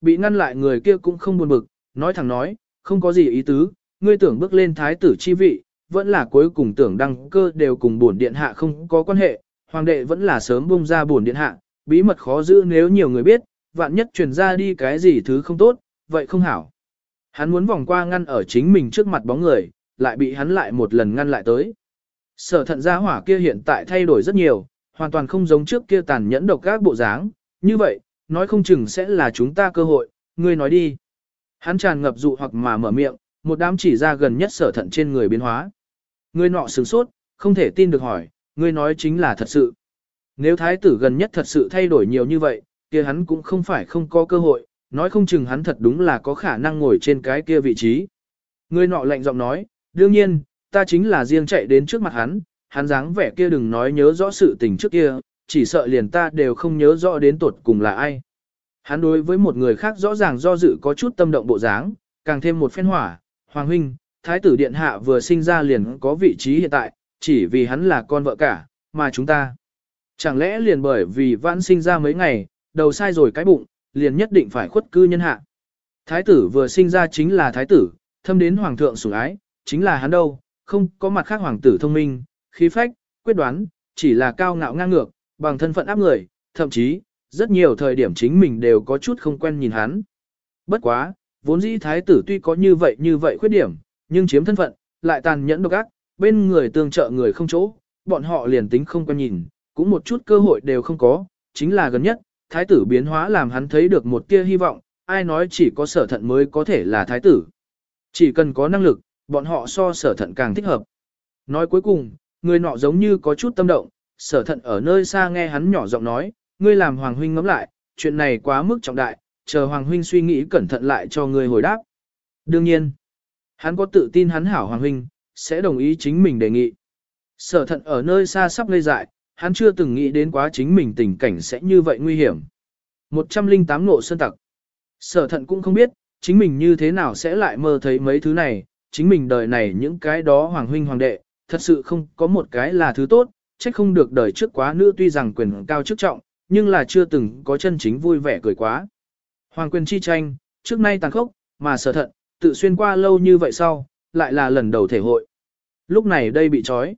bị ngăn lại người kia cũng không buồn bực, nói thẳng nói, không có gì ý tứ, ngươi tưởng bước lên thái tử chi vị, vẫn là cuối cùng tưởng đăng cơ đều cùng bổn điện hạ không có quan hệ, hoàng đệ vẫn là sớm bung ra bổn điện hạ, bí mật khó giữ nếu nhiều người biết, vạn nhất truyền ra đi cái gì thứ không tốt, vậy không hảo. Hắn muốn vòng qua ngăn ở chính mình trước mặt bóng người, lại bị hắn lại một lần ngăn lại tới. Sở thận gia hỏa kia hiện tại thay đổi rất nhiều, hoàn toàn không giống trước kia tàn nhẫn độc các bộ dáng, như vậy, nói không chừng sẽ là chúng ta cơ hội, ngươi nói đi. Hắn tràn ngập dụ hoặc mà mở miệng, một đám chỉ ra gần nhất sở thận trên người biến hóa. Ngươi nọ sửng sốt, không thể tin được hỏi, ngươi nói chính là thật sự. Nếu thái tử gần nhất thật sự thay đổi nhiều như vậy, kia hắn cũng không phải không có cơ hội, nói không chừng hắn thật đúng là có khả năng ngồi trên cái kia vị trí. Ngươi nọ lạnh giọng nói, đương nhiên, ta chính là riêng chạy đến trước mặt hắn, hắn dáng vẻ kia đừng nói nhớ rõ sự tình trước kia, chỉ sợ liền ta đều không nhớ rõ đến tuột cùng là ai. Hắn đối với một người khác rõ ràng do dự có chút tâm động bộ dáng, càng thêm một phen hỏa, Hoàng huynh, Thái tử Điện Hạ vừa sinh ra liền có vị trí hiện tại, chỉ vì hắn là con vợ cả, mà chúng ta. Chẳng lẽ liền bởi vì vãn sinh ra mấy ngày, đầu sai rồi cái bụng, liền nhất định phải khuất cư nhân hạ. Thái tử vừa sinh ra chính là thái tử, thâm đến hoàng thượng sủng ái, chính là hắn đâu, không có mặt khác hoàng tử thông minh, khí phách, quyết đoán, chỉ là cao ngạo ngang ngược, bằng thân phận áp người, thậm chí, rất nhiều thời điểm chính mình đều có chút không quen nhìn hắn. Bất quá, vốn dĩ thái tử tuy có như vậy như vậy khuyết điểm, nhưng chiếm thân phận, lại tàn nhẫn độc ác, bên người tương trợ người không chỗ, bọn họ liền tính không quen nhìn, cũng một chút cơ hội đều không có, chính là gần nhất, thái tử biến hóa làm hắn thấy được một tia hy vọng, ai nói chỉ có sở thận mới có thể là thái tử. Chỉ cần có năng lực, bọn họ so sở thận càng thích hợp. Nói cuối cùng, người nọ giống như có chút tâm động, sở thận ở nơi xa nghe hắn nhỏ giọng nói, ngươi làm Hoàng Huynh ngẫm lại, chuyện này quá mức trọng đại, chờ Hoàng Huynh suy nghĩ cẩn thận lại cho ngươi hồi đáp. Đương nhiên, hắn có tự tin hắn hảo Hoàng Huynh, sẽ đồng ý chính mình đề nghị. Sở thận ở nơi xa sắp ngây dại, hắn chưa từng nghĩ đến quá chính mình tình cảnh sẽ như vậy nguy hiểm. 108 nộ sơn tặc. Sở thận cũng không biết, chính mình như thế nào sẽ lại mơ thấy mấy thứ này, chính mình đời này những cái đó hoàng huynh hoàng đệ, thật sự không có một cái là thứ tốt, trách không được đời trước quá nữ tuy rằng quyền cao chức trọng, nhưng là chưa từng có chân chính vui vẻ cười quá. Hoàng quyền chi tranh, trước nay tàn khốc, mà sở thận, tự xuyên qua lâu như vậy sau, lại là lần đầu thể hội. Lúc này đây bị trói.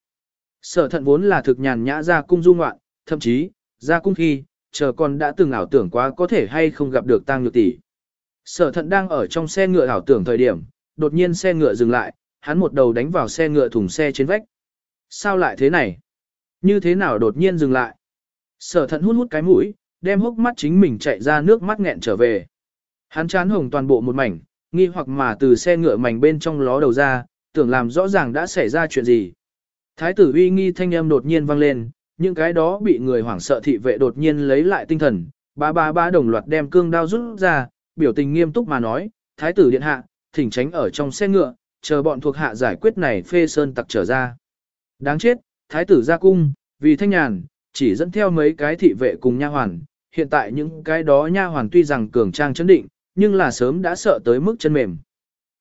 Sở thận vốn là thực nhàn nhã ra cung dung ngoạn, thậm chí, ra cung khi, chờ còn đã từng ảo tưởng quá có thể hay không gặp được tang nhược tỷ. Sở thận đang ở trong xe ngựa ảo tưởng thời điểm, đột nhiên xe ngựa dừng lại, hắn một đầu đánh vào xe ngựa thùng xe trên vách. Sao lại thế này? Như thế nào đột nhiên dừng lại? Sở thận hút hút cái mũi, đem hốc mắt chính mình chạy ra nước mắt nghẹn trở về. Hắn chán hồng toàn bộ một mảnh, nghi hoặc mà từ xe ngựa mảnh bên trong ló đầu ra, tưởng làm rõ ràng đã xảy ra chuyện gì. Thái tử uy nghi thanh âm đột nhiên vang lên, những cái đó bị người hoảng sợ thị vệ đột nhiên lấy lại tinh thần, ba ba ba đồng loạt đem cương đao rút ra, biểu tình nghiêm túc mà nói, thái tử điện hạ, thỉnh tránh ở trong xe ngựa, chờ bọn thuộc hạ giải quyết này phê sơn tặc trở ra. Đáng chết, thái tử ra cung, vì thanh nhàn, chỉ dẫn theo mấy cái thị vệ cùng nha hoàn, hiện tại những cái đó nha hoàn tuy rằng cường trang chấn định, nhưng là sớm đã sợ tới mức chân mềm.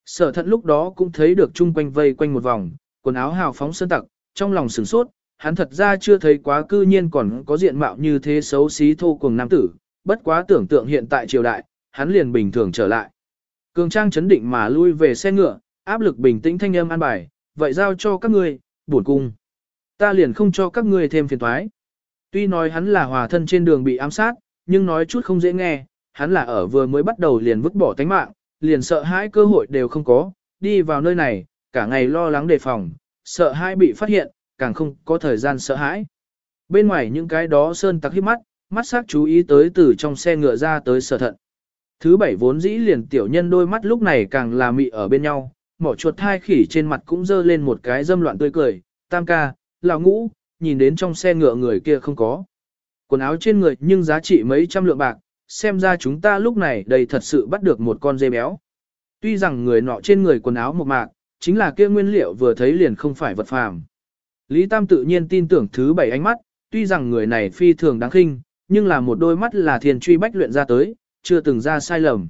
Sở thận lúc đó cũng thấy được chung quanh vây quanh một vòng, quần áo hào phóng sơn tặc, trong lòng sửng sốt, hắn thật ra chưa thấy quá cư nhiên còn có diện mạo như thế xấu xí thô cùng nam tử, bất quá tưởng tượng hiện tại triều đại, hắn liền bình thường trở lại. Cường trang chấn định mà lui về xe ngựa, áp lực bình tĩnh thanh âm an bài, vậy giao cho các ngươi, buồn cung. Ta liền không cho các ngươi thêm phiền toái. Tuy nói hắn là hòa thân trên đường bị ám sát, nhưng nói chút không dễ nghe, hắn là ở vừa mới bắt đầu liền vứt bỏ tánh mạng, liền sợ hãi cơ hội đều không có, đi vào nơi này, cả ngày lo lắng đề phòng, sợ hãi bị phát hiện, càng không có thời gian sợ hãi. Bên ngoài những cái đó sơn tặc hít mắt, mắt sắc chú ý tới từ trong xe ngựa ra tới sở thận. Thứ bảy vốn dĩ liền tiểu nhân đôi mắt lúc này càng là mị ở bên nhau, mỏ chuột thai khỉ trên mặt cũng dơ lên một cái dâm loạn tươi cười, tam ca, lão ngũ, nhìn đến trong xe ngựa người kia không có. Quần áo trên người nhưng giá trị mấy trăm lượng bạc, xem ra chúng ta lúc này đây thật sự bắt được một con dê béo. Tuy rằng người nọ trên người quần áo một mạc, chính là kia nguyên liệu vừa thấy liền không phải vật phàm. Lý Tam tự nhiên tin tưởng thứ bảy ánh mắt, tuy rằng người này phi thường đáng khinh, nhưng là một đôi mắt là thiền truy bách luyện ra tới, chưa từng ra sai lầm.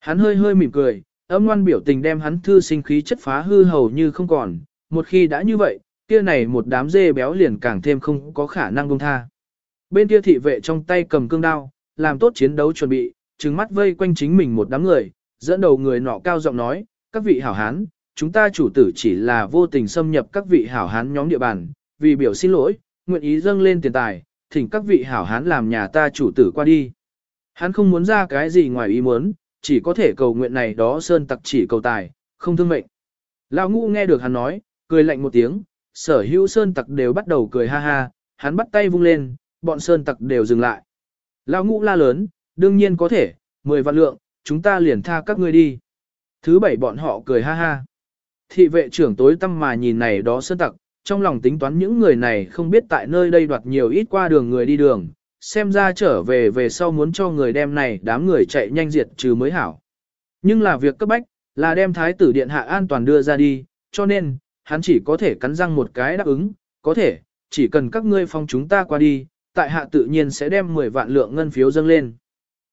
Hắn hơi hơi mỉm cười, âm ngoan biểu tình đem hắn thư sinh khí chất phá hư hầu như không còn, một khi đã như vậy, kia này một đám dê béo liền càng thêm không có khả năng buông tha. Bên kia thị vệ trong tay cầm cương đao, làm tốt chiến đấu chuẩn bị, trừng mắt vây quanh chính mình một đám người, dẫn đầu người nọ cao giọng nói, các vị hảo hán, chúng ta chủ tử chỉ là vô tình xâm nhập các vị hảo hán nhóm địa bàn, vì biểu xin lỗi, nguyện ý dâng lên tiền tài, thỉnh các vị hảo hán làm nhà ta chủ tử qua đi. Hắn không muốn ra cái gì ngoài ý muốn, chỉ có thể cầu nguyện này đó sơn tặc chỉ cầu tài, không thương mệnh. Lão ngũ nghe được hắn nói, cười lạnh một tiếng, sở hữu sơn tặc đều bắt đầu cười ha ha, hắn bắt tay vung lên, bọn sơn tặc đều dừng lại. Lão ngũ la lớn, đương nhiên có thể, 10 vạn lượng, chúng ta liền tha các ngươi đi. Thứ bảy bọn họ cười ha ha. Thị vệ trưởng tối tâm mà nhìn này đó sơn tặc, trong lòng tính toán những người này không biết tại nơi đây đoạt nhiều ít qua đường người đi đường, xem ra trở về về sau muốn cho người đem này đám người chạy nhanh diệt trừ mới hảo. Nhưng là việc cấp bách, là đem thái tử điện hạ an toàn đưa ra đi, cho nên, hắn chỉ có thể cắn răng một cái đáp ứng, có thể, chỉ cần các ngươi phong chúng ta qua đi, tại hạ tự nhiên sẽ đem 10 vạn lượng ngân phiếu dâng lên.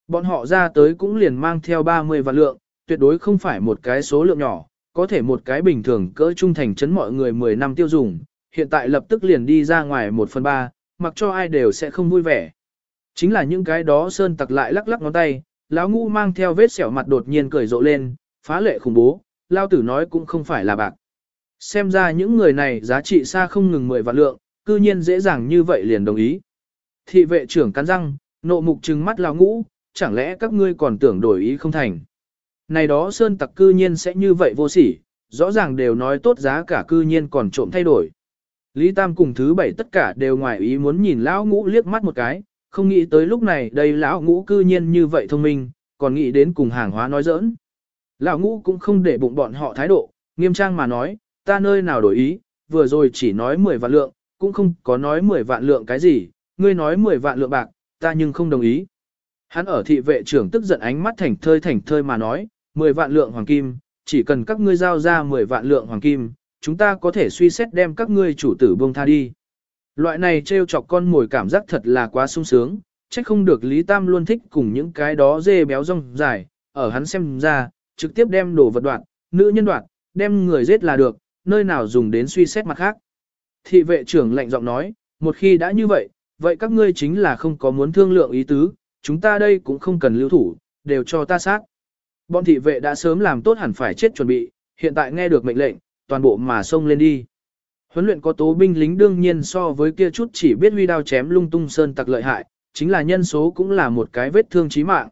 Bọn họ ra tới cũng liền mang theo 30 vạn lượng, tuyệt đối không phải một cái số lượng nhỏ, có thể một cái bình thường cỡ trung thành chấn mọi người 10 năm tiêu dùng, hiện tại lập tức liền đi ra ngoài 1 phần 3, mặc cho ai đều sẽ không vui vẻ. Chính là những cái đó sơn tặc lại lắc lắc ngón tay, lão ngu mang theo vết sẹo mặt đột nhiên cười rộ lên, phá lệ khủng bố, lao tử nói cũng không phải là bạc. Xem ra những người này giá trị xa không ngừng 10 vạn lượng, cư nhiên dễ dàng như vậy liền đồng ý. Thị vệ trưởng cắn răng, nộ mục trừng mắt lão ngũ, chẳng lẽ các ngươi còn tưởng đổi ý không thành. Này đó sơn tặc cư nhiên sẽ như vậy vô sỉ, rõ ràng đều nói tốt giá cả cư nhiên còn trộm thay đổi. Lý Tam cùng thứ bảy tất cả đều ngoài ý muốn nhìn lão ngũ liếc mắt một cái, không nghĩ tới lúc này đây lão ngũ cư nhiên như vậy thông minh, còn nghĩ đến cùng hàng hóa nói giỡn. Lão ngũ cũng không để bụng bọn họ thái độ, nghiêm trang mà nói, ta nơi nào đổi ý, vừa rồi chỉ nói 10 vạn lượng, cũng không có nói 10 vạn lượng cái gì, ngươi nói 10 vạn lượng bạc, ta nhưng không đồng ý. Hắn ở thị vệ trưởng tức giận ánh mắt thành thơi thành thơi mà nói, 10 vạn lượng hoàng kim, chỉ cần các ngươi giao ra 10 vạn lượng hoàng kim, chúng ta có thể suy xét đem các ngươi chủ tử buông tha đi. Loại này trêu chọc con mồi cảm giác thật là quá sung sướng, trách không được Lý Tam luôn thích cùng những cái đó dê béo rong dài, ở hắn xem ra, trực tiếp đem đồ vật đoạn, nữ nhân đoạn, đem người giết là được, nơi nào dùng đến suy xét mặt khác. Thị vệ trưởng lạnh giọng nói, một khi đã như vậy, vậy các ngươi chính là không có muốn thương lượng ý tứ, chúng ta đây cũng không cần lưu thủ, đều cho ta sát. Bọn thị vệ đã sớm làm tốt hẳn phải chết chuẩn bị, hiện tại nghe được mệnh lệnh, toàn bộ mà xông lên đi. Huấn luyện có tố binh lính đương nhiên so với kia chút chỉ biết huy đao chém lung tung sơn tặc lợi hại, chính là nhân số cũng là một cái vết thương chí mạng.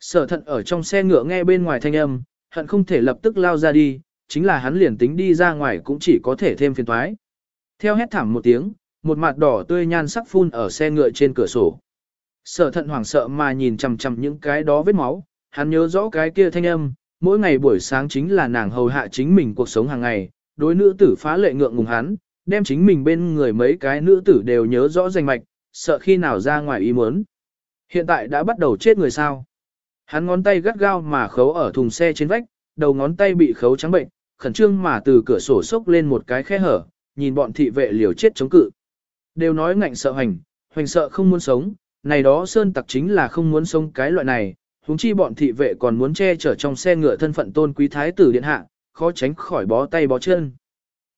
Sở thận ở trong xe ngựa nghe bên ngoài thanh âm, hận không thể lập tức lao ra đi, chính là hắn liền tính đi ra ngoài cũng chỉ có thể thêm phiền toái. Theo hét thảm một tiếng, một mặt đỏ tươi nhan sắc phun ở xe ngựa trên cửa sổ. Sở thận hoảng sợ mà nhìn chằm chằm những cái đó vết máu, hắn nhớ rõ cái kia thanh âm, mỗi ngày buổi sáng chính là nàng hầu hạ chính mình cuộc sống hàng ngày, đối nữ tử phá lệ ngượng ngùng hắn, đem chính mình bên người mấy cái nữ tử đều nhớ rõ danh mạch, sợ khi nào ra ngoài ý muốn. Hiện tại đã bắt đầu chết người sao. Hắn ngón tay gắt gao mà khấu ở thùng xe trên vách, đầu ngón tay bị khấu trắng bệnh, khẩn trương mà từ cửa sổ sốc lên một cái khe hở, nhìn bọn thị vệ liều chết chống cự. Đều nói ngạnh sợ hành, hoành sợ không muốn sống, này đó sơn tặc chính là không muốn sống cái loại này, huống chi bọn thị vệ còn muốn che chở trong xe ngựa thân phận tôn quý thái tử điện hạ, khó tránh khỏi bó tay bó chân.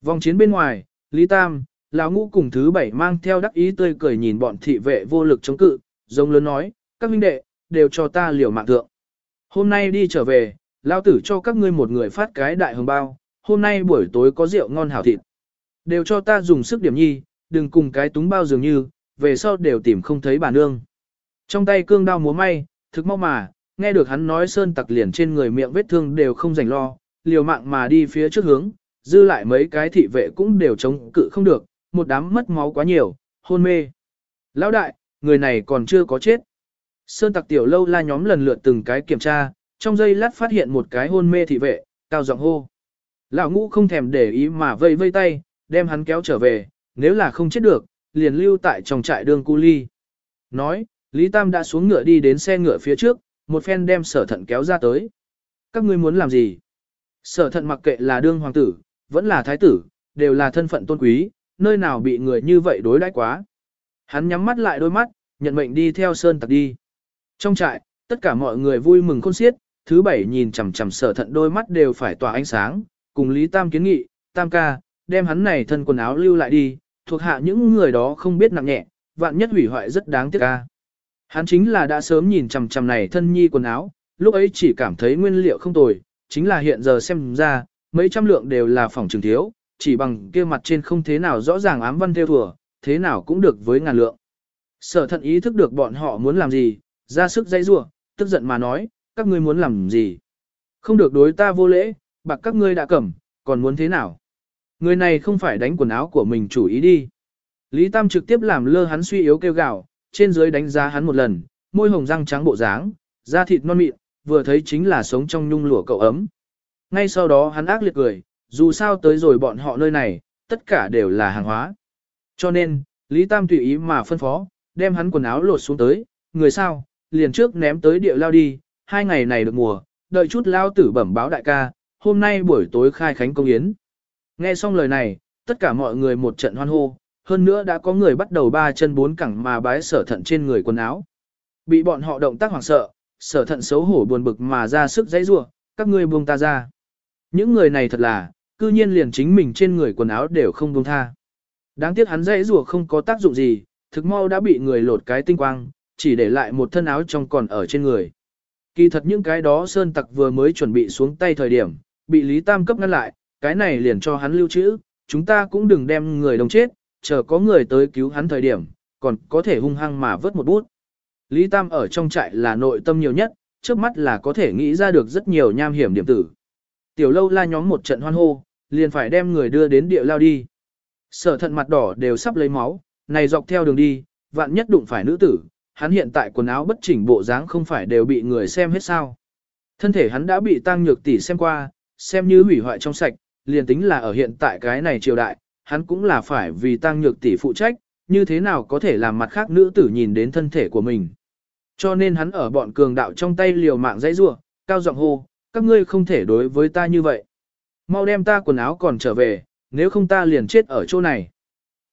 Vòng chiến bên ngoài, Lý Tam, lão ngũ cùng thứ bảy mang theo đắc ý tươi cười nhìn bọn thị vệ vô lực chống cự, giống lớn nói, các huynh đệ, đều cho ta liều mạng thượng. Hôm nay đi trở về, lao tử cho các ngươi một người phát cái đại hồng bao, hôm nay buổi tối có rượu ngon hảo thịt. Đều cho ta dùng sức điểm nhi, đừng cùng cái túng bao dường như, về sau đều tìm không thấy bà nương. Trong tay cương đao múa may, thực mau mà, nghe được hắn nói sơn tặc liền trên người miệng vết thương đều không rảnh lo, liều mạng mà đi phía trước hướng, dư lại mấy cái thị vệ cũng đều chống cự không được, một đám mất máu quá nhiều, hôn mê. Lão đại, người này còn chưa có chết. Sơn tặc tiểu lâu la nhóm lần lượt từng cái kiểm tra, trong giây lát phát hiện một cái hôn mê thị vệ, cao giọng hô. Lão ngũ không thèm để ý mà vây vây tay, đem hắn kéo trở về, nếu là không chết được, liền lưu tại trong trại đường cu ly. Nói, Lý Tam đã xuống ngựa đi đến xe ngựa phía trước, một phen đem sở thận kéo ra tới. Các ngươi muốn làm gì? Sở thận mặc kệ là đương hoàng tử, vẫn là thái tử, đều là thân phận tôn quý, nơi nào bị người như vậy đối đãi quá. Hắn nhắm mắt lại đôi mắt, nhận mệnh đi theo sơn tặc đi. Trong trại, tất cả mọi người vui mừng khôn xiết, thứ bảy nhìn chằm chằm sở thận đôi mắt đều phải tỏa ánh sáng, cùng Lý Tam kiến nghị, Tam ca, đem hắn này thân quần áo lưu lại đi, thuộc hạ những người đó không biết nặng nhẹ, vạn nhất hủy hoại rất đáng tiếc ca. Hắn chính là đã sớm nhìn chằm chằm này thân nhi quần áo, lúc ấy chỉ cảm thấy nguyên liệu không tồi, chính là hiện giờ xem ra, mấy trăm lượng đều là phòng trường thiếu, chỉ bằng kia mặt trên không thế nào rõ ràng ám văn theo thừa, thế nào cũng được với ngàn lượng. Sở thận ý thức được bọn họ muốn làm gì, ra sức dây rủa tức giận mà nói, các ngươi muốn làm gì? Không được đối ta vô lễ, bạc các ngươi đã cầm, còn muốn thế nào? Người này không phải đánh quần áo của mình chủ ý đi. Lý Tam trực tiếp làm lơ hắn suy yếu kêu gào, trên dưới đánh giá hắn một lần, môi hồng răng trắng bộ dáng, da thịt non mịn, vừa thấy chính là sống trong nhung lụa cậu ấm. Ngay sau đó hắn ác liệt cười, dù sao tới rồi bọn họ nơi này, tất cả đều là hàng hóa. Cho nên, Lý Tam tùy ý mà phân phó, đem hắn quần áo lột xuống tới, người sao, liền trước ném tới địa lao đi, hai ngày này được mùa, đợi chút lao tử bẩm báo đại ca, hôm nay buổi tối khai khánh công yến. Nghe xong lời này, tất cả mọi người một trận hoan hô, hơn nữa đã có người bắt đầu ba chân bốn cẳng mà bái sở thận trên người quần áo. Bị bọn họ động tác hoảng sợ, sở thận xấu hổ buồn bực mà ra sức dãy rủa, các ngươi buông ta ra. Những người này thật là, cư nhiên liền chính mình trên người quần áo đều không buông tha. Đáng tiếc hắn dãy rủa không có tác dụng gì, thực mau đã bị người lột cái tinh quang, chỉ để lại một thân áo trong còn ở trên người. Kỳ thật những cái đó sơn tặc vừa mới chuẩn bị xuống tay thời điểm, bị Lý Tam cấp ngăn lại, cái này liền cho hắn lưu trữ, chúng ta cũng đừng đem người đồng chết, chờ có người tới cứu hắn thời điểm, còn có thể hung hăng mà vớt một bút. Lý Tam ở trong trại là nội tâm nhiều nhất, trước mắt là có thể nghĩ ra được rất nhiều nham hiểm điểm tử. Tiểu lâu la nhóm một trận hoan hô, liền phải đem người đưa đến địa lao đi. Sở thận mặt đỏ đều sắp lấy máu, này dọc theo đường đi, vạn nhất đụng phải nữ tử, hắn hiện tại quần áo bất chỉnh bộ dáng không phải đều bị người xem hết sao. Thân thể hắn đã bị tăng nhược tỷ xem qua, xem như hủy hoại trong sạch, liền tính là ở hiện tại cái này triều đại, hắn cũng là phải vì tăng nhược tỷ phụ trách, như thế nào có thể làm mặt khác nữ tử nhìn đến thân thể của mình. Cho nên hắn ở bọn cường đạo trong tay liều mạng dãy rủa, cao giọng hô, các ngươi không thể đối với ta như vậy. Mau đem ta quần áo còn trở về, nếu không ta liền chết ở chỗ này.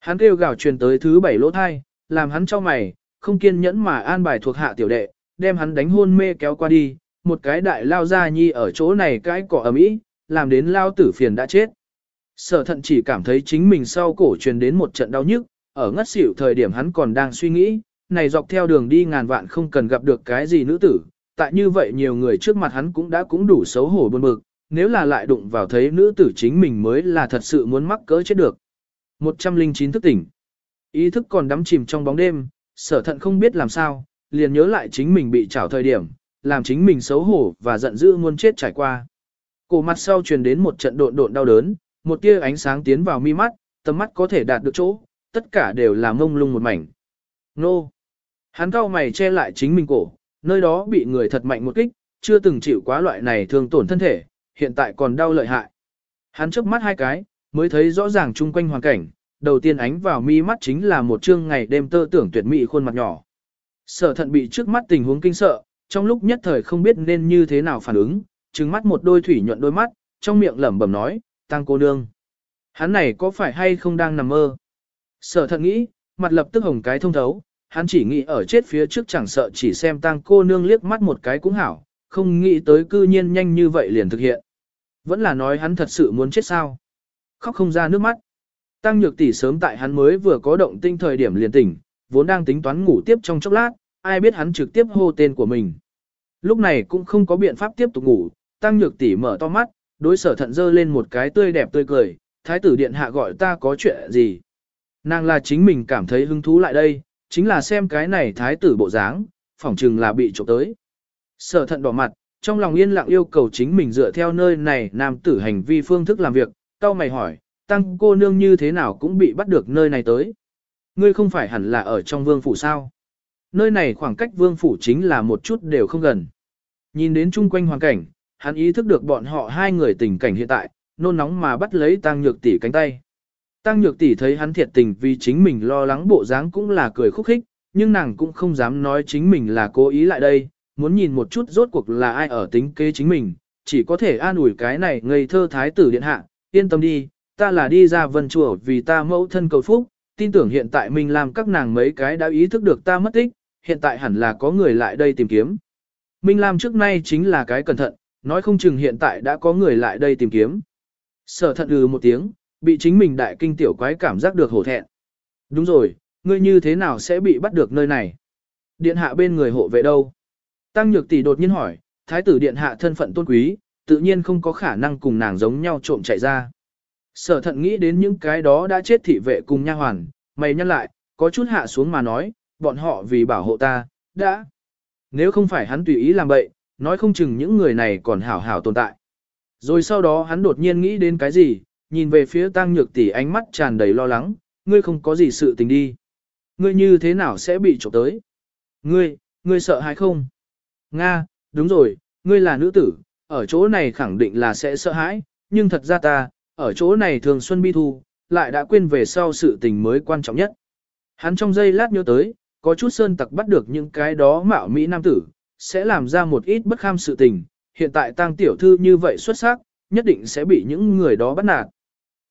Hắn kêu gào truyền tới thứ bảy lỗ thai, làm hắn cho mày, không kiên nhẫn mà an bài thuộc hạ tiểu đệ, đem hắn đánh hôn mê kéo qua đi, một cái đại lao ra nhi ở chỗ này cái cỏ ấm ý, làm đến lao tử phiền đã chết. Sở thận chỉ cảm thấy chính mình sau cổ truyền đến một trận đau nhức, ở ngất xỉu thời điểm hắn còn đang suy nghĩ, này dọc theo đường đi ngàn vạn không cần gặp được cái gì nữ tử, tại như vậy nhiều người trước mặt hắn cũng đã cũng đủ xấu hổ buồn bực, nếu là lại đụng vào thấy nữ tử chính mình mới là thật sự muốn mắc cỡ chết được. 109 thức tỉnh. Ý thức còn đắm chìm trong bóng đêm, sở thận không biết làm sao, liền nhớ lại chính mình bị trảo thời điểm, làm chính mình xấu hổ và giận dữ muốn chết trải qua. Cổ mặt sau truyền đến một trận độn độn đau đớn, một tia ánh sáng tiến vào mi mắt, tầm mắt có thể đạt được chỗ, tất cả đều là mông lung một mảnh. Nô! Hắn cao mày che lại chính mình cổ, nơi đó bị người thật mạnh một kích, chưa từng chịu quá loại này thương tổn thân thể, hiện tại còn đau lợi hại. Hắn chớp mắt hai cái, mới thấy rõ ràng chung quanh hoàn cảnh, đầu tiên ánh vào mi mắt chính là một chương ngày đêm tơ tưởng tuyệt mỹ khuôn mặt nhỏ. Sở thận bị trước mắt tình huống kinh sợ, trong lúc nhất thời không biết nên như thế nào phản ứng, trừng mắt một đôi thủy nhuận đôi mắt, trong miệng lẩm bẩm nói, tăng cô nương. Hắn này có phải hay không đang nằm mơ? Sở thận nghĩ, mặt lập tức hồng cái thông thấu, hắn chỉ nghĩ ở chết phía trước chẳng sợ chỉ xem tăng cô nương liếc mắt một cái cũng hảo, không nghĩ tới cư nhiên nhanh như vậy liền thực hiện. Vẫn là nói hắn thật sự muốn chết sao? Khóc không ra nước mắt. Tăng nhược tỷ sớm tại hắn mới vừa có động tinh thời điểm liền tỉnh, vốn đang tính toán ngủ tiếp trong chốc lát, ai biết hắn trực tiếp hô tên của mình. Lúc này cũng không có biện pháp tiếp tục ngủ, tăng nhược tỷ mở to mắt, đối sở thận dơ lên một cái tươi đẹp tươi cười, thái tử điện hạ gọi ta có chuyện gì. Nàng là chính mình cảm thấy hứng thú lại đây, chính là xem cái này thái tử bộ dáng, phỏng chừng là bị trộm tới. Sở thận đỏ mặt, trong lòng yên lặng yêu cầu chính mình dựa theo nơi này nam tử hành vi phương thức làm việc, cao mày hỏi, tăng cô nương như thế nào cũng bị bắt được nơi này tới. Ngươi không phải hẳn là ở trong vương phủ sao? Nơi này khoảng cách vương phủ chính là một chút đều không gần. Nhìn đến chung quanh hoàn cảnh, hắn ý thức được bọn họ hai người tình cảnh hiện tại, nôn nóng mà bắt lấy tăng nhược tỷ cánh tay. Tăng nhược tỷ thấy hắn thiệt tình vì chính mình lo lắng bộ dáng cũng là cười khúc khích, nhưng nàng cũng không dám nói chính mình là cố ý lại đây, muốn nhìn một chút rốt cuộc là ai ở tính kế chính mình, chỉ có thể an ủi cái này ngây thơ thái tử điện hạ, yên tâm đi, ta là đi ra vân chùa vì ta mẫu thân cầu phúc, tin tưởng hiện tại mình làm các nàng mấy cái đã ý thức được ta mất tích, hiện tại hẳn là có người lại đây tìm kiếm. Minh Lam trước nay chính là cái cẩn thận, nói không chừng hiện tại đã có người lại đây tìm kiếm. Sở thận ừ một tiếng, bị chính mình đại kinh tiểu quái cảm giác được hổ thẹn. Đúng rồi, ngươi như thế nào sẽ bị bắt được nơi này? Điện hạ bên người hộ vệ đâu? Tăng nhược tỷ đột nhiên hỏi, thái tử điện hạ thân phận tôn quý, tự nhiên không có khả năng cùng nàng giống nhau trộm chạy ra. Sở thận nghĩ đến những cái đó đã chết thị vệ cùng nha hoàn, mày nhăn lại, có chút hạ xuống mà nói, bọn họ vì bảo hộ ta, đã. Nếu không phải hắn tùy ý làm bậy, nói không chừng những người này còn hảo hảo tồn tại. Rồi sau đó hắn đột nhiên nghĩ đến cái gì, nhìn về phía tăng nhược tỷ ánh mắt tràn đầy lo lắng, ngươi không có gì sự tình đi. Ngươi như thế nào sẽ bị trộm tới? Ngươi, ngươi sợ hãi không? Nga, đúng rồi, ngươi là nữ tử, ở chỗ này khẳng định là sẽ sợ hãi, nhưng thật ra ta, ở chỗ này thường xuân bi thu, lại đã quên về sau sự tình mới quan trọng nhất. Hắn trong giây lát nhớ tới, có chút sơn tặc bắt được những cái đó mạo mỹ nam tử, sẽ làm ra một ít bất kham sự tình, hiện tại tăng tiểu thư như vậy xuất sắc, nhất định sẽ bị những người đó bắt nạt.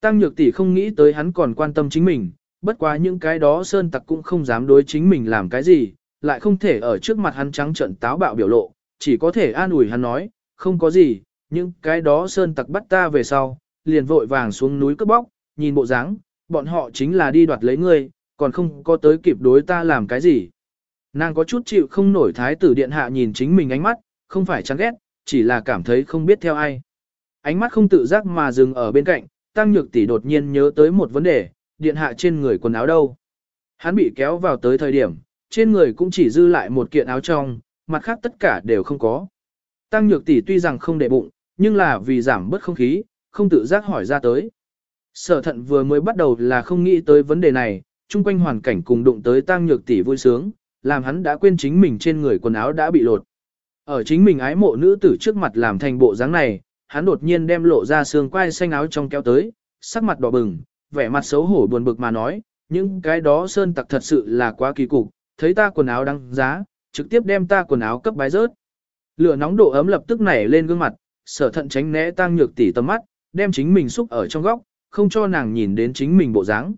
Tăng nhược tỷ không nghĩ tới hắn còn quan tâm chính mình, bất quá những cái đó sơn tặc cũng không dám đối chính mình làm cái gì, lại không thể ở trước mặt hắn trắng trợn táo bạo biểu lộ, chỉ có thể an ủi hắn nói, không có gì, những cái đó sơn tặc bắt ta về sau, liền vội vàng xuống núi cướp bóc, nhìn bộ dáng, bọn họ chính là đi đoạt lấy ngươi, còn không có tới kịp đối ta làm cái gì. Nàng có chút chịu không nổi thái tử điện hạ nhìn chính mình ánh mắt, không phải chán ghét, chỉ là cảm thấy không biết theo ai. Ánh mắt không tự giác mà dừng ở bên cạnh, tăng nhược tỷ đột nhiên nhớ tới một vấn đề, điện hạ trên người quần áo đâu. Hắn bị kéo vào tới thời điểm, trên người cũng chỉ dư lại một kiện áo trong, mặt khác tất cả đều không có. Tăng nhược tỷ tuy rằng không để bụng, nhưng là vì giảm bớt không khí, không tự giác hỏi ra tới. Sở thận vừa mới bắt đầu là không nghĩ tới vấn đề này, chung quanh hoàn cảnh cùng đụng tới tăng nhược tỷ vui sướng, làm hắn đã quên chính mình trên người quần áo đã bị lột. Ở chính mình ái mộ nữ tử trước mặt làm thành bộ dáng này, hắn đột nhiên đem lộ ra xương quai xanh áo trong kéo tới, sắc mặt đỏ bừng, vẻ mặt xấu hổ buồn bực mà nói, những cái đó sơn tặc thật sự là quá kỳ cục, thấy ta quần áo đăng giá, trực tiếp đem ta quần áo cấp bái rớt. Lửa nóng độ ấm lập tức nảy lên gương mặt, sở thận tránh né tăng nhược tỷ tầm mắt, đem chính mình xúc ở trong góc, không cho nàng nhìn đến chính mình bộ dáng.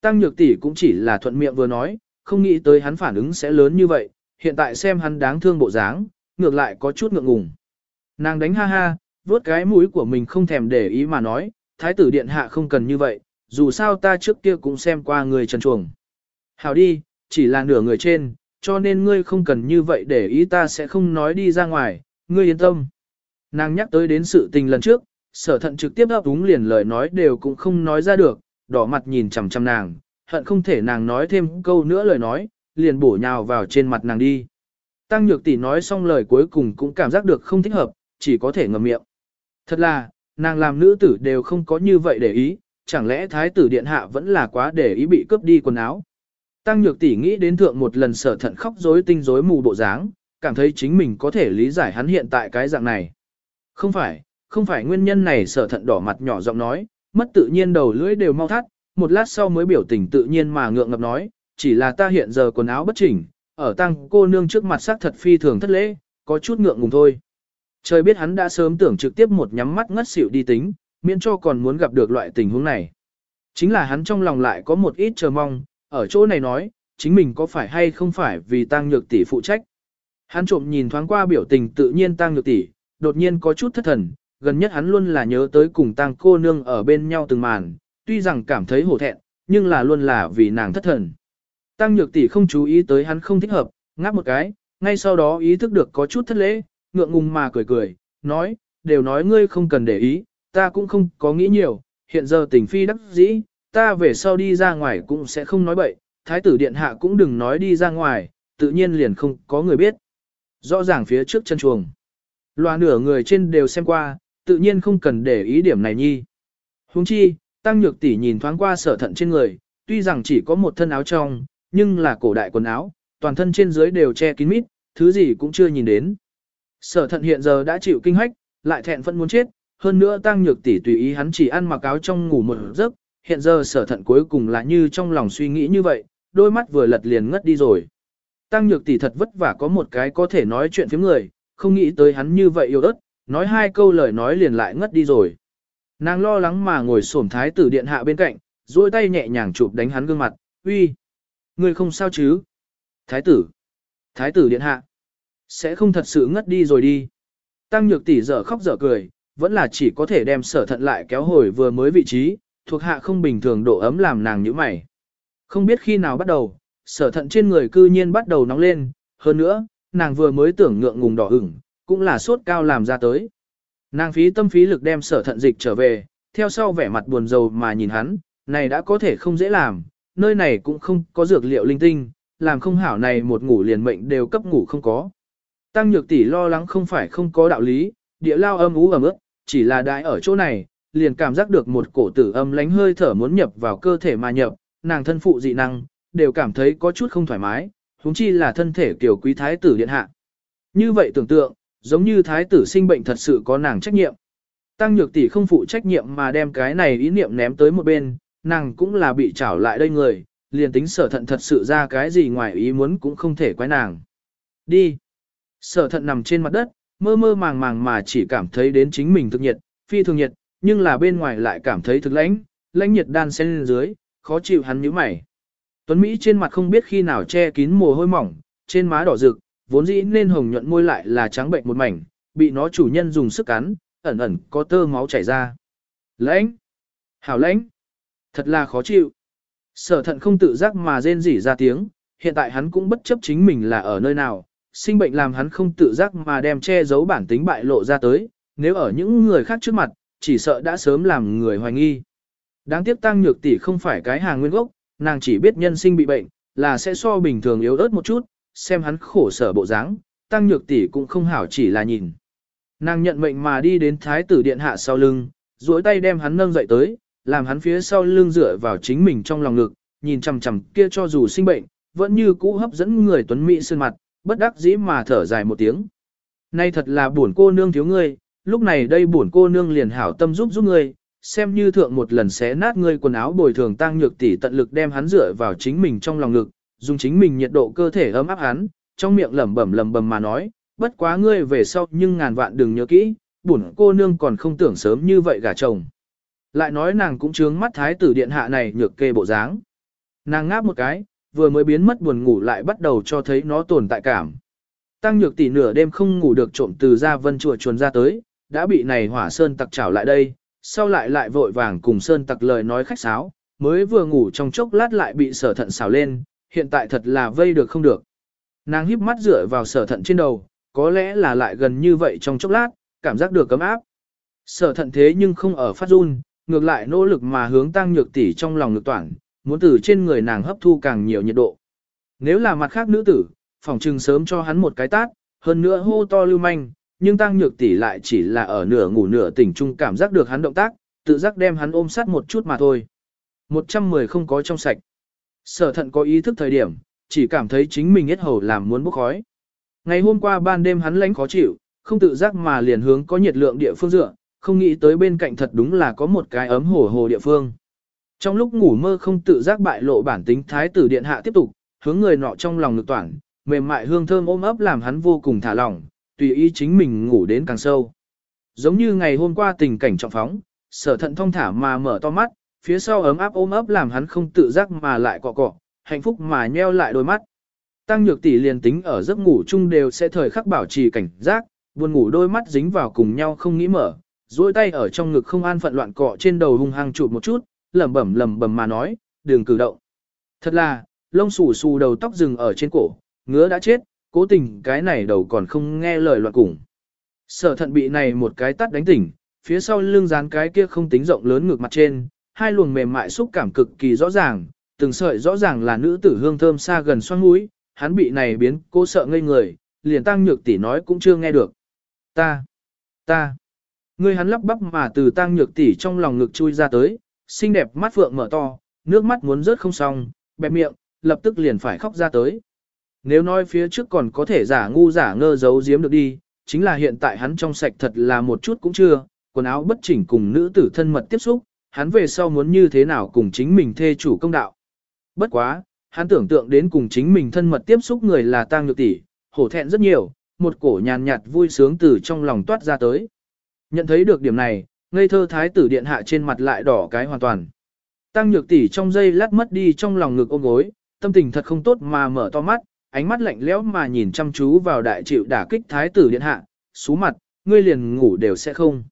Tăng nhược tỷ cũng chỉ là thuận miệng vừa nói, không nghĩ tới hắn phản ứng sẽ lớn như vậy, hiện tại xem hắn đáng thương bộ dáng, ngược lại có chút ngượng ngùng. Nàng đánh ha ha, vuốt cái mũi của mình không thèm để ý mà nói, thái tử điện hạ không cần như vậy, dù sao ta trước kia cũng xem qua người trần chuồng. Hảo đi, chỉ là nửa người trên, cho nên ngươi không cần như vậy để ý ta sẽ không nói đi ra ngoài, ngươi yên tâm. Nàng nhắc tới đến sự tình lần trước, sở thận trực tiếp ấp đúng liền lời nói đều cũng không nói ra được, đỏ mặt nhìn chằm chằm nàng, hận không thể nàng nói thêm câu nữa lời nói, liền bổ nhào vào trên mặt nàng đi. Tăng nhược tỷ nói xong lời cuối cùng cũng cảm giác được không thích hợp, chỉ có thể ngậm miệng. Thật là, nàng làm nữ tử đều không có như vậy để ý, chẳng lẽ thái tử điện hạ vẫn là quá để ý bị cướp đi quần áo. Tăng nhược tỷ nghĩ đến thượng một lần sở thận khóc rối tinh rối mù bộ dáng, cảm thấy chính mình có thể lý giải hắn hiện tại cái dạng này. Không phải, không phải nguyên nhân này sở thận đỏ mặt nhỏ giọng nói, mất tự nhiên đầu lưỡi đều mau thắt, một lát sau mới biểu tình tự nhiên mà ngượng ngập nói, chỉ là ta hiện giờ quần áo bất chỉnh, ở tăng cô nương trước mặt sắc thật phi thường thất lễ, có chút ngượng ngùng thôi. Trời biết hắn đã sớm tưởng trực tiếp một nhắm mắt ngất xỉu đi tính, miễn cho còn muốn gặp được loại tình huống này. Chính là hắn trong lòng lại có một ít chờ mong, ở chỗ này nói, chính mình có phải hay không phải vì tăng nhược tỷ phụ trách. Hắn trộm nhìn thoáng qua biểu tình tự nhiên tăng nhược tỷ, đột nhiên có chút thất thần, gần nhất hắn luôn là nhớ tới cùng tang cô nương ở bên nhau từng màn, tuy rằng cảm thấy hổ thẹn, nhưng là luôn là vì nàng thất thần. Tăng nhược tỷ không chú ý tới hắn không thích hợp, ngáp một cái, ngay sau đó ý thức được có chút thất lễ, ngượng ngùng mà cười cười, nói, đều nói ngươi không cần để ý, ta cũng không có nghĩ nhiều, hiện giờ tình phi đắc dĩ, ta về sau đi ra ngoài cũng sẽ không nói bậy, thái tử điện hạ cũng đừng nói đi ra ngoài, tự nhiên liền không có người biết. Rõ ràng phía trước chân chuồng, loa nửa người trên đều xem qua, tự nhiên không cần để ý điểm này nhi. Huống chi, tăng nhược tỷ nhìn thoáng qua sở thận trên người, tuy rằng chỉ có một thân áo trong, nhưng là cổ đại quần áo, toàn thân trên dưới đều che kín mít, thứ gì cũng chưa nhìn đến. Sở thận hiện giờ đã chịu kinh hách, lại thẹn phẫn muốn chết, hơn nữa tăng nhược tỷ tùy ý hắn chỉ ăn mặc áo trong ngủ một giấc, hiện giờ sở thận cuối cùng là như trong lòng suy nghĩ như vậy, đôi mắt vừa lật liền ngất đi rồi. Tăng nhược tỷ thật vất vả có một cái có thể nói chuyện với người, không nghĩ tới hắn như vậy yêu đất, nói hai câu lời nói liền lại ngất đi rồi. Nàng lo lắng mà ngồi xổm thái tử điện hạ bên cạnh, duỗi tay nhẹ nhàng chụp đánh hắn gương mặt, uy, ngươi không sao chứ? Thái tử, thái tử điện hạ, sẽ không thật sự ngất đi rồi đi. Tăng nhược tỷ dở khóc dở cười, vẫn là chỉ có thể đem sở thận lại kéo hồi vừa mới vị trí, thuộc hạ không bình thường độ ấm làm nàng nhíu mày. Không biết khi nào bắt đầu, sở thận trên người cư nhiên bắt đầu nóng lên, hơn nữa, nàng vừa mới tưởng ngượng ngùng đỏ ửng, cũng là sốt cao làm ra tới. Nàng phí tâm phí lực đem sở thận dịch trở về, theo sau vẻ mặt buồn rầu mà nhìn hắn, này đã có thể không dễ làm, nơi này cũng không có dược liệu linh tinh, làm không hảo này một ngủ liền mệnh đều cấp ngủ không có. Tăng nhược tỷ lo lắng không phải không có đạo lý, địa lao âm ú ẩm ướt, chỉ là đại ở chỗ này, liền cảm giác được một cổ tử âm lánh hơi thở muốn nhập vào cơ thể mà nhập, nàng thân phụ dị năng, đều cảm thấy có chút không thoải mái, huống chi là thân thể kiểu quý thái tử điện hạ. Như vậy tưởng tượng, giống như thái tử sinh bệnh thật sự có nàng trách nhiệm. Tăng nhược tỷ không phụ trách nhiệm mà đem cái này ý niệm ném tới một bên, nàng cũng là bị trảo lại đây người, liền tính sở thận thật sự ra cái gì ngoài ý muốn cũng không thể quái nàng. Đi. Sở thận nằm trên mặt đất, mơ mơ màng màng mà chỉ cảm thấy đến chính mình thực nhiệt, phi thường nhiệt, nhưng là bên ngoài lại cảm thấy thực lãnh, lãnh nhiệt đan xen lên dưới, khó chịu hắn nhíu mày. Tuấn Mỹ trên mặt không biết khi nào che kín mồ hôi mỏng, trên má đỏ rực, vốn dĩ nên hồng nhuận môi lại là trắng bệnh một mảnh, bị nó chủ nhân dùng sức cắn, ẩn ẩn có tơ máu chảy ra. Lãnh! Hảo lãnh! Thật là khó chịu. Sở thận không tự giác mà rên rỉ ra tiếng, hiện tại hắn cũng bất chấp chính mình là ở nơi nào, sinh bệnh làm hắn không tự giác mà đem che giấu bản tính bại lộ ra tới, nếu ở những người khác trước mặt, chỉ sợ đã sớm làm người hoài nghi. Đáng tiếc tăng nhược tỷ không phải cái hàng nguyên gốc, nàng chỉ biết nhân sinh bị bệnh, là sẽ so bình thường yếu ớt một chút, xem hắn khổ sở bộ dáng, tăng nhược tỷ cũng không hảo chỉ là nhìn. Nàng nhận mệnh mà đi đến thái tử điện hạ sau lưng, duỗi tay đem hắn nâng dậy tới, làm hắn phía sau lưng dựa vào chính mình trong lòng ngực, nhìn chằm chằm kia cho dù sinh bệnh, vẫn như cũ hấp dẫn người tuấn mỹ sơn mặt, bất đắc dĩ mà thở dài một tiếng. Nay thật là buồn cô nương thiếu ngươi, lúc này đây buồn cô nương liền hảo tâm giúp giúp ngươi, xem như thượng một lần xé nát ngươi quần áo bồi thường tăng nhược tỷ tận lực đem hắn dựa vào chính mình trong lòng ngực, dùng chính mình nhiệt độ cơ thể ấm áp hắn, trong miệng lẩm bẩm lẩm bẩm mà nói, bất quá ngươi về sau nhưng ngàn vạn đừng nhớ kỹ, buồn cô nương còn không tưởng sớm như vậy gả chồng. Lại nói nàng cũng trướng mắt thái tử điện hạ này nhược kê bộ dáng. Nàng ngáp một cái, vừa mới biến mất buồn ngủ lại bắt đầu cho thấy nó tồn tại cảm. Tăng nhược tỷ nửa đêm không ngủ được trộm từ ra vân chùa chuồn ra tới, đã bị này hỏa sơn tặc trảo lại đây, sau lại lại vội vàng cùng sơn tặc lời nói khách sáo, mới vừa ngủ trong chốc lát lại bị sở thận xảo lên, hiện tại thật là vây được không được. Nàng híp mắt dựa vào sở thận trên đầu, có lẽ là lại gần như vậy trong chốc lát, cảm giác được cấm áp. Sở thận thế nhưng không ở phát run, ngược lại nỗ lực mà hướng tăng nhược tỷ trong lòng lực toàn, muốn từ trên người nàng hấp thu càng nhiều nhiệt độ. Nếu là mặt khác nữ tử, phòng trừng sớm cho hắn một cái tát, hơn nữa hô to lưu manh, nhưng tăng nhược tỷ lại chỉ là ở nửa ngủ nửa tỉnh trung cảm giác được hắn động tác, tự giác đem hắn ôm sát một chút mà thôi. 110 không có trong sạch. Sở thận có ý thức thời điểm, chỉ cảm thấy chính mình hết hầu làm muốn bốc khói. Ngày hôm qua ban đêm hắn lánh khó chịu, không tự giác mà liền hướng có nhiệt lượng địa phương dựa, không nghĩ tới bên cạnh thật đúng là có một cái ấm hồ hồ địa phương. Trong lúc ngủ mơ không tự giác bại lộ bản tính thái tử điện hạ tiếp tục, hướng người nọ trong lòng ngực toàn, mềm mại hương thơm ôm ấp làm hắn vô cùng thả lỏng, tùy ý chính mình ngủ đến càng sâu. Giống như ngày hôm qua tình cảnh trọng phóng, sở thận thông thả mà mở to mắt, phía sau ấm áp ôm ấp làm hắn không tự giác mà lại cọ cọ, hạnh phúc mà nheo lại đôi mắt. Tăng nhược tỷ liền tính ở giấc ngủ chung đều sẽ thời khắc bảo trì cảnh giác, buồn ngủ đôi mắt dính vào cùng nhau không nghĩ mở, duỗi tay ở trong ngực không an phận loạn cọ trên đầu hung hăng chụp một chút, lẩm bẩm lẩm bẩm mà nói, đừng cử động. Thật là, lông xù xù đầu tóc rừng ở trên cổ, ngứa đã chết, cố tình cái này đầu còn không nghe lời loạn cùng. Sở thận bị này một cái tắt đánh tỉnh, phía sau lưng dán cái kia không tính rộng lớn ngược mặt trên, hai luồng mềm mại xúc cảm cực kỳ rõ ràng, từng sợi rõ ràng là nữ tử hương thơm xa gần xoang mũi, hắn bị này biến cố sợ ngây người, liền tăng nhược tỷ nói cũng chưa nghe được. Ta, ta, người hắn lắp bắp mà từ tăng nhược tỷ trong lòng ngực chui ra tới, xinh đẹp mắt phượng mở to, nước mắt muốn rớt không xong, bẹp miệng, lập tức liền phải khóc ra tới. Nếu nói phía trước còn có thể giả ngu giả ngơ giấu giếm được đi, chính là hiện tại hắn trong sạch thật là một chút cũng chưa, quần áo bất chỉnh cùng nữ tử thân mật tiếp xúc, hắn về sau muốn như thế nào cùng chính mình thê chủ công đạo. Bất quá, hắn tưởng tượng đến cùng chính mình thân mật tiếp xúc người là tang nhược tỷ, hổ thẹn rất nhiều, một cổ nhàn nhạt vui sướng từ trong lòng toát ra tới. Nhận thấy được điểm này, ngây thơ thái tử điện hạ trên mặt lại đỏ cái hoàn toàn. Tăng nhược tỷ trong giây lát mất đi trong lòng ngực ôm gối, tâm tình thật không tốt mà mở to mắt, ánh mắt lạnh lẽo mà nhìn chăm chú vào đại chịu đả kích thái tử điện hạ, sú mặt, ngươi liền ngủ đều sẽ không.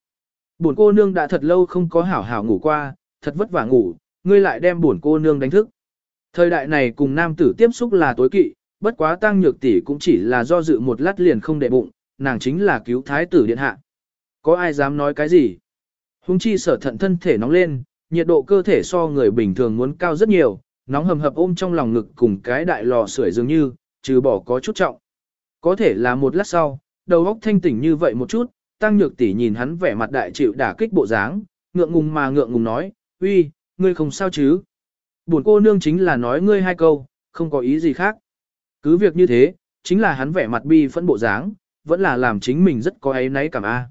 Buồn cô nương đã thật lâu không có hảo hảo ngủ qua, thật vất vả ngủ, ngươi lại đem buồn cô nương đánh thức. Thời đại này cùng nam tử tiếp xúc là tối kỵ, bất quá tăng nhược tỷ cũng chỉ là do dự một lát liền không để bụng, nàng chính là cứu thái tử điện hạ. Có ai dám nói cái gì? Hung chi sở thận thân thể nóng lên, nhiệt độ cơ thể so người bình thường muốn cao rất nhiều, nóng hầm hập ôm trong lòng ngực cùng cái đại lò sưởi dường như, trừ bỏ có chút trọng. Có thể là một lát sau, đầu óc thanh tỉnh như vậy một chút, tăng nhược tỷ nhìn hắn vẻ mặt đại chịu đả kích bộ dáng, ngượng ngùng mà ngượng ngùng nói, uy, ngươi không sao chứ? Buồn cô nương chính là nói ngươi hai câu, không có ý gì khác. Cứ việc như thế, chính là hắn vẻ mặt bi phẫn bộ dáng, vẫn là làm chính mình rất có ấy náy cảm a.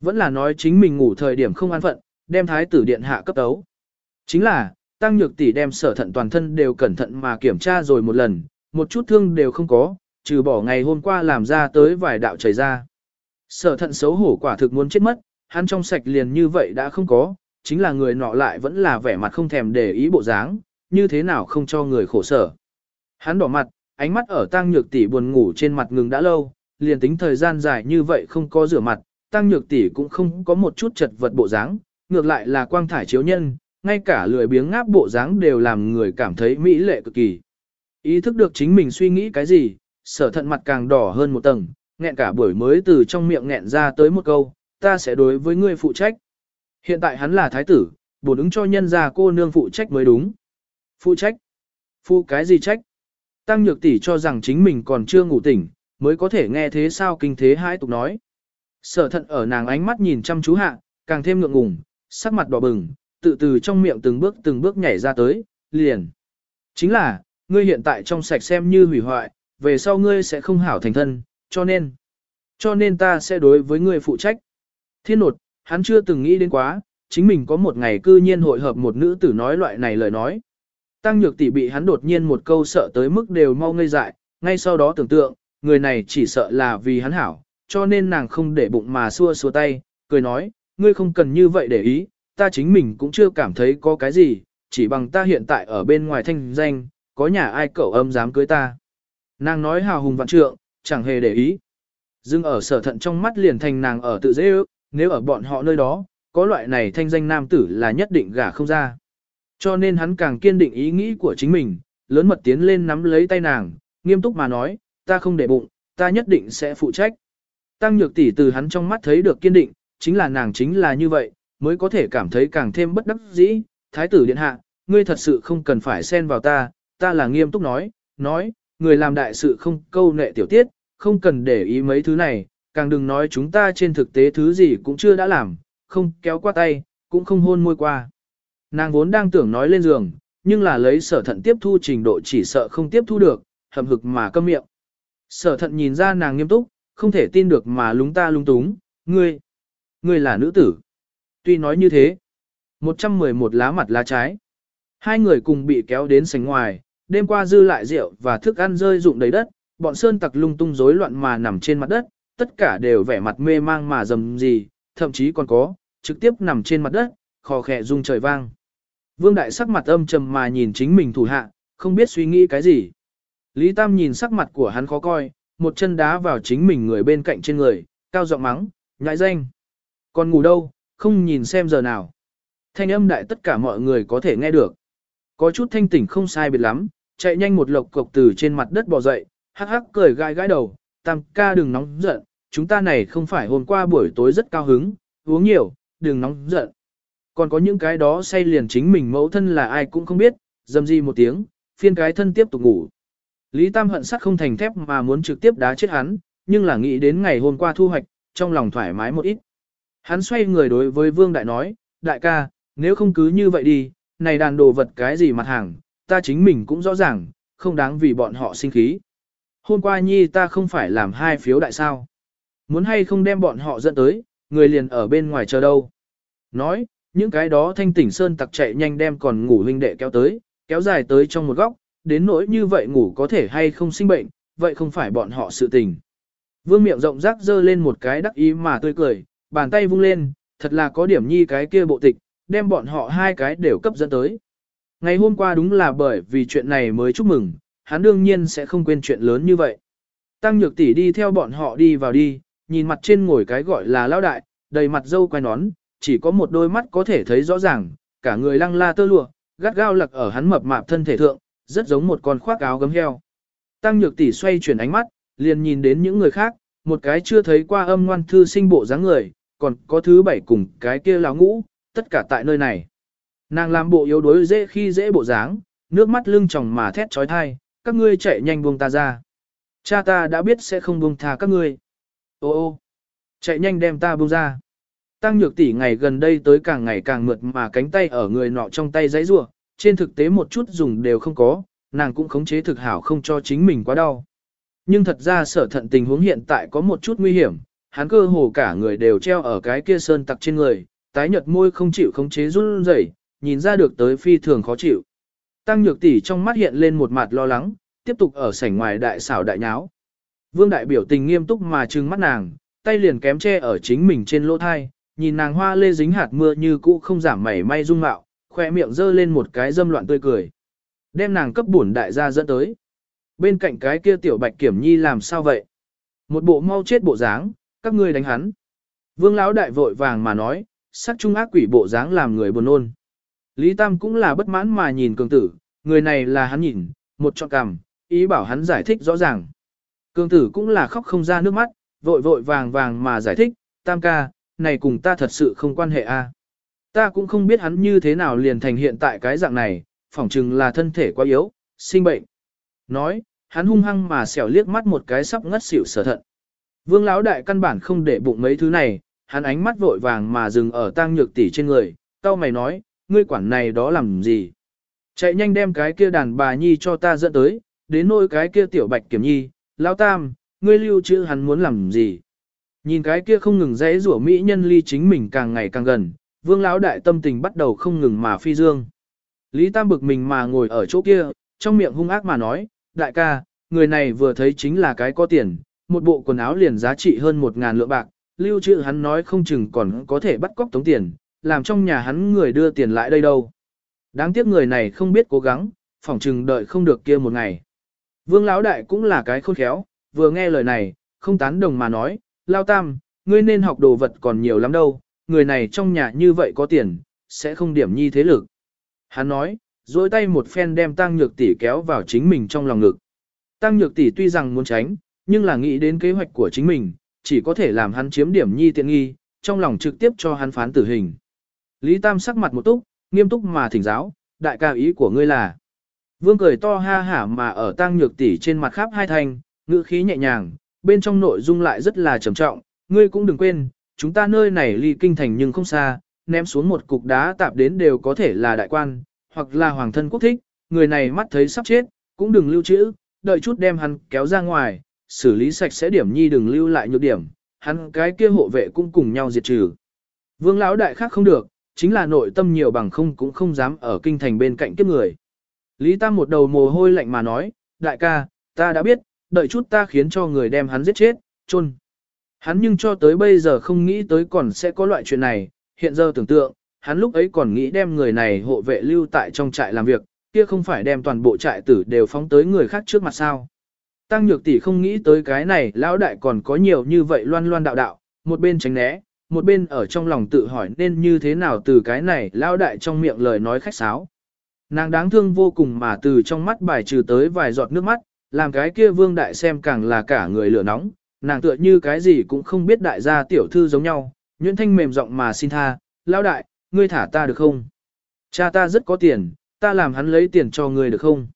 Vẫn là nói chính mình ngủ thời điểm không an phận, đem thái tử điện hạ cấp tấu. Chính là, tăng nhược tỷ đem sở thận toàn thân đều cẩn thận mà kiểm tra rồi một lần, một chút thương đều không có, trừ bỏ ngày hôm qua làm ra tới vài đạo chảy ra. Sở thận xấu hổ quả thực muốn chết mất, hắn trong sạch liền như vậy đã không có, chính là người nọ lại vẫn là vẻ mặt không thèm để ý bộ dáng, như thế nào không cho người khổ sở. Hắn đỏ mặt, ánh mắt ở tăng nhược tỷ buồn ngủ trên mặt ngừng đã lâu, liền tính thời gian dài như vậy không có rửa mặt, tăng nhược tỷ cũng không có một chút chật vật bộ dáng, ngược lại là quang thải chiếu nhân, ngay cả lười biếng ngáp bộ dáng đều làm người cảm thấy mỹ lệ cực kỳ. Ý thức được chính mình suy nghĩ cái gì, sở thận mặt càng đỏ hơn một tầng, nghẹn cả buổi mới từ trong miệng nghẹn ra tới một câu, ta sẽ đối với ngươi phụ trách. Hiện tại hắn là thái tử, bổn ứng cho nhân gia cô nương phụ trách mới đúng. Phụ trách? Phụ cái gì trách? Tăng nhược tỷ cho rằng chính mình còn chưa ngủ tỉnh, mới có thể nghe thế sao kinh thế hai tục nói. Sở thận ở nàng ánh mắt nhìn chăm chú hạ, càng thêm ngượng ngùng, sắc mặt đỏ bừng, tự từ trong miệng từng bước từng bước nhảy ra tới, liền. Chính là, ngươi hiện tại trong sạch xem như hủy hoại, về sau ngươi sẽ không hảo thành thân, cho nên, cho nên ta sẽ đối với ngươi phụ trách. Thiên nột, hắn chưa từng nghĩ đến quá, chính mình có một ngày cư nhiên hội hợp một nữ tử nói loại này lời nói. Tăng nhược tỷ bị hắn đột nhiên một câu sợ tới mức đều mau ngây dại, ngay sau đó tưởng tượng, người này chỉ sợ là vì hắn hảo, cho nên nàng không để bụng mà xua xua tay, cười nói, ngươi không cần như vậy để ý, ta chính mình cũng chưa cảm thấy có cái gì, chỉ bằng ta hiện tại ở bên ngoài thanh danh, có nhà ai cậu âm dám cưới ta. Nàng nói hào hùng vạn trượng, chẳng hề để ý. Dưng ở sở thận trong mắt liền thành nàng ở tự dễ ước, nếu ở bọn họ nơi đó, có loại này thanh danh nam tử là nhất định gả không ra. Cho nên hắn càng kiên định ý nghĩ của chính mình, lớn mật tiến lên nắm lấy tay nàng, nghiêm túc mà nói, ta không để bụng, ta nhất định sẽ phụ trách. Tăng nhược tỷ từ hắn trong mắt thấy được kiên định, chính là nàng chính là như vậy, mới có thể cảm thấy càng thêm bất đắc dĩ. Thái tử điện hạ, ngươi thật sự không cần phải xen vào ta, ta là nghiêm túc nói, nói, người làm đại sự không câu nệ tiểu tiết, không cần để ý mấy thứ này, càng đừng nói chúng ta trên thực tế thứ gì cũng chưa đã làm, không kéo qua tay, cũng không hôn môi qua. Nàng vốn đang tưởng nói lên giường, nhưng là lấy sở thận tiếp thu trình độ chỉ sợ không tiếp thu được, hầm hực mà câm miệng. Sở thận nhìn ra nàng nghiêm túc, không thể tin được mà lúng ta lung túng, ngươi, ngươi là nữ tử. Tuy nói như thế, 111 lá mặt lá trái. Hai người cùng bị kéo đến sảnh ngoài, đêm qua dư lại rượu và thức ăn rơi rụng đầy đất, bọn sơn tặc lung tung rối loạn mà nằm trên mặt đất, tất cả đều vẻ mặt mê mang mà dầm gì, thậm chí còn có, trực tiếp nằm trên mặt đất, khò khẽ rung trời vang. Vương Đại sắc mặt âm trầm mà nhìn chính mình thủ hạ, không biết suy nghĩ cái gì. Lý Tam nhìn sắc mặt của hắn khó coi, một chân đá vào chính mình người bên cạnh trên người, cao giọng mắng, nhãi danh. Còn ngủ đâu, không nhìn xem giờ nào. Thanh âm đại tất cả mọi người có thể nghe được. Có chút thanh tỉnh không sai biệt lắm, chạy nhanh một lộc cộc từ trên mặt đất bò dậy, hắc hắc cười gai gãi đầu, tam ca đừng nóng giận, chúng ta này không phải hôm qua buổi tối rất cao hứng, uống nhiều, đừng nóng giận. Còn có những cái đó say liền chính mình mẫu thân là ai cũng không biết, dầm gì một tiếng, phiên cái thân tiếp tục ngủ. Lý Tam hận sắt không thành thép mà muốn trực tiếp đá chết hắn, nhưng là nghĩ đến ngày hôm qua thu hoạch, trong lòng thoải mái một ít. Hắn xoay người đối với Vương Đại nói, đại ca, nếu không cứ như vậy đi, này đàn đồ vật cái gì mặt hàng, ta chính mình cũng rõ ràng, không đáng vì bọn họ sinh khí. Hôm qua nhi ta không phải làm hai phiếu đại sao. Muốn hay không đem bọn họ dẫn tới, người liền ở bên ngoài chờ đâu. Nói, những cái đó thanh tỉnh sơn tặc chạy nhanh đem còn ngủ huynh đệ kéo tới, kéo dài tới trong một góc, đến nỗi như vậy ngủ có thể hay không sinh bệnh, vậy không phải bọn họ sự tình. Vương miệng rộng rác dơ lên một cái đắc ý mà tươi cười, bàn tay vung lên, thật là có điểm nhi cái kia bộ tịch, đem bọn họ hai cái đều cấp dẫn tới. Ngày hôm qua đúng là bởi vì chuyện này mới chúc mừng, hắn đương nhiên sẽ không quên chuyện lớn như vậy. Tăng nhược tỷ đi theo bọn họ đi vào đi, nhìn mặt trên ngồi cái gọi là lão đại, đầy mặt dâu quai nón, chỉ có một đôi mắt có thể thấy rõ ràng, cả người lăng la tơ lụa, gắt gao lặc ở hắn mập mạp thân thể thượng, rất giống một con khoác áo gấm heo. Tăng nhược tỷ xoay chuyển ánh mắt, liền nhìn đến những người khác, một cái chưa thấy qua âm ngoan thư sinh bộ dáng người, còn có thứ bảy cùng cái kia lão ngũ, tất cả tại nơi này. Nàng làm bộ yếu đuối dễ khi dễ bộ dáng, nước mắt lưng tròng mà thét trói thai, các ngươi chạy nhanh buông ta ra. Cha ta đã biết sẽ không buông tha các ngươi. Ô ô, chạy nhanh đem ta buông ra. Tăng nhược tỷ ngày gần đây tới càng ngày càng mượt mà cánh tay ở người nọ trong tay giãy rủa, trên thực tế một chút dùng đều không có, nàng cũng khống chế thực hảo không cho chính mình quá đau. Nhưng thật ra sở thận tình huống hiện tại có một chút nguy hiểm, hắn cơ hồ cả người đều treo ở cái kia sơn tặc trên người, tái nhợt môi không chịu khống chế run rẩy, nhìn ra được tới phi thường khó chịu. Tăng nhược tỷ trong mắt hiện lên một mặt lo lắng, tiếp tục ở sảnh ngoài đại xảo đại nháo. Vương đại biểu tình nghiêm túc mà trừng mắt nàng, tay liền kém che ở chính mình trên lỗ thai, nhìn nàng hoa lê dính hạt mưa như cũ không giảm mảy may dung mạo, khoe miệng dơ lên một cái dâm loạn tươi cười. Đem nàng cấp bổn đại gia dẫn tới. Bên cạnh cái kia tiểu bạch kiểm nhi làm sao vậy? Một bộ mau chết bộ dáng, các ngươi đánh hắn. Vương lão đại vội vàng mà nói, sắc trung ác quỷ bộ dáng làm người buồn nôn. Lý Tam cũng là bất mãn mà nhìn cường tử, người này là hắn nhìn, một trọn cằm, ý bảo hắn giải thích rõ ràng. Cường tử cũng là khóc không ra nước mắt, vội vội vàng vàng mà giải thích, Tam ca, này cùng ta thật sự không quan hệ a. Ta cũng không biết hắn như thế nào liền thành hiện tại cái dạng này, phỏng chừng là thân thể quá yếu, sinh bệnh. Nói, hắn hung hăng mà xẻo liếc mắt một cái sắp ngất xỉu sở thận. Vương lão đại căn bản không để bụng mấy thứ này, hắn ánh mắt vội vàng mà dừng ở tang nhược tỷ trên người, tao mày nói, ngươi quản này đó làm gì? Chạy nhanh đem cái kia đàn bà nhi cho ta dẫn tới, đến nôi cái kia tiểu bạch kiểm nhi, lão tam, ngươi lưu trữ hắn muốn làm gì? Nhìn cái kia không ngừng dãy rủa mỹ nhân ly chính mình càng ngày càng gần, vương lão đại tâm tình bắt đầu không ngừng mà phi dương. Lý Tam bực mình mà ngồi ở chỗ kia, trong miệng hung ác mà nói, đại ca, người này vừa thấy chính là cái có tiền, một bộ quần áo liền giá trị hơn một ngàn lượng bạc, lưu trữ hắn nói không chừng còn có thể bắt cóc tống tiền, làm trong nhà hắn người đưa tiền lại đây đâu. Đáng tiếc người này không biết cố gắng, phỏng chừng đợi không được kia một ngày. Vương Lão Đại cũng là cái khôn khéo, vừa nghe lời này, không tán đồng mà nói, Lao Tam, ngươi nên học đồ vật còn nhiều lắm đâu, người này trong nhà như vậy có tiền, sẽ không điểm nhi thế lực. Hắn nói, dối tay một phen đem Tăng Nhược Tỷ kéo vào chính mình trong lòng ngực. Tăng Nhược Tỷ tuy rằng muốn tránh, nhưng là nghĩ đến kế hoạch của chính mình, chỉ có thể làm hắn chiếm điểm nhi tiện nghi, trong lòng trực tiếp cho hắn phán tử hình. Lý Tam sắc mặt một túc, nghiêm túc mà thỉnh giáo, đại ca ý của ngươi là. Vương cười to ha hả mà ở Tăng Nhược Tỷ trên mặt khắp hai thành, ngữ khí nhẹ nhàng, bên trong nội dung lại rất là trầm trọng, ngươi cũng đừng quên, chúng ta nơi này ly kinh thành nhưng không xa, ném xuống một cục đá tạp đến đều có thể là đại quan, hoặc là hoàng thân quốc thích, người này mắt thấy sắp chết, cũng đừng lưu trữ, đợi chút đem hắn kéo ra ngoài, xử lý sạch sẽ điểm nhi đừng lưu lại nhược điểm, hắn cái kia hộ vệ cũng cùng nhau diệt trừ. Vương lão đại khác không được, chính là nội tâm nhiều bằng không cũng không dám ở kinh thành bên cạnh kiếp người. Lý Tam một đầu mồ hôi lạnh mà nói, đại ca, ta đã biết, đợi chút ta khiến cho người đem hắn giết chết, chôn. Hắn nhưng cho tới bây giờ không nghĩ tới còn sẽ có loại chuyện này, hiện giờ tưởng tượng, hắn lúc ấy còn nghĩ đem người này hộ vệ lưu tại trong trại làm việc, kia không phải đem toàn bộ trại tử đều phóng tới người khác trước mặt sao. Tăng nhược tỷ không nghĩ tới cái này, lão đại còn có nhiều như vậy loan loan đạo đạo, một bên tránh né, một bên ở trong lòng tự hỏi nên như thế nào từ cái này lão đại trong miệng lời nói khách sáo. Nàng đáng thương vô cùng mà từ trong mắt bài trừ tới vài giọt nước mắt, làm cái kia vương đại xem càng là cả người lửa nóng, nàng tựa như cái gì cũng không biết đại gia tiểu thư giống nhau, nhuyễn thanh mềm giọng mà xin tha, lão đại, ngươi thả ta được không? Cha ta rất có tiền, ta làm hắn lấy tiền cho ngươi được không?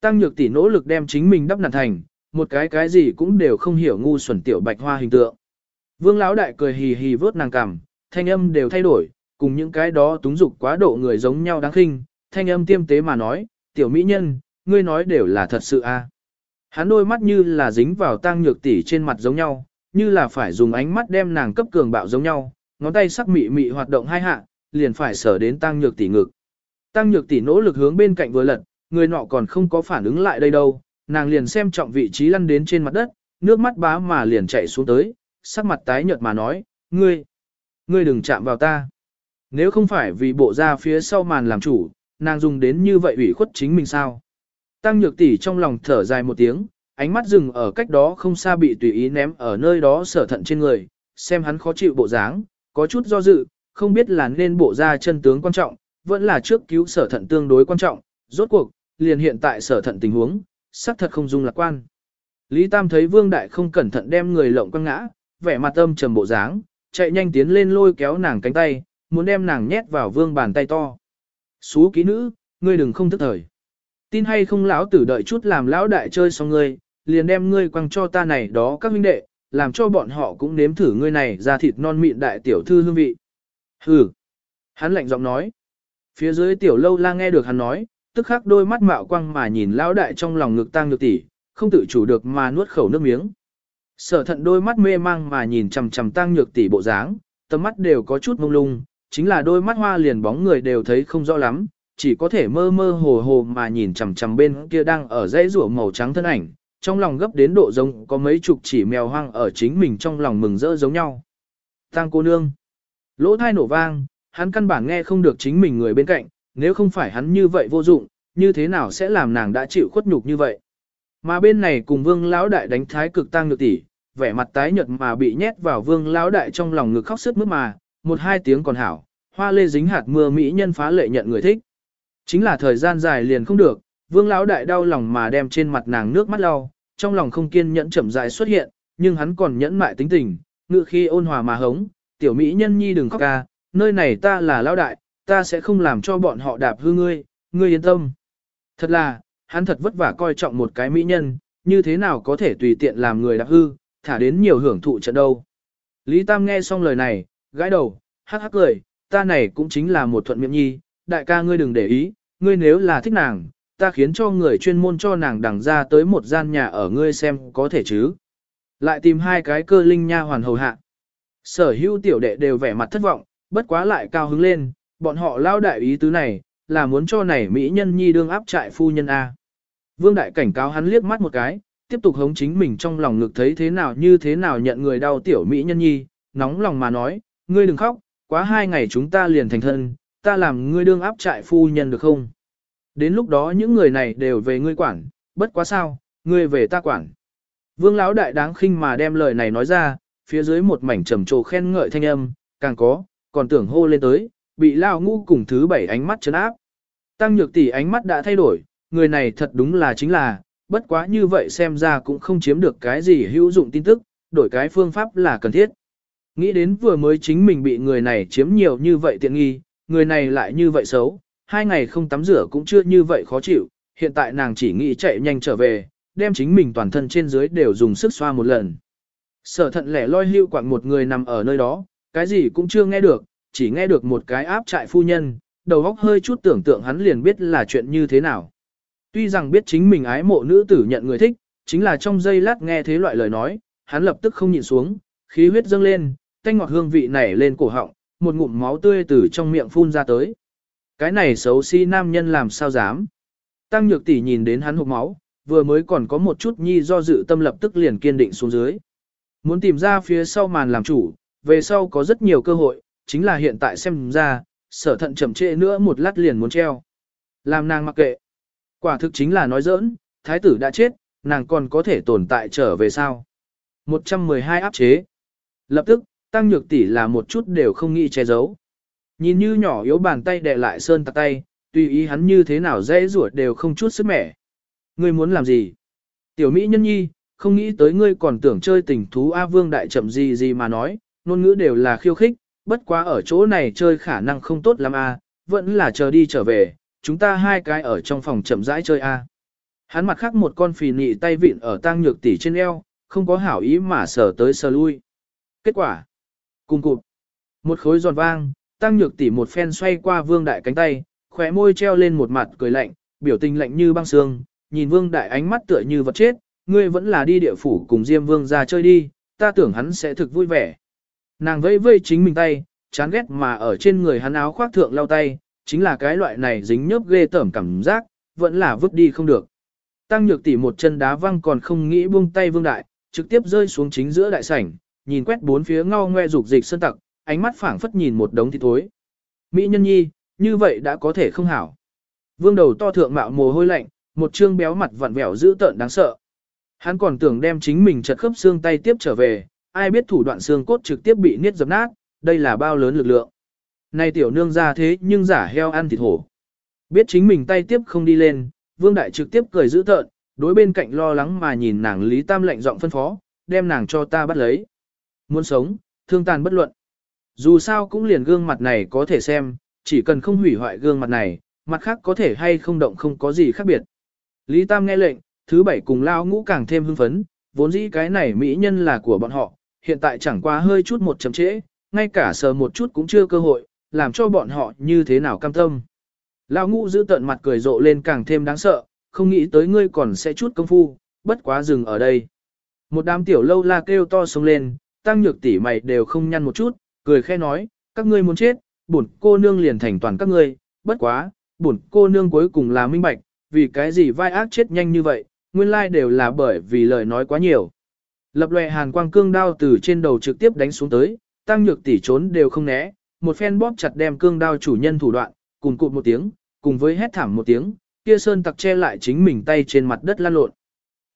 Tăng nhược tỷ nỗ lực đem chính mình đắp nặn thành, một cái cái gì cũng đều không hiểu ngu xuẩn tiểu bạch hoa hình tượng. Vương lão đại cười hì hì vớt nàng cằm, thanh âm đều thay đổi, cùng những cái đó túng dục quá độ người giống nhau đáng khinh, thanh âm tiêm tế mà nói, tiểu mỹ nhân, ngươi nói đều là thật sự a. À? Hắn đôi mắt như là dính vào tăng nhược tỷ trên mặt giống nhau, như là phải dùng ánh mắt đem nàng cấp cường bạo giống nhau, ngón tay sắc mị mị hoạt động hai hạ, liền phải sở đến tăng nhược tỷ ngực. Tăng nhược tỷ nỗ lực hướng bên cạnh vừa lật, người nọ còn không có phản ứng lại đây đâu, nàng liền xem trọng vị trí lăn đến trên mặt đất, nước mắt bá mà liền chạy xuống tới, sắc mặt tái nhợt mà nói, ngươi, ngươi đừng chạm vào ta. Nếu không phải vì bộ ra phía sau màn làm chủ, nàng dùng đến như vậy ủy khuất chính mình sao. Tăng nhược tỷ trong lòng thở dài một tiếng, ánh mắt dừng ở cách đó không xa bị tùy ý ném ở nơi đó sở thận trên người, xem hắn khó chịu bộ dáng, có chút do dự, không biết là nên bộ ra chân tướng quan trọng, vẫn là trước cứu sở thận tương đối quan trọng, rốt cuộc, liền hiện tại sở thận tình huống, xác thật không dung lạc quan. Lý Tam thấy Vương Đại không cẩn thận đem người lộng quăng ngã, vẻ mặt âm trầm bộ dáng, chạy nhanh tiến lên lôi kéo nàng cánh tay, muốn đem nàng nhét vào Vương bàn tay to. Xú ký nữ, ngươi đừng không thức thời. Tin hay không lão tử đợi chút làm lão đại chơi xong ngươi, liền đem ngươi quăng cho ta này đó các huynh đệ, làm cho bọn họ cũng nếm thử ngươi này ra thịt non mịn đại tiểu thư hương vị. Hừ. Hắn lạnh giọng nói. Phía dưới tiểu lâu la nghe được hắn nói, tức khắc đôi mắt mạo quang mà nhìn lão đại trong lòng ngực tang nhược tỷ, không tự chủ được mà nuốt khẩu nước miếng. Sở thận đôi mắt mê mang mà nhìn chằm chằm tang nhược tỷ bộ dáng, tầm mắt đều có chút mông lung, chính là đôi mắt hoa liền bóng người đều thấy không rõ lắm, chỉ có thể mơ mơ hồ hồ mà nhìn chằm chằm bên kia đang ở dãy rủa màu trắng thân ảnh, trong lòng gấp đến độ giống có mấy chục chỉ mèo hoang ở chính mình trong lòng mừng rỡ giống nhau. Tang cô nương. Lỗ thai nổ vang, hắn căn bản nghe không được chính mình người bên cạnh, nếu không phải hắn như vậy vô dụng, như thế nào sẽ làm nàng đã chịu khuất nhục như vậy. Mà bên này cùng vương lão đại đánh thái cực tăng nhược tỷ, vẻ mặt tái nhợt mà bị nhét vào vương lão đại trong lòng ngực khóc sướt mướt mà, một hai tiếng còn hảo, hoa lê dính hạt mưa mỹ nhân phá lệ nhận người thích. Chính là thời gian dài liền không được, vương lão đại đau lòng mà đem trên mặt nàng nước mắt lau, trong lòng không kiên nhẫn chậm rãi xuất hiện, nhưng hắn còn nhẫn mại tính tình, ngự khi ôn hòa mà hống, tiểu mỹ nhân nhi đừng khóc ca, nơi này ta là lão đại, ta sẽ không làm cho bọn họ đạp hư ngươi, ngươi yên tâm. Thật là, hắn thật vất vả coi trọng một cái mỹ nhân, như thế nào có thể tùy tiện làm người đạp hư, thả đến nhiều hưởng thụ trận đâu. Lý Tam nghe xong lời này, gãi đầu, hắc hắc cười, ta này cũng chính là một thuận miệng nhi, đại ca ngươi đừng để ý, ngươi nếu là thích nàng, ta khiến cho người chuyên môn cho nàng đằng ra tới một gian nhà ở ngươi xem có thể chứ. Lại tìm hai cái cơ linh nha hoàn hầu hạ. Sở hữu tiểu đệ đều vẻ mặt thất vọng, bất quá lại cao hứng lên, bọn họ lao đại ý tứ này, là muốn cho này Mỹ nhân nhi đương áp trại phu nhân A. Vương đại cảnh cáo hắn liếc mắt một cái, tiếp tục hống chính mình trong lòng ngực thấy thế nào như thế nào nhận người đau tiểu Mỹ nhân nhi, nóng lòng mà nói, ngươi đừng khóc, quá hai ngày chúng ta liền thành thân, ta làm ngươi đương áp trại phu nhân được không? Đến lúc đó những người này đều về ngươi quản, bất quá sao, ngươi về ta quản. Vương lão đại đáng khinh mà đem lời này nói ra, phía dưới một mảnh trầm trồ khen ngợi thanh âm, càng có, còn tưởng hô lên tới, bị lao ngu cùng thứ bảy ánh mắt chấn áp. Tăng nhược tỷ ánh mắt đã thay đổi, người này thật đúng là chính là, bất quá như vậy xem ra cũng không chiếm được cái gì hữu dụng tin tức, đổi cái phương pháp là cần thiết. Nghĩ đến vừa mới chính mình bị người này chiếm nhiều như vậy tiện nghi, người này lại như vậy xấu, hai ngày không tắm rửa cũng chưa như vậy khó chịu, hiện tại nàng chỉ nghĩ chạy nhanh trở về, đem chính mình toàn thân trên dưới đều dùng sức xoa một lần. Sở thận lẻ loi hưu quạng một người nằm ở nơi đó, cái gì cũng chưa nghe được, chỉ nghe được một cái áp trại phu nhân, đầu óc hơi chút tưởng tượng hắn liền biết là chuyện như thế nào. Tuy rằng biết chính mình ái mộ nữ tử nhận người thích, chính là trong giây lát nghe thế loại lời nói, hắn lập tức không nhịn xuống, khí huyết dâng lên, tanh ngọt hương vị nảy lên cổ họng, một ngụm máu tươi từ trong miệng phun ra tới. Cái này xấu xí si nam nhân làm sao dám. Tăng nhược tỷ nhìn đến hắn hộp máu, vừa mới còn có một chút nhi do dự tâm lập tức liền kiên định xuống dưới. Muốn tìm ra phía sau màn làm chủ, về sau có rất nhiều cơ hội, chính là hiện tại xem ra, sở thận chậm trễ nữa một lát liền muốn treo. Làm nàng mặc kệ. Quả thực chính là nói giỡn, thái tử đã chết, nàng còn có thể tồn tại trở về sao. 112 áp chế. Lập tức, tăng nhược tỷ là một chút đều không nghĩ che giấu. Nhìn như nhỏ yếu bàn tay đè lại sơn tạc tay, tùy ý hắn như thế nào dễ ruột đều không chút sức mẻ. Ngươi muốn làm gì? Tiểu Mỹ nhân nhi, không nghĩ tới ngươi còn tưởng chơi tình thú A Vương đại chậm gì gì mà nói, ngôn ngữ đều là khiêu khích, bất quá ở chỗ này chơi khả năng không tốt lắm A, vẫn là chờ đi trở về, chúng ta hai cái ở trong phòng chậm rãi chơi A. Hắn mặt khác một con phì nị tay vịn ở tang nhược tỷ trên eo, không có hảo ý mà sờ tới sờ lui. Kết quả, cùng cụt, một khối giòn vang, tăng nhược tỷ một phen xoay qua vương đại cánh tay, khóe môi treo lên một mặt cười lạnh, biểu tình lạnh như băng sương nhìn vương đại ánh mắt tựa như vật chết, ngươi vẫn là đi địa phủ cùng Diêm Vương ra chơi đi, ta tưởng hắn sẽ thực vui vẻ. Nàng vẫy vẫy chính mình tay, chán ghét mà ở trên người hắn áo khoác thượng lau tay, chính là cái loại này dính nhớp ghê tởm cảm giác, vẫn là vứt đi không được. Tăng nhược tỷ một chân đá văng còn không nghĩ buông tay vương đại, trực tiếp rơi xuống chính giữa đại sảnh, nhìn quét bốn phía ngao ngoe dục dịch sơn tặc, ánh mắt phảng phất nhìn một đống thịt thối. Mỹ nhân nhi, như vậy đã có thể không hảo. Vương đầu to thượng mạo mồ hôi lạnh, một trương béo mặt vặn vẹo dữ tợn đáng sợ. Hắn còn tưởng đem chính mình chật khớp xương tay tiếp trở về, ai biết thủ đoạn xương cốt trực tiếp bị niết dập nát, đây là bao lớn lực lượng. Này tiểu nương ra thế nhưng giả heo ăn thịt hổ. Biết chính mình tay tiếp không đi lên, vương đại trực tiếp cười dữ tợn, đối bên cạnh lo lắng mà nhìn nàng Lý Tam lệnh giọng phân phó, đem nàng cho ta bắt lấy. Muốn sống, thương tàn bất luận. Dù sao cũng liền gương mặt này có thể xem, chỉ cần không hủy hoại gương mặt này, mặt khác có thể hay không động không có gì khác biệt. Lý Tam nghe lệnh, thứ bảy cùng lao ngũ càng thêm hưng phấn, vốn dĩ cái này mỹ nhân là của bọn họ, hiện tại chẳng qua hơi chút một chấm trễ, ngay cả sờ một chút cũng chưa cơ hội, làm cho bọn họ như thế nào cam tâm. Lão ngũ giữ tận mặt cười rộ lên càng thêm đáng sợ, không nghĩ tới ngươi còn sẽ chút công phu, bất quá dừng ở đây. Một đám tiểu lâu la kêu to sống lên, tăng nhược tỷ mày đều không nhăn một chút, cười khẽ nói, các ngươi muốn chết, bổn cô nương liền thành toàn các ngươi, bất quá, bổn cô nương cuối cùng là minh bạch, vì cái gì vai ác chết nhanh như vậy, nguyên lai đều là bởi vì lời nói quá nhiều. Lập lòe hàn quang cương đao từ trên đầu trực tiếp đánh xuống tới, tăng nhược tỷ trốn đều không né, một phen bóp chặt đem cương đao chủ nhân thủ đoạn, cùng cụt một tiếng, cùng với hét thảm một tiếng, kia sơn tặc che lại chính mình tay trên mặt đất lăn lộn.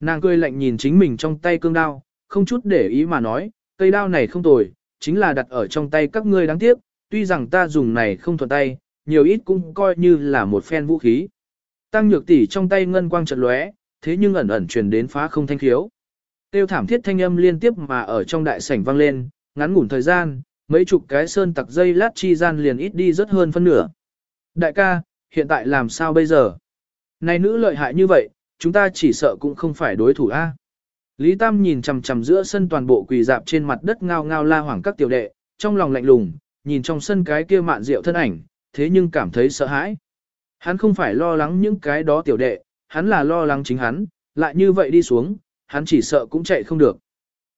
Nàng cười lạnh nhìn chính mình trong tay cương đao, không chút để ý mà nói, cây đao này không tồi, chính là đặt ở trong tay các ngươi đáng tiếc, tuy rằng ta dùng này không thuận tay, nhiều ít cũng coi như là một phen vũ khí. Tăng nhược tỷ trong tay ngân quang chợt lóe, thế nhưng ẩn ẩn truyền đến phá không thanh khiếu. Tiêu thảm thiết thanh âm liên tiếp mà ở trong đại sảnh vang lên, ngắn ngủn thời gian, mấy chục cái sơn tặc dây lát chi gian liền ít đi rất hơn phân nửa. Đại ca, hiện tại làm sao bây giờ? Này nữ lợi hại như vậy, chúng ta chỉ sợ cũng không phải đối thủ a. Lý Tam nhìn chằm chằm giữa sân toàn bộ quỳ dạp trên mặt đất ngao ngao la hoảng các tiểu đệ, trong lòng lạnh lùng, nhìn trong sân cái kia mạn rượu thân ảnh, thế nhưng cảm thấy sợ hãi. Hắn không phải lo lắng những cái đó tiểu đệ, hắn là lo lắng chính hắn, lại như vậy đi xuống, hắn chỉ sợ cũng chạy không được.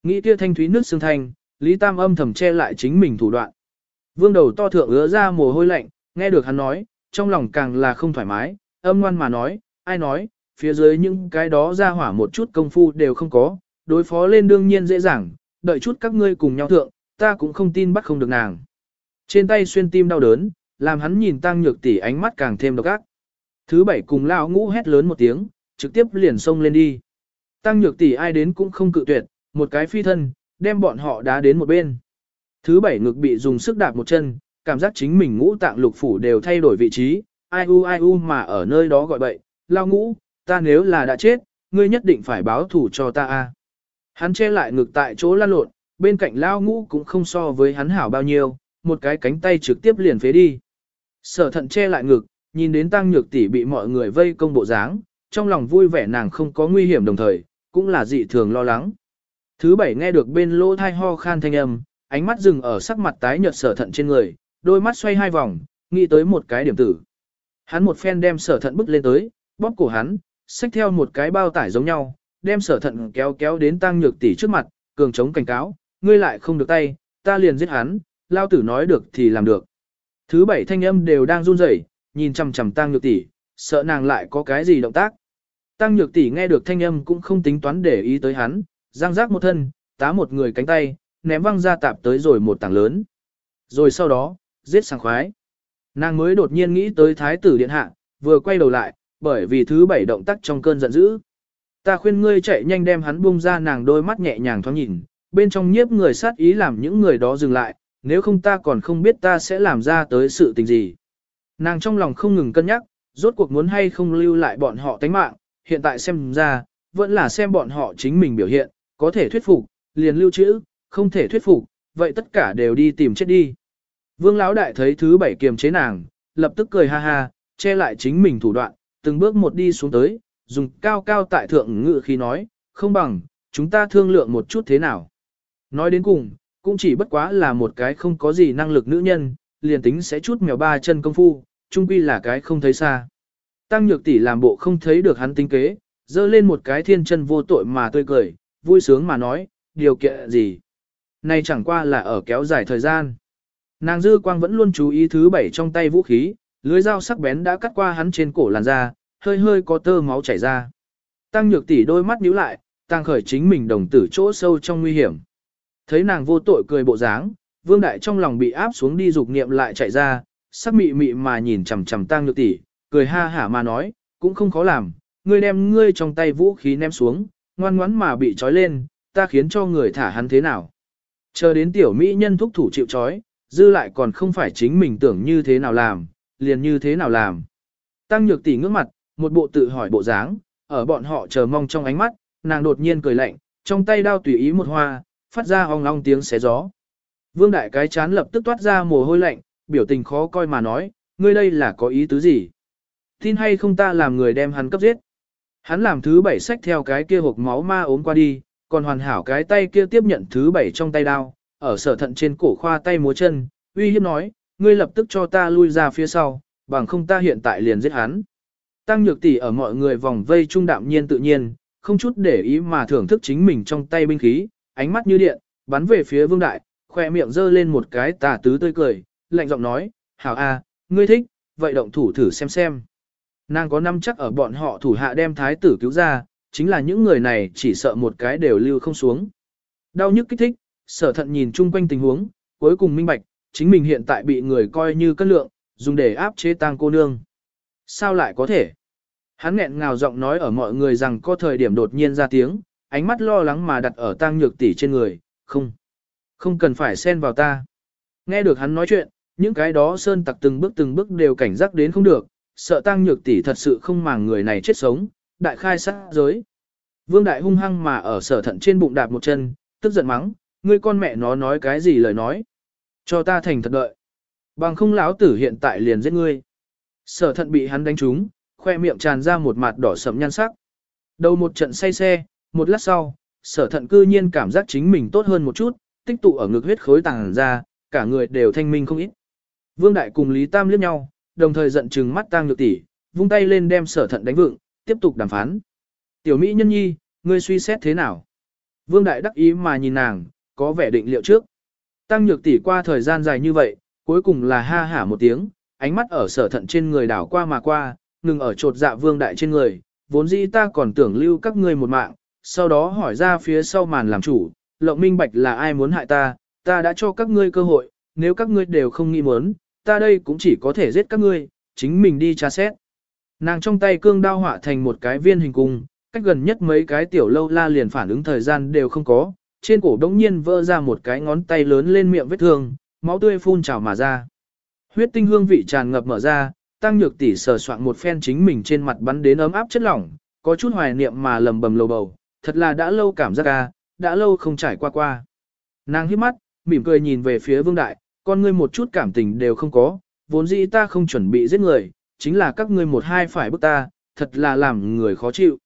Nghĩ kia thanh thúy nước xương thanh, Lý Tam âm thầm che lại chính mình thủ đoạn. Vương đầu to thượng ứa ra mồ hôi lạnh, nghe được hắn nói, trong lòng càng là không thoải mái, âm ngoan mà nói, ai nói, phía dưới những cái đó ra hỏa một chút công phu đều không có, đối phó lên đương nhiên dễ dàng, đợi chút các ngươi cùng nhau thượng, ta cũng không tin bắt không được nàng. Trên tay xuyên tim đau đớn, làm hắn nhìn tăng nhược tỷ ánh mắt càng thêm độc ác. Thứ bảy cùng lão ngũ hét lớn một tiếng, trực tiếp liền xông lên đi. Tăng nhược tỷ ai đến cũng không cự tuyệt, một cái phi thân, đem bọn họ đá đến một bên. Thứ bảy ngực bị dùng sức đạp một chân, cảm giác chính mình ngũ tạng lục phủ đều thay đổi vị trí, ai u ai u mà ở nơi đó gọi bậy, lao ngũ, ta nếu là đã chết, ngươi nhất định phải báo thủ cho ta a. Hắn che lại ngực tại chỗ lăn lộn, bên cạnh lao ngũ cũng không so với hắn hảo bao nhiêu, một cái cánh tay trực tiếp liền phế đi. Sở thận che lại ngực, nhìn đến tăng nhược tỷ bị mọi người vây công bộ dáng, trong lòng vui vẻ nàng không có nguy hiểm đồng thời, cũng là dị thường lo lắng. Thứ bảy nghe được bên lỗ thai ho khan thanh âm, ánh mắt dừng ở sắc mặt tái nhợt sở thận trên người, đôi mắt xoay hai vòng, nghĩ tới một cái điểm tử. Hắn một phen đem sở thận bước lên tới, bóp cổ hắn, xách theo một cái bao tải giống nhau, đem sở thận kéo kéo đến tăng nhược tỷ trước mặt, cường chống cảnh cáo, ngươi lại không được tay, ta liền giết hắn, lao tử nói được thì làm được. Thứ bảy thanh âm đều đang run rẩy, nhìn chằm chằm tăng nhược tỷ, sợ nàng lại có cái gì động tác. Tăng nhược tỷ nghe được thanh âm cũng không tính toán để ý tới hắn, giang giác một thân, tá một người cánh tay, ném văng ra tạp tới rồi một tảng lớn. Rồi sau đó, giết sảng khoái. Nàng mới đột nhiên nghĩ tới thái tử điện hạ, vừa quay đầu lại, bởi vì thứ bảy động tác trong cơn giận dữ. Ta khuyên ngươi chạy nhanh đem hắn buông ra nàng đôi mắt nhẹ nhàng thoáng nhìn, bên trong nhiếp người sát ý làm những người đó dừng lại, nếu không ta còn không biết ta sẽ làm ra tới sự tình gì. Nàng trong lòng không ngừng cân nhắc, rốt cuộc muốn hay không lưu lại bọn họ tánh mạng, hiện tại xem ra, vẫn là xem bọn họ chính mình biểu hiện, có thể thuyết phục, liền lưu trữ, không thể thuyết phục, vậy tất cả đều đi tìm chết đi. Vương Lão Đại thấy thứ bảy kiềm chế nàng, lập tức cười ha ha, che lại chính mình thủ đoạn, từng bước một đi xuống tới, dùng cao cao tại thượng ngự khi nói, không bằng, chúng ta thương lượng một chút thế nào. Nói đến cùng, cũng chỉ bất quá là một cái không có gì năng lực nữ nhân, liền tính sẽ chút mèo ba chân công phu, chung quy là cái không thấy xa. Tăng nhược tỷ làm bộ không thấy được hắn tính kế, dơ lên một cái thiên chân vô tội mà tươi cười, vui sướng mà nói, điều kiện gì. Này chẳng qua là ở kéo dài thời gian. Nàng dư quang vẫn luôn chú ý thứ bảy trong tay vũ khí, lưới dao sắc bén đã cắt qua hắn trên cổ làn da, hơi hơi có tơ máu chảy ra. Tăng nhược tỷ đôi mắt nhíu lại, tăng khởi chính mình đồng tử chỗ sâu trong nguy hiểm. Thấy nàng vô tội cười bộ dáng, vương đại trong lòng bị áp xuống đi dục niệm lại chạy ra, sắc mị mị mà nhìn chằm chằm tăng nhược tỷ, cười ha hả mà nói, cũng không khó làm, ngươi đem ngươi trong tay vũ khí ném xuống, ngoan ngoãn mà bị trói lên, ta khiến cho người thả hắn thế nào. Chờ đến tiểu mỹ nhân thúc thủ chịu trói, dư lại còn không phải chính mình tưởng như thế nào làm, liền như thế nào làm. Tăng nhược tỷ ngước mặt, một bộ tự hỏi bộ dáng, ở bọn họ chờ mong trong ánh mắt, nàng đột nhiên cười lạnh, trong tay đao tùy ý một hoa, phát ra ong ong tiếng xé gió. Vương đại cái chán lập tức toát ra mồ hôi lạnh, biểu tình khó coi mà nói, ngươi đây là có ý tứ gì? Tin hay không ta làm người đem hắn cấp giết? Hắn làm thứ bảy sách theo cái kia hộp máu ma ốm qua đi, còn hoàn hảo cái tay kia tiếp nhận thứ bảy trong tay đao, ở sở thận trên cổ khoa tay múa chân, uy hiếp nói, ngươi lập tức cho ta lui ra phía sau, bằng không ta hiện tại liền giết hắn. Tăng nhược tỷ ở mọi người vòng vây trung đạm nhiên tự nhiên, không chút để ý mà thưởng thức chính mình trong tay binh khí, ánh mắt như điện, bắn về phía vương đại, khoe miệng giơ lên một cái tà tứ tươi cười, lạnh giọng nói, hảo a, ngươi thích, vậy động thủ thử xem xem. Nàng có năm chắc ở bọn họ thủ hạ đem thái tử cứu ra, chính là những người này chỉ sợ một cái đều lưu không xuống. Đau nhức kích thích, sở thận nhìn chung quanh tình huống, cuối cùng minh bạch, chính mình hiện tại bị người coi như cân lượng, dùng để áp chế tang cô nương. Sao lại có thể? Hắn nghẹn ngào giọng nói ở mọi người rằng có thời điểm đột nhiên ra tiếng, ánh mắt lo lắng mà đặt ở tang nhược tỷ trên người, không. Không cần phải xen vào ta. Nghe được hắn nói chuyện, những cái đó sơn tặc từng bước từng bước đều cảnh giác đến không được, sợ tăng nhược tỷ thật sự không màng người này chết sống, đại khai sát giới. Vương đại hung hăng mà ở sở thận trên bụng đạp một chân, tức giận mắng, ngươi con mẹ nó nói cái gì lời nói. Cho ta thành thật đợi. Bằng không lão tử hiện tại liền giết ngươi. Sở thận bị hắn đánh trúng, khoe miệng tràn ra một mặt đỏ sẫm nhan sắc. Đầu một trận say xe, một lát sau, sở thận cư nhiên cảm giác chính mình tốt hơn một chút, tích tụ ở ngực huyết khối tàng ra, cả người đều thanh minh không ít. Vương Đại cùng Lý Tam liếc nhau, đồng thời giận trừng mắt tang nhược tỷ, vung tay lên đem sở thận đánh vựng, tiếp tục đàm phán. Tiểu Mỹ nhân nhi, ngươi suy xét thế nào? Vương Đại đắc ý mà nhìn nàng, có vẻ định liệu trước. Tăng nhược tỷ qua thời gian dài như vậy, cuối cùng là ha hả một tiếng, ánh mắt ở sở thận trên người đảo qua mà qua, ngừng ở trột dạ Vương Đại trên người, vốn dĩ ta còn tưởng lưu các ngươi một mạng, sau đó hỏi ra phía sau màn làm chủ, lộng minh bạch là ai muốn hại ta, ta đã cho các ngươi cơ hội, nếu các ngươi đều không nghĩ muốn, ta đây cũng chỉ có thể giết các ngươi, chính mình đi tra xét. Nàng trong tay cương đao họa thành một cái viên hình cung, cách gần nhất mấy cái tiểu lâu la liền phản ứng thời gian đều không có, trên cổ đống nhiên vỡ ra một cái ngón tay lớn lên miệng vết thương, máu tươi phun trào mà ra. Huyết tinh hương vị tràn ngập mở ra, tăng nhược tỷ sờ soạn một phen chính mình trên mặt bắn đến ấm áp chất lỏng, có chút hoài niệm mà lầm bầm lầu bầu, thật là đã lâu cảm giác ca, đã lâu không trải qua qua. Nàng hít mắt, mỉm cười nhìn về phía vương đại, con ngươi một chút cảm tình đều không có, vốn dĩ ta không chuẩn bị giết người, chính là các ngươi một hai phải bức ta, thật là làm người khó chịu.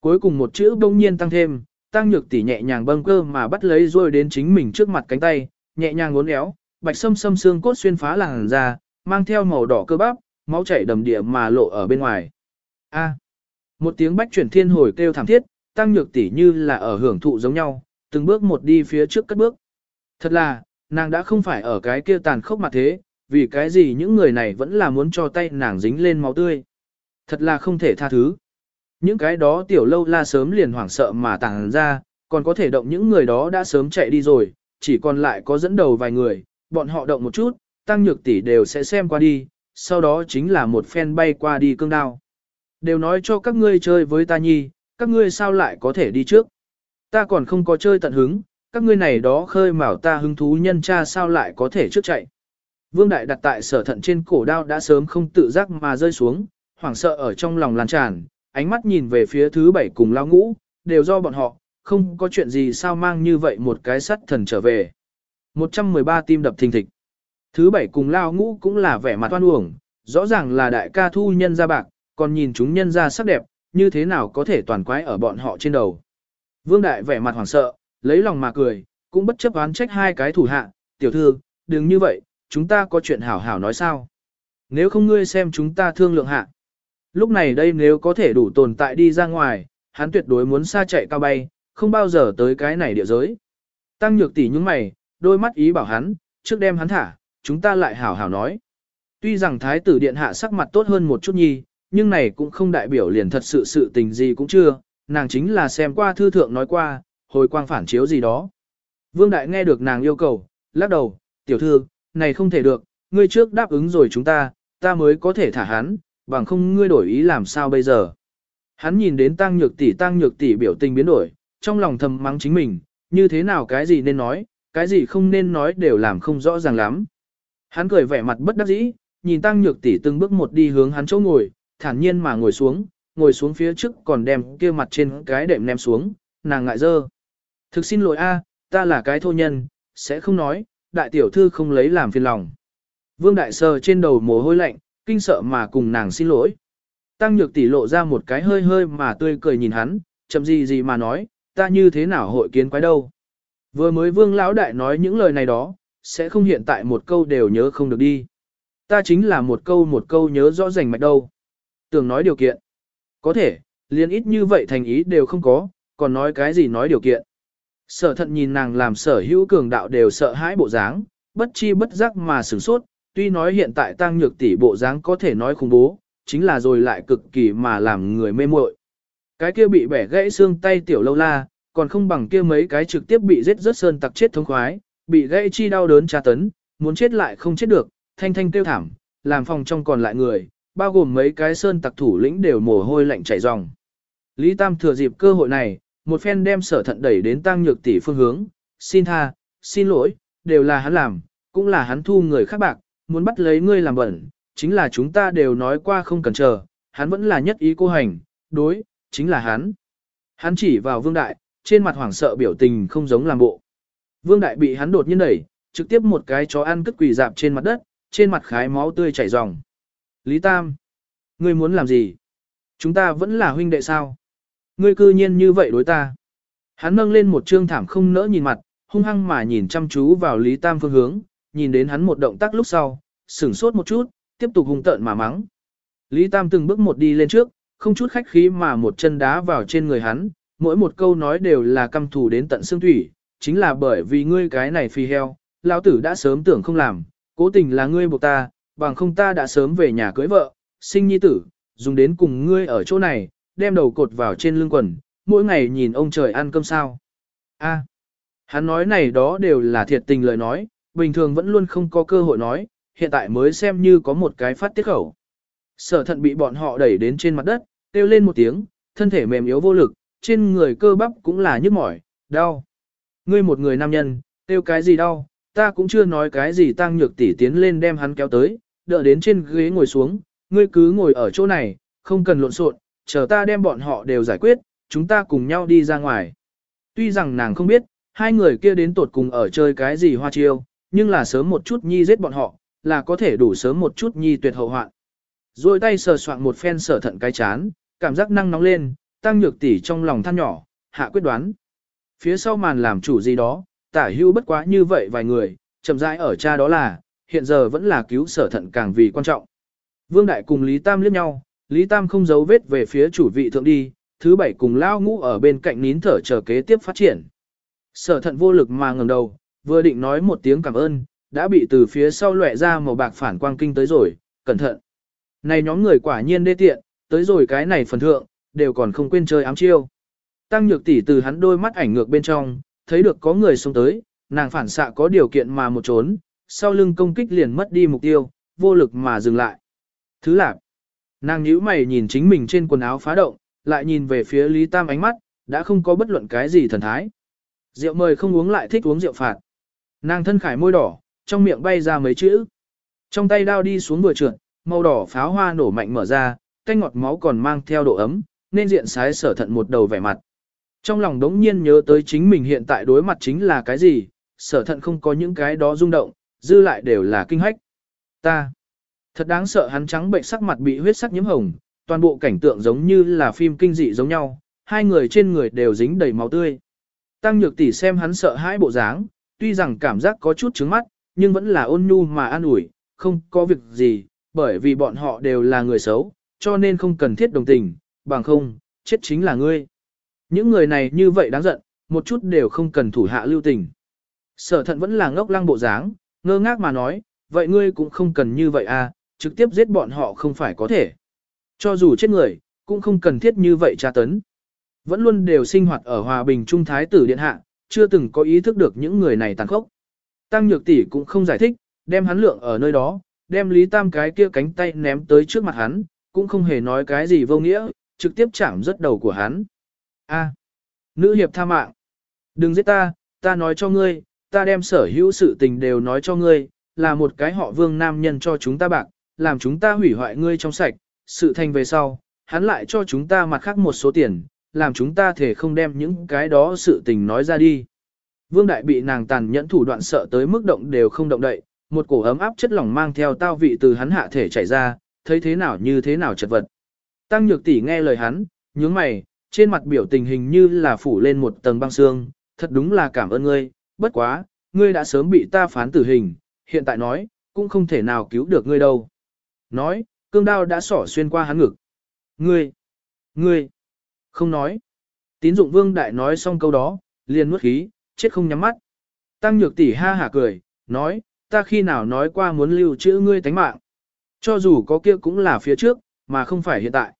Cuối cùng một chữ bỗng nhiên tăng thêm, tăng nhược tỷ nhẹ nhàng bâng cơ mà bắt lấy rồi đến chính mình trước mặt cánh tay, nhẹ nhàng uốn éo, bạch sâm sâm xương cốt xuyên phá làn ra, mang theo màu đỏ cơ bắp, máu chảy đầm địa mà lộ ở bên ngoài. A. một tiếng bách chuyển thiên hồi kêu thảm thiết, tăng nhược tỷ như là ở hưởng thụ giống nhau, từng bước một đi phía trước cất bước. Thật là, nàng đã không phải ở cái kia tàn khốc mặt thế, vì cái gì những người này vẫn là muốn cho tay nàng dính lên máu tươi. Thật là không thể tha thứ. Những cái đó tiểu lâu la sớm liền hoảng sợ mà tàng ra, còn có thể động những người đó đã sớm chạy đi rồi, chỉ còn lại có dẫn đầu vài người, bọn họ động một chút, tăng nhược tỷ đều sẽ xem qua đi, sau đó chính là một phen bay qua đi cương đao. Đều nói cho các ngươi chơi với ta nhi, các ngươi sao lại có thể đi trước. Ta còn không có chơi tận hứng, các ngươi này đó khơi mào ta hứng thú nhân cha sao lại có thể trước chạy. Vương Đại đặt tại sở thận trên cổ đao đã sớm không tự giác mà rơi xuống, hoảng sợ ở trong lòng lan tràn, ánh mắt nhìn về phía thứ bảy cùng lao ngũ, đều do bọn họ, không có chuyện gì sao mang như vậy một cái sắt thần trở về. 113 tim đập thình thịch. Thứ bảy cùng lao ngũ cũng là vẻ mặt oan uổng, rõ ràng là đại ca thu nhân ra bạc, còn nhìn chúng nhân ra sắc đẹp, như thế nào có thể toàn quái ở bọn họ trên đầu. Vương Đại vẻ mặt hoảng sợ, lấy lòng mà cười, cũng bất chấp oán trách hai cái thủ hạ, tiểu thư, đừng như vậy, chúng ta có chuyện hảo hảo nói sao. Nếu không ngươi xem chúng ta thương lượng hạ. Lúc này đây nếu có thể đủ tồn tại đi ra ngoài, hắn tuyệt đối muốn xa chạy cao bay, không bao giờ tới cái này địa giới. Tăng nhược tỷ những mày, đôi mắt ý bảo hắn, trước đem hắn thả, chúng ta lại hảo hảo nói. Tuy rằng thái tử điện hạ sắc mặt tốt hơn một chút nhi, nhưng này cũng không đại biểu liền thật sự sự tình gì cũng chưa, nàng chính là xem qua thư thượng nói qua, hồi quang phản chiếu gì đó. Vương Đại nghe được nàng yêu cầu, lắc đầu, tiểu thư, này không thể được, ngươi trước đáp ứng rồi chúng ta, ta mới có thể thả hắn, bằng không ngươi đổi ý làm sao bây giờ. Hắn nhìn đến tăng nhược tỷ tăng nhược tỷ biểu tình biến đổi, trong lòng thầm mắng chính mình, như thế nào cái gì nên nói, cái gì không nên nói đều làm không rõ ràng lắm. Hắn cười vẻ mặt bất đắc dĩ, nhìn tăng nhược tỷ từng bước một đi hướng hắn chỗ ngồi, thản nhiên mà ngồi xuống, ngồi xuống phía trước còn đem kia mặt trên cái đệm ném xuống, nàng ngại dơ. Thực xin lỗi a, ta là cái thô nhân, sẽ không nói, đại tiểu thư không lấy làm phiền lòng. Vương đại sờ trên đầu mồ hôi lạnh, kinh sợ mà cùng nàng xin lỗi. Tăng nhược tỷ lộ ra một cái hơi hơi mà tươi cười nhìn hắn, chậm gì gì mà nói, ta như thế nào hội kiến quái đâu. Vừa mới vương lão đại nói những lời này đó, sẽ không hiện tại một câu đều nhớ không được đi. Ta chính là một câu một câu nhớ rõ rành mạch đâu. Tưởng nói điều kiện. Có thể, liền ít như vậy thành ý đều không có, còn nói cái gì nói điều kiện. Sở thận nhìn nàng làm sở hữu cường đạo đều sợ hãi bộ dáng, bất chi bất giác mà sửng sốt, tuy nói hiện tại tăng nhược tỷ bộ dáng có thể nói khủng bố, chính là rồi lại cực kỳ mà làm người mê muội. Cái kia bị bẻ gãy xương tay tiểu lâu la, còn không bằng kia mấy cái trực tiếp bị giết rớt sơn tặc chết thống khoái, bị gãy chi đau đớn tra tấn, muốn chết lại không chết được, thanh thanh tiêu thảm, làm phòng trong còn lại người, bao gồm mấy cái sơn tặc thủ lĩnh đều mồ hôi lạnh chảy ròng. Lý Tam thừa dịp cơ hội này, một phen đem sở thận đẩy đến tăng nhược tỷ phương hướng, xin tha, xin lỗi, đều là hắn làm, cũng là hắn thu người khác bạc, muốn bắt lấy ngươi làm bẩn, chính là chúng ta đều nói qua không cần chờ, hắn vẫn là nhất ý cô hành, đối, chính là hắn. Hắn chỉ vào vương đại, trên mặt hoảng sợ biểu tình không giống làm bộ. Vương đại bị hắn đột nhiên đẩy, trực tiếp một cái chó ăn cất quỳ dạp trên mặt đất, trên mặt khái máu tươi chảy ròng. Lý Tam, ngươi muốn làm gì? Chúng ta vẫn là huynh đệ sao? Ngươi cư nhiên như vậy đối ta. Hắn nâng lên một trương thảm không nỡ nhìn mặt, hung hăng mà nhìn chăm chú vào Lý Tam phương hướng, nhìn đến hắn một động tác lúc sau, sửng sốt một chút, tiếp tục hung tợn mà mắng. Lý Tam từng bước một đi lên trước, không chút khách khí mà một chân đá vào trên người hắn, mỗi một câu nói đều là căm thù đến tận xương thủy, chính là bởi vì ngươi cái này phi heo, lão tử đã sớm tưởng không làm, cố tình là ngươi buộc ta, bằng không ta đã sớm về nhà cưới vợ, sinh nhi tử, dùng đến cùng ngươi ở chỗ này, đem đầu cột vào trên lưng quần, mỗi ngày nhìn ông trời ăn cơm sao. A, hắn nói này đó đều là thiệt tình lời nói, bình thường vẫn luôn không có cơ hội nói, hiện tại mới xem như có một cái phát tiết khẩu. Sở thận bị bọn họ đẩy đến trên mặt đất, kêu lên một tiếng, thân thể mềm yếu vô lực, trên người cơ bắp cũng là nhức mỏi, đau. Ngươi một người nam nhân, kêu cái gì đau, ta cũng chưa nói cái gì tăng nhược tỷ tiến lên đem hắn kéo tới, đỡ đến trên ghế ngồi xuống, ngươi cứ ngồi ở chỗ này, không cần lộn xộn, chờ ta đem bọn họ đều giải quyết, chúng ta cùng nhau đi ra ngoài. Tuy rằng nàng không biết, hai người kia đến tột cùng ở chơi cái gì hoa chiêu, nhưng là sớm một chút nhi giết bọn họ, là có thể đủ sớm một chút nhi tuyệt hậu hoạn. Rồi tay sờ soạn một phen sở thận cái chán, cảm giác năng nóng lên, tăng nhược tỷ trong lòng than nhỏ, hạ quyết đoán. Phía sau màn làm chủ gì đó, tả hưu bất quá như vậy vài người, chậm rãi ở cha đó là, hiện giờ vẫn là cứu sở thận càng vì quan trọng. Vương Đại cùng Lý Tam liếc nhau, Lý Tam không giấu vết về phía chủ vị thượng đi, thứ bảy cùng lao ngũ ở bên cạnh nín thở chờ kế tiếp phát triển. Sở thận vô lực mà ngẩng đầu, vừa định nói một tiếng cảm ơn, đã bị từ phía sau lệ ra màu bạc phản quang kinh tới rồi, cẩn thận. Này nhóm người quả nhiên đê tiện, tới rồi cái này phần thượng, đều còn không quên chơi ám chiêu. Tăng nhược tỷ từ hắn đôi mắt ảnh ngược bên trong, thấy được có người xông tới, nàng phản xạ có điều kiện mà một trốn, sau lưng công kích liền mất đi mục tiêu, vô lực mà dừng lại. Thứ lạc, nàng nhíu mày nhìn chính mình trên quần áo phá động, lại nhìn về phía Lý Tam ánh mắt, đã không có bất luận cái gì thần thái. Rượu mời không uống lại thích uống rượu phạt. Nàng thân khải môi đỏ, trong miệng bay ra mấy chữ. Trong tay đao đi xuống vừa trượt, màu đỏ pháo hoa nổ mạnh mở ra, canh ngọt máu còn mang theo độ ấm, nên diện sái sở thận một đầu vẻ mặt. Trong lòng đống nhiên nhớ tới chính mình hiện tại đối mặt chính là cái gì, sở thận không có những cái đó rung động, dư lại đều là kinh hách. Ta, thật đáng sợ hắn trắng bệnh sắc mặt bị huyết sắc nhiễm hồng, toàn bộ cảnh tượng giống như là phim kinh dị giống nhau, hai người trên người đều dính đầy máu tươi. Tăng nhược tỷ xem hắn sợ hãi bộ dáng, tuy rằng cảm giác có chút chướng mắt, nhưng vẫn là ôn nhu mà an ủi, không có việc gì, bởi vì bọn họ đều là người xấu, cho nên không cần thiết đồng tình, bằng không, chết chính là ngươi. Những người này như vậy đáng giận, một chút đều không cần thủ hạ lưu tình. Sở thận vẫn là ngốc lăng bộ dáng, ngơ ngác mà nói, vậy ngươi cũng không cần như vậy à, trực tiếp giết bọn họ không phải có thể. Cho dù chết người, cũng không cần thiết như vậy tra tấn. Vẫn luôn đều sinh hoạt ở hòa bình trung thái tử điện hạ, chưa từng có ý thức được những người này tàn khốc. Tăng nhược tỷ cũng không giải thích, đem hắn lượng ở nơi đó, đem Lý Tam cái kia cánh tay ném tới trước mặt hắn, cũng không hề nói cái gì vô nghĩa, trực tiếp chạm rất đầu của hắn. A, nữ hiệp tha mạng. Đừng giết ta, ta nói cho ngươi, ta đem sở hữu sự tình đều nói cho ngươi, là một cái họ vương nam nhân cho chúng ta bạc, làm chúng ta hủy hoại ngươi trong sạch, sự thành về sau, hắn lại cho chúng ta mặt khác một số tiền, làm chúng ta thể không đem những cái đó sự tình nói ra đi. Vương Đại bị nàng tàn nhẫn thủ đoạn sợ tới mức động đều không động đậy, một cổ ấm áp chất lỏng mang theo tao vị từ hắn hạ thể chảy ra, thấy thế nào như thế nào chật vật. Tăng Nhược tỷ nghe lời hắn, nhướng mày, trên mặt biểu tình hình như là phủ lên một tầng băng xương, thật đúng là cảm ơn ngươi, bất quá, ngươi đã sớm bị ta phán tử hình, hiện tại nói, cũng không thể nào cứu được ngươi đâu. Nói, cương đao đã sỏ xuyên qua hắn ngực. Ngươi, ngươi, không nói. Tín dụng vương đại nói xong câu đó, liền nuốt khí, chết không nhắm mắt. Tăng nhược tỷ ha hả cười, nói, ta khi nào nói qua muốn lưu trữ ngươi tánh mạng. Cho dù có kia cũng là phía trước, mà không phải hiện tại.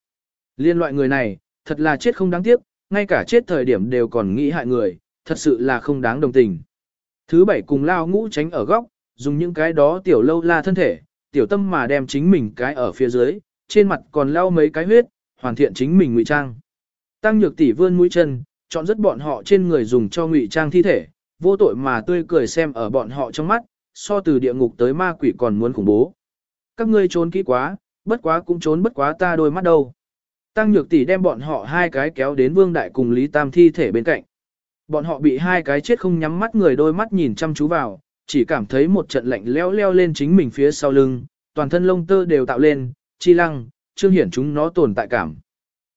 Liên loại người này, thật là chết không đáng tiếc, ngay cả chết thời điểm đều còn nghĩ hại người, thật sự là không đáng đồng tình. Thứ bảy cùng lao ngũ tránh ở góc, dùng những cái đó tiểu lâu la thân thể, tiểu tâm mà đem chính mình cái ở phía dưới, trên mặt còn lau mấy cái huyết, hoàn thiện chính mình ngụy trang. Tăng nhược tỷ vươn mũi chân, chọn rất bọn họ trên người dùng cho ngụy trang thi thể, vô tội mà tươi cười xem ở bọn họ trong mắt, so từ địa ngục tới ma quỷ còn muốn khủng bố. Các ngươi trốn kỹ quá, bất quá cũng trốn bất quá ta đôi mắt đâu. Tăng nhược tỷ đem bọn họ hai cái kéo đến vương đại cùng Lý Tam thi thể bên cạnh. Bọn họ bị hai cái chết không nhắm mắt người đôi mắt nhìn chăm chú vào, chỉ cảm thấy một trận lạnh leo leo lên chính mình phía sau lưng, toàn thân lông tơ đều tạo lên, chi lăng, trương hiển chúng nó tồn tại cảm.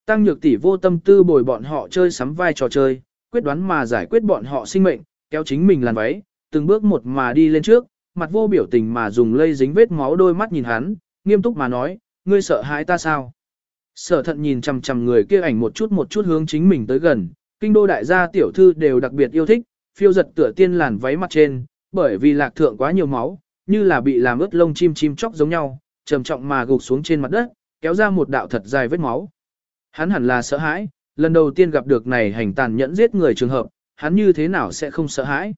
Tăng nhược tỷ vô tâm tư bồi bọn họ chơi sắm vai trò chơi, quyết đoán mà giải quyết bọn họ sinh mệnh, kéo chính mình làn váy, từng bước một mà đi lên trước, mặt vô biểu tình mà dùng lây dính vết máu đôi mắt nhìn hắn, nghiêm túc mà nói, ngươi sợ hãi ta sao? Sở thận nhìn chằm chằm người kia ảnh một chút một chút hướng chính mình tới gần, kinh đô đại gia tiểu thư đều đặc biệt yêu thích, phiêu giật tựa tiên làn váy mặt trên, bởi vì lạc thượng quá nhiều máu, như là bị làm ướt lông chim chim chóc giống nhau, trầm trọng mà gục xuống trên mặt đất, kéo ra một đạo thật dài vết máu. Hắn hẳn là sợ hãi, lần đầu tiên gặp được này hành tàn nhẫn giết người trường hợp, hắn như thế nào sẽ không sợ hãi.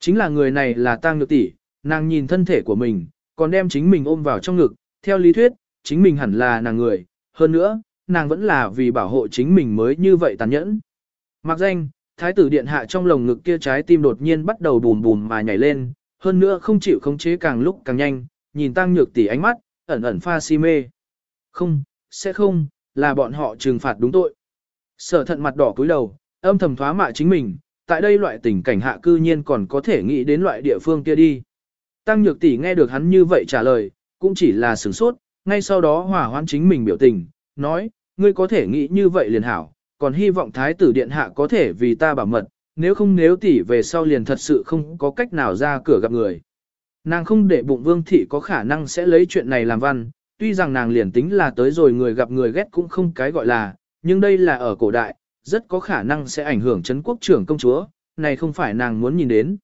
Chính là người này là tang nhược tỷ, nàng nhìn thân thể của mình, còn đem chính mình ôm vào trong ngực, theo lý thuyết, chính mình hẳn là nàng người, hơn nữa, nàng vẫn là vì bảo hộ chính mình mới như vậy tàn nhẫn. Mặc danh, thái tử điện hạ trong lồng ngực kia trái tim đột nhiên bắt đầu bùm bùm mà nhảy lên, hơn nữa không chịu khống chế càng lúc càng nhanh, nhìn tăng nhược tỷ ánh mắt, ẩn ẩn pha si mê. Không, sẽ không, là bọn họ trừng phạt đúng tội. Sở thận mặt đỏ cúi đầu, âm thầm thoá mạ chính mình, tại đây loại tình cảnh hạ cư nhiên còn có thể nghĩ đến loại địa phương kia đi. Tăng nhược tỷ nghe được hắn như vậy trả lời, cũng chỉ là sửng sốt, ngay sau đó hòa hoãn chính mình biểu tình, nói, ngươi có thể nghĩ như vậy liền hảo, còn hy vọng thái tử điện hạ có thể vì ta bảo mật, nếu không nếu tỷ về sau liền thật sự không có cách nào ra cửa gặp người. Nàng không để bụng vương thị có khả năng sẽ lấy chuyện này làm văn, tuy rằng nàng liền tính là tới rồi người gặp người ghét cũng không cái gọi là, nhưng đây là ở cổ đại, rất có khả năng sẽ ảnh hưởng chấn quốc trưởng công chúa, này không phải nàng muốn nhìn đến.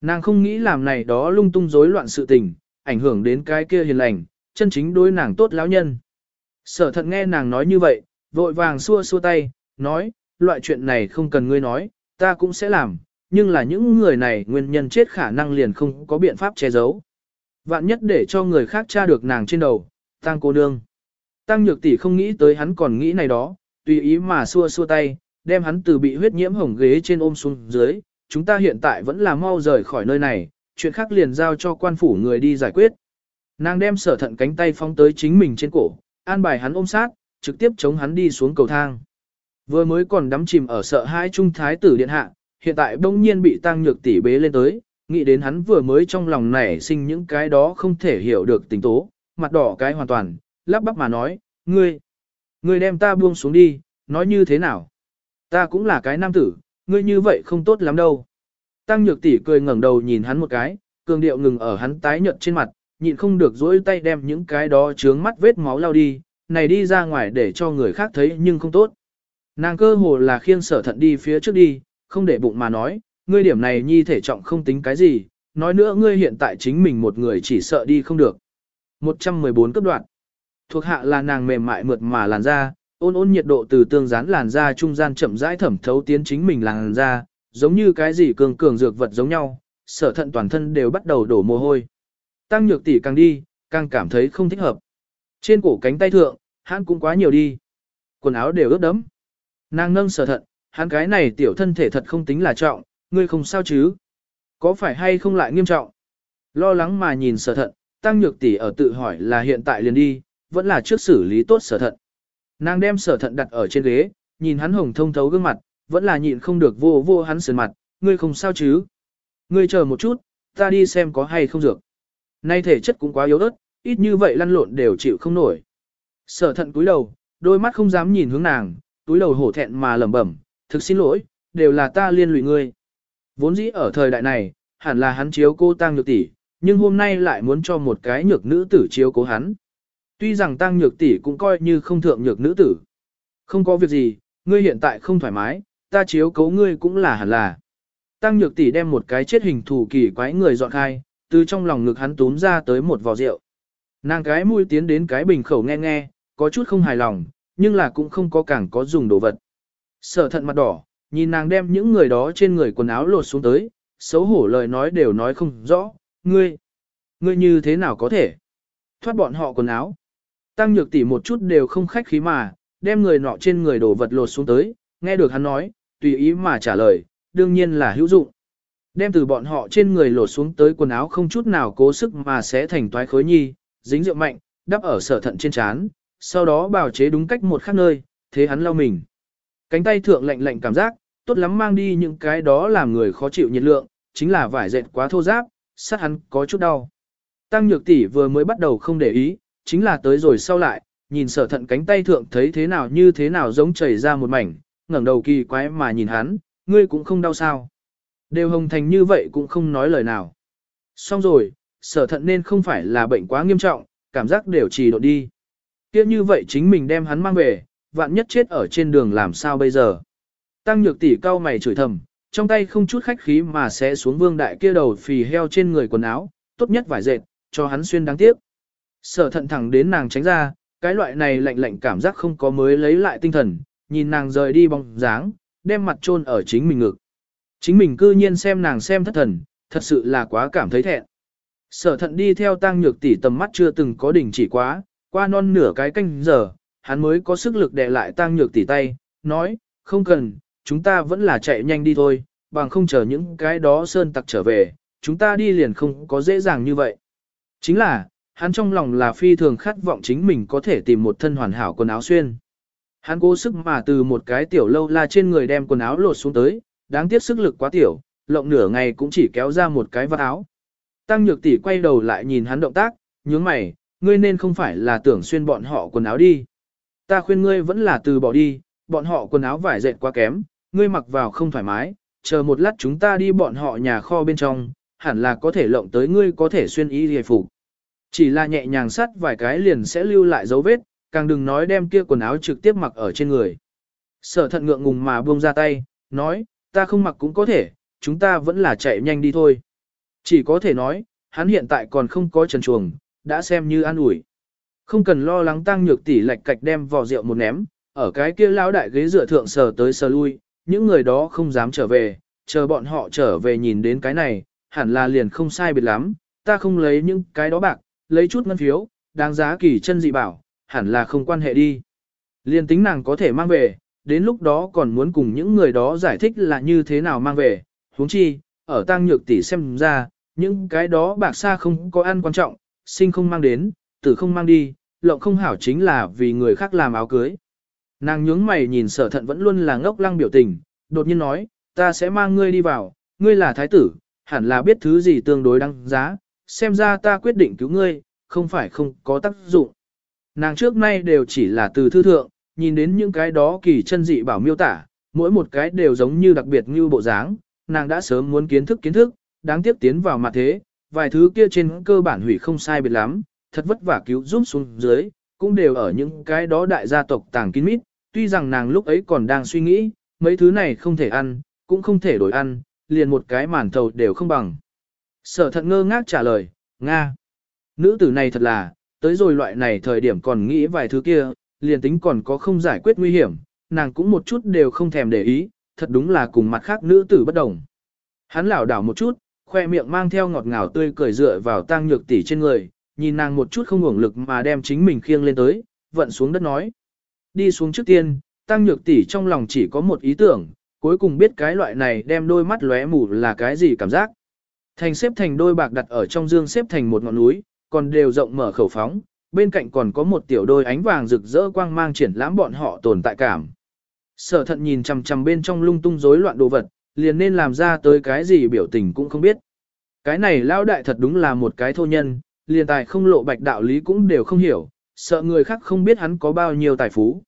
Nàng không nghĩ làm này đó lung tung rối loạn sự tình, ảnh hưởng đến cái kia hiền lành, chân chính đối nàng tốt lão nhân. Sở thật nghe nàng nói như vậy, vội vàng xua xua tay, nói, loại chuyện này không cần ngươi nói, ta cũng sẽ làm, nhưng là những người này nguyên nhân chết khả năng liền không có biện pháp che giấu. Vạn nhất để cho người khác tra được nàng trên đầu, tăng cô nương. Tăng nhược tỷ không nghĩ tới hắn còn nghĩ này đó, tùy ý mà xua xua tay, đem hắn từ bị huyết nhiễm hồng ghế trên ôm xuống dưới, chúng ta hiện tại vẫn là mau rời khỏi nơi này, chuyện khác liền giao cho quan phủ người đi giải quyết. Nàng đem sở thận cánh tay phóng tới chính mình trên cổ, an bài hắn ôm sát, trực tiếp chống hắn đi xuống cầu thang. Vừa mới còn đắm chìm ở sợ hãi trung thái tử điện hạ, hiện tại bỗng nhiên bị tăng nhược tỷ bế lên tới, nghĩ đến hắn vừa mới trong lòng nảy sinh những cái đó không thể hiểu được tình tố, mặt đỏ cái hoàn toàn, lắp bắp mà nói, ngươi, ngươi đem ta buông xuống đi, nói như thế nào? Ta cũng là cái nam tử, ngươi như vậy không tốt lắm đâu. Tăng nhược tỷ cười ngẩng đầu nhìn hắn một cái, cường điệu ngừng ở hắn tái nhợt trên mặt, nhịn không được dỗi tay đem những cái đó chướng mắt vết máu lao đi, này đi ra ngoài để cho người khác thấy nhưng không tốt. Nàng cơ hồ là khiêng sở thận đi phía trước đi, không để bụng mà nói, ngươi điểm này nhi thể trọng không tính cái gì, nói nữa ngươi hiện tại chính mình một người chỉ sợ đi không được. 114 cấp đoạn. Thuộc hạ là nàng mềm mại mượt mà làn da, ôn ôn nhiệt độ từ tương dán làn da trung gian chậm rãi thẩm thấu tiến chính mình làn da, giống như cái gì cường cường dược vật giống nhau, sở thận toàn thân đều bắt đầu đổ mồ hôi. Tăng nhược tỷ càng đi, càng cảm thấy không thích hợp. Trên cổ cánh tay thượng, hắn cũng quá nhiều đi. Quần áo đều ướt đẫm. Nàng nâng sở thận, hắn cái này tiểu thân thể thật không tính là trọng, ngươi không sao chứ? Có phải hay không lại nghiêm trọng? Lo lắng mà nhìn sở thận, tăng nhược tỷ ở tự hỏi là hiện tại liền đi, vẫn là trước xử lý tốt sở thận. Nàng đem sở thận đặt ở trên ghế, nhìn hắn hồng thông thấu gương mặt, vẫn là nhịn không được vô vô hắn sườn mặt, ngươi không sao chứ. Ngươi chờ một chút, ta đi xem có hay không dược. Nay thể chất cũng quá yếu ớt, ít như vậy lăn lộn đều chịu không nổi. Sở thận cúi đầu, đôi mắt không dám nhìn hướng nàng, túi đầu hổ thẹn mà lẩm bẩm, thực xin lỗi, đều là ta liên lụy ngươi. Vốn dĩ ở thời đại này, hẳn là hắn chiếu cô tăng nhược tỷ, nhưng hôm nay lại muốn cho một cái nhược nữ tử chiếu cố hắn. Tuy rằng tăng nhược tỷ cũng coi như không thượng nhược nữ tử. Không có việc gì, ngươi hiện tại không thoải mái, ta chiếu cố ngươi cũng là hẳn là. Tăng nhược tỷ đem một cái chết hình thủ kỳ quái người dọn khai, từ trong lòng ngực hắn túm ra tới một vò rượu. Nàng cái mũi tiến đến cái bình khẩu nghe nghe, có chút không hài lòng, nhưng là cũng không có càng có dùng đồ vật. Sở thận mặt đỏ, nhìn nàng đem những người đó trên người quần áo lột xuống tới, xấu hổ lời nói đều nói không rõ, ngươi, ngươi như thế nào có thể thoát bọn họ quần áo. Tăng nhược tỷ một chút đều không khách khí mà, đem người nọ trên người đồ vật lột xuống tới, nghe được hắn nói, tùy ý mà trả lời, đương nhiên là hữu dụng. Đem từ bọn họ trên người lột xuống tới quần áo không chút nào cố sức mà sẽ thành toái khối nhi, dính rượu mạnh, đắp ở sở thận trên trán, sau đó bào chế đúng cách một khác nơi, thế hắn lau mình. Cánh tay thượng lạnh lạnh cảm giác, tốt lắm mang đi những cái đó làm người khó chịu nhiệt lượng, chính là vải dệt quá thô ráp, sát hắn có chút đau. Tăng nhược tỷ vừa mới bắt đầu không để ý, chính là tới rồi sau lại, nhìn sở thận cánh tay thượng thấy thế nào như thế nào giống chảy ra một mảnh, ngẩng đầu kỳ quái mà nhìn hắn, ngươi cũng không đau sao. Đều hồng thành như vậy cũng không nói lời nào. Xong rồi, sở thận nên không phải là bệnh quá nghiêm trọng, cảm giác đều trì độ đi. Kia như vậy chính mình đem hắn mang về, vạn nhất chết ở trên đường làm sao bây giờ. Tăng nhược tỷ cao mày chửi thầm, trong tay không chút khách khí mà sẽ xuống vương đại kia đầu phì heo trên người quần áo, tốt nhất vải dệt, cho hắn xuyên đáng tiếc. Sở thận thẳng đến nàng tránh ra, cái loại này lạnh lạnh cảm giác không có mới lấy lại tinh thần, nhìn nàng rời đi bóng dáng, đem mặt chôn ở chính mình ngực. Chính mình cư nhiên xem nàng xem thất thần, thật sự là quá cảm thấy thẹn. Sở thận đi theo tăng nhược tỷ tầm mắt chưa từng có đỉnh chỉ quá, qua non nửa cái canh giờ, hắn mới có sức lực đè lại tăng nhược tỷ tay, nói, không cần, chúng ta vẫn là chạy nhanh đi thôi, bằng không chờ những cái đó sơn tặc trở về, chúng ta đi liền không có dễ dàng như vậy. Chính là, hắn trong lòng là phi thường khát vọng chính mình có thể tìm một thân hoàn hảo quần áo xuyên. Hắn cố sức mà từ một cái tiểu lâu la trên người đem quần áo lột xuống tới, đáng tiếc sức lực quá tiểu, lộng nửa ngày cũng chỉ kéo ra một cái vạt áo. Tăng nhược tỷ quay đầu lại nhìn hắn động tác, nhướng mày, ngươi nên không phải là tưởng xuyên bọn họ quần áo đi. Ta khuyên ngươi vẫn là từ bỏ đi, bọn họ quần áo vải dệt quá kém, ngươi mặc vào không thoải mái, chờ một lát chúng ta đi bọn họ nhà kho bên trong, hẳn là có thể lộng tới ngươi có thể xuyên y hề phục. Chỉ là nhẹ nhàng sắt vài cái liền sẽ lưu lại dấu vết, càng đừng nói đem kia quần áo trực tiếp mặc ở trên người. Sở thận ngượng ngùng mà buông ra tay, nói, ta không mặc cũng có thể, chúng ta vẫn là chạy nhanh đi thôi. Chỉ có thể nói, hắn hiện tại còn không có trần chuồng, đã xem như an ủi. Không cần lo lắng tăng nhược tỷ lạch cạch đem vò rượu một ném, ở cái kia lão đại ghế dựa thượng sờ tới sờ lui, những người đó không dám trở về, chờ bọn họ trở về nhìn đến cái này, hẳn là liền không sai biệt lắm, ta không lấy những cái đó bạc, lấy chút ngân phiếu, đáng giá kỳ chân dị bảo, hẳn là không quan hệ đi. Liên tính nàng có thể mang về, đến lúc đó còn muốn cùng những người đó giải thích là như thế nào mang về, huống chi, ở tăng nhược tỷ xem ra, những cái đó bạc xa không có ăn quan trọng, sinh không mang đến, tử không mang đi, lộng không hảo chính là vì người khác làm áo cưới. Nàng nhướng mày nhìn sở thận vẫn luôn là ngốc lăng biểu tình, đột nhiên nói, ta sẽ mang ngươi đi vào, ngươi là thái tử, hẳn là biết thứ gì tương đối đăng giá, xem ra ta quyết định cứu ngươi, không phải không có tác dụng. Nàng trước nay đều chỉ là từ thư thượng, nhìn đến những cái đó kỳ chân dị bảo miêu tả, mỗi một cái đều giống như đặc biệt như bộ dáng, nàng đã sớm muốn kiến thức kiến thức, đáng tiếc tiến vào mặt thế, vài thứ kia trên cơ bản hủy không sai biệt lắm, thật vất vả cứu giúp xuống dưới, cũng đều ở những cái đó đại gia tộc tàng kín mít, tuy rằng nàng lúc ấy còn đang suy nghĩ, mấy thứ này không thể ăn, cũng không thể đổi ăn, liền một cái màn thầu đều không bằng. Sở thận ngơ ngác trả lời, Nga. Nữ tử này thật là, tới rồi loại này thời điểm còn nghĩ vài thứ kia, liền tính còn có không giải quyết nguy hiểm, nàng cũng một chút đều không thèm để ý, thật đúng là cùng mặt khác nữ tử bất đồng. Hắn lảo đảo một chút, khoe miệng mang theo ngọt ngào tươi cười dựa vào tăng nhược tỷ trên người, nhìn nàng một chút không ngủng lực mà đem chính mình khiêng lên tới, vận xuống đất nói. Đi xuống trước tiên, tăng nhược tỷ trong lòng chỉ có một ý tưởng, cuối cùng biết cái loại này đem đôi mắt lóe mù là cái gì cảm giác. Thành xếp thành đôi bạc đặt ở trong dương xếp thành một ngọn núi, còn đều rộng mở khẩu phóng, bên cạnh còn có một tiểu đôi ánh vàng rực rỡ quang mang triển lãm bọn họ tồn tại cảm. Sở thận nhìn chằm chằm bên trong lung tung rối loạn đồ vật, liền nên làm ra tới cái gì biểu tình cũng không biết. Cái này lao đại thật đúng là một cái thô nhân, liền tài không lộ bạch đạo lý cũng đều không hiểu, sợ người khác không biết hắn có bao nhiêu tài phú.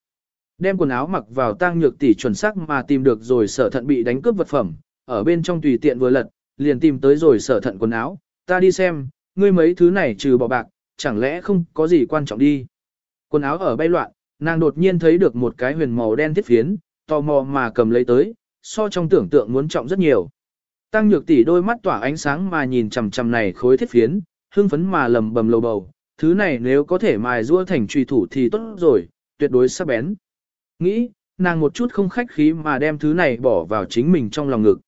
Đem quần áo mặc vào tang nhược tỷ chuẩn xác mà tìm được rồi sở thận bị đánh cướp vật phẩm, ở bên trong tùy tiện vừa lật, liền tìm tới rồi sở thận quần áo, ta đi xem, ngươi mấy thứ này trừ bỏ bạc, chẳng lẽ không có gì quan trọng đi. Quần áo ở bay loạn, nàng đột nhiên thấy được một cái huyền màu đen thiết phiến, tò mò mà cầm lấy tới, so trong tưởng tượng muốn trọng rất nhiều. Tăng nhược tỷ đôi mắt tỏa ánh sáng mà nhìn chằm chằm này khối thiết phiến, hưng phấn mà lầm bầm lầu bầu, thứ này nếu có thể mài rua thành truy thủ thì tốt rồi, tuyệt đối sắc bén. Nghĩ, nàng một chút không khách khí mà đem thứ này bỏ vào chính mình trong lòng ngực.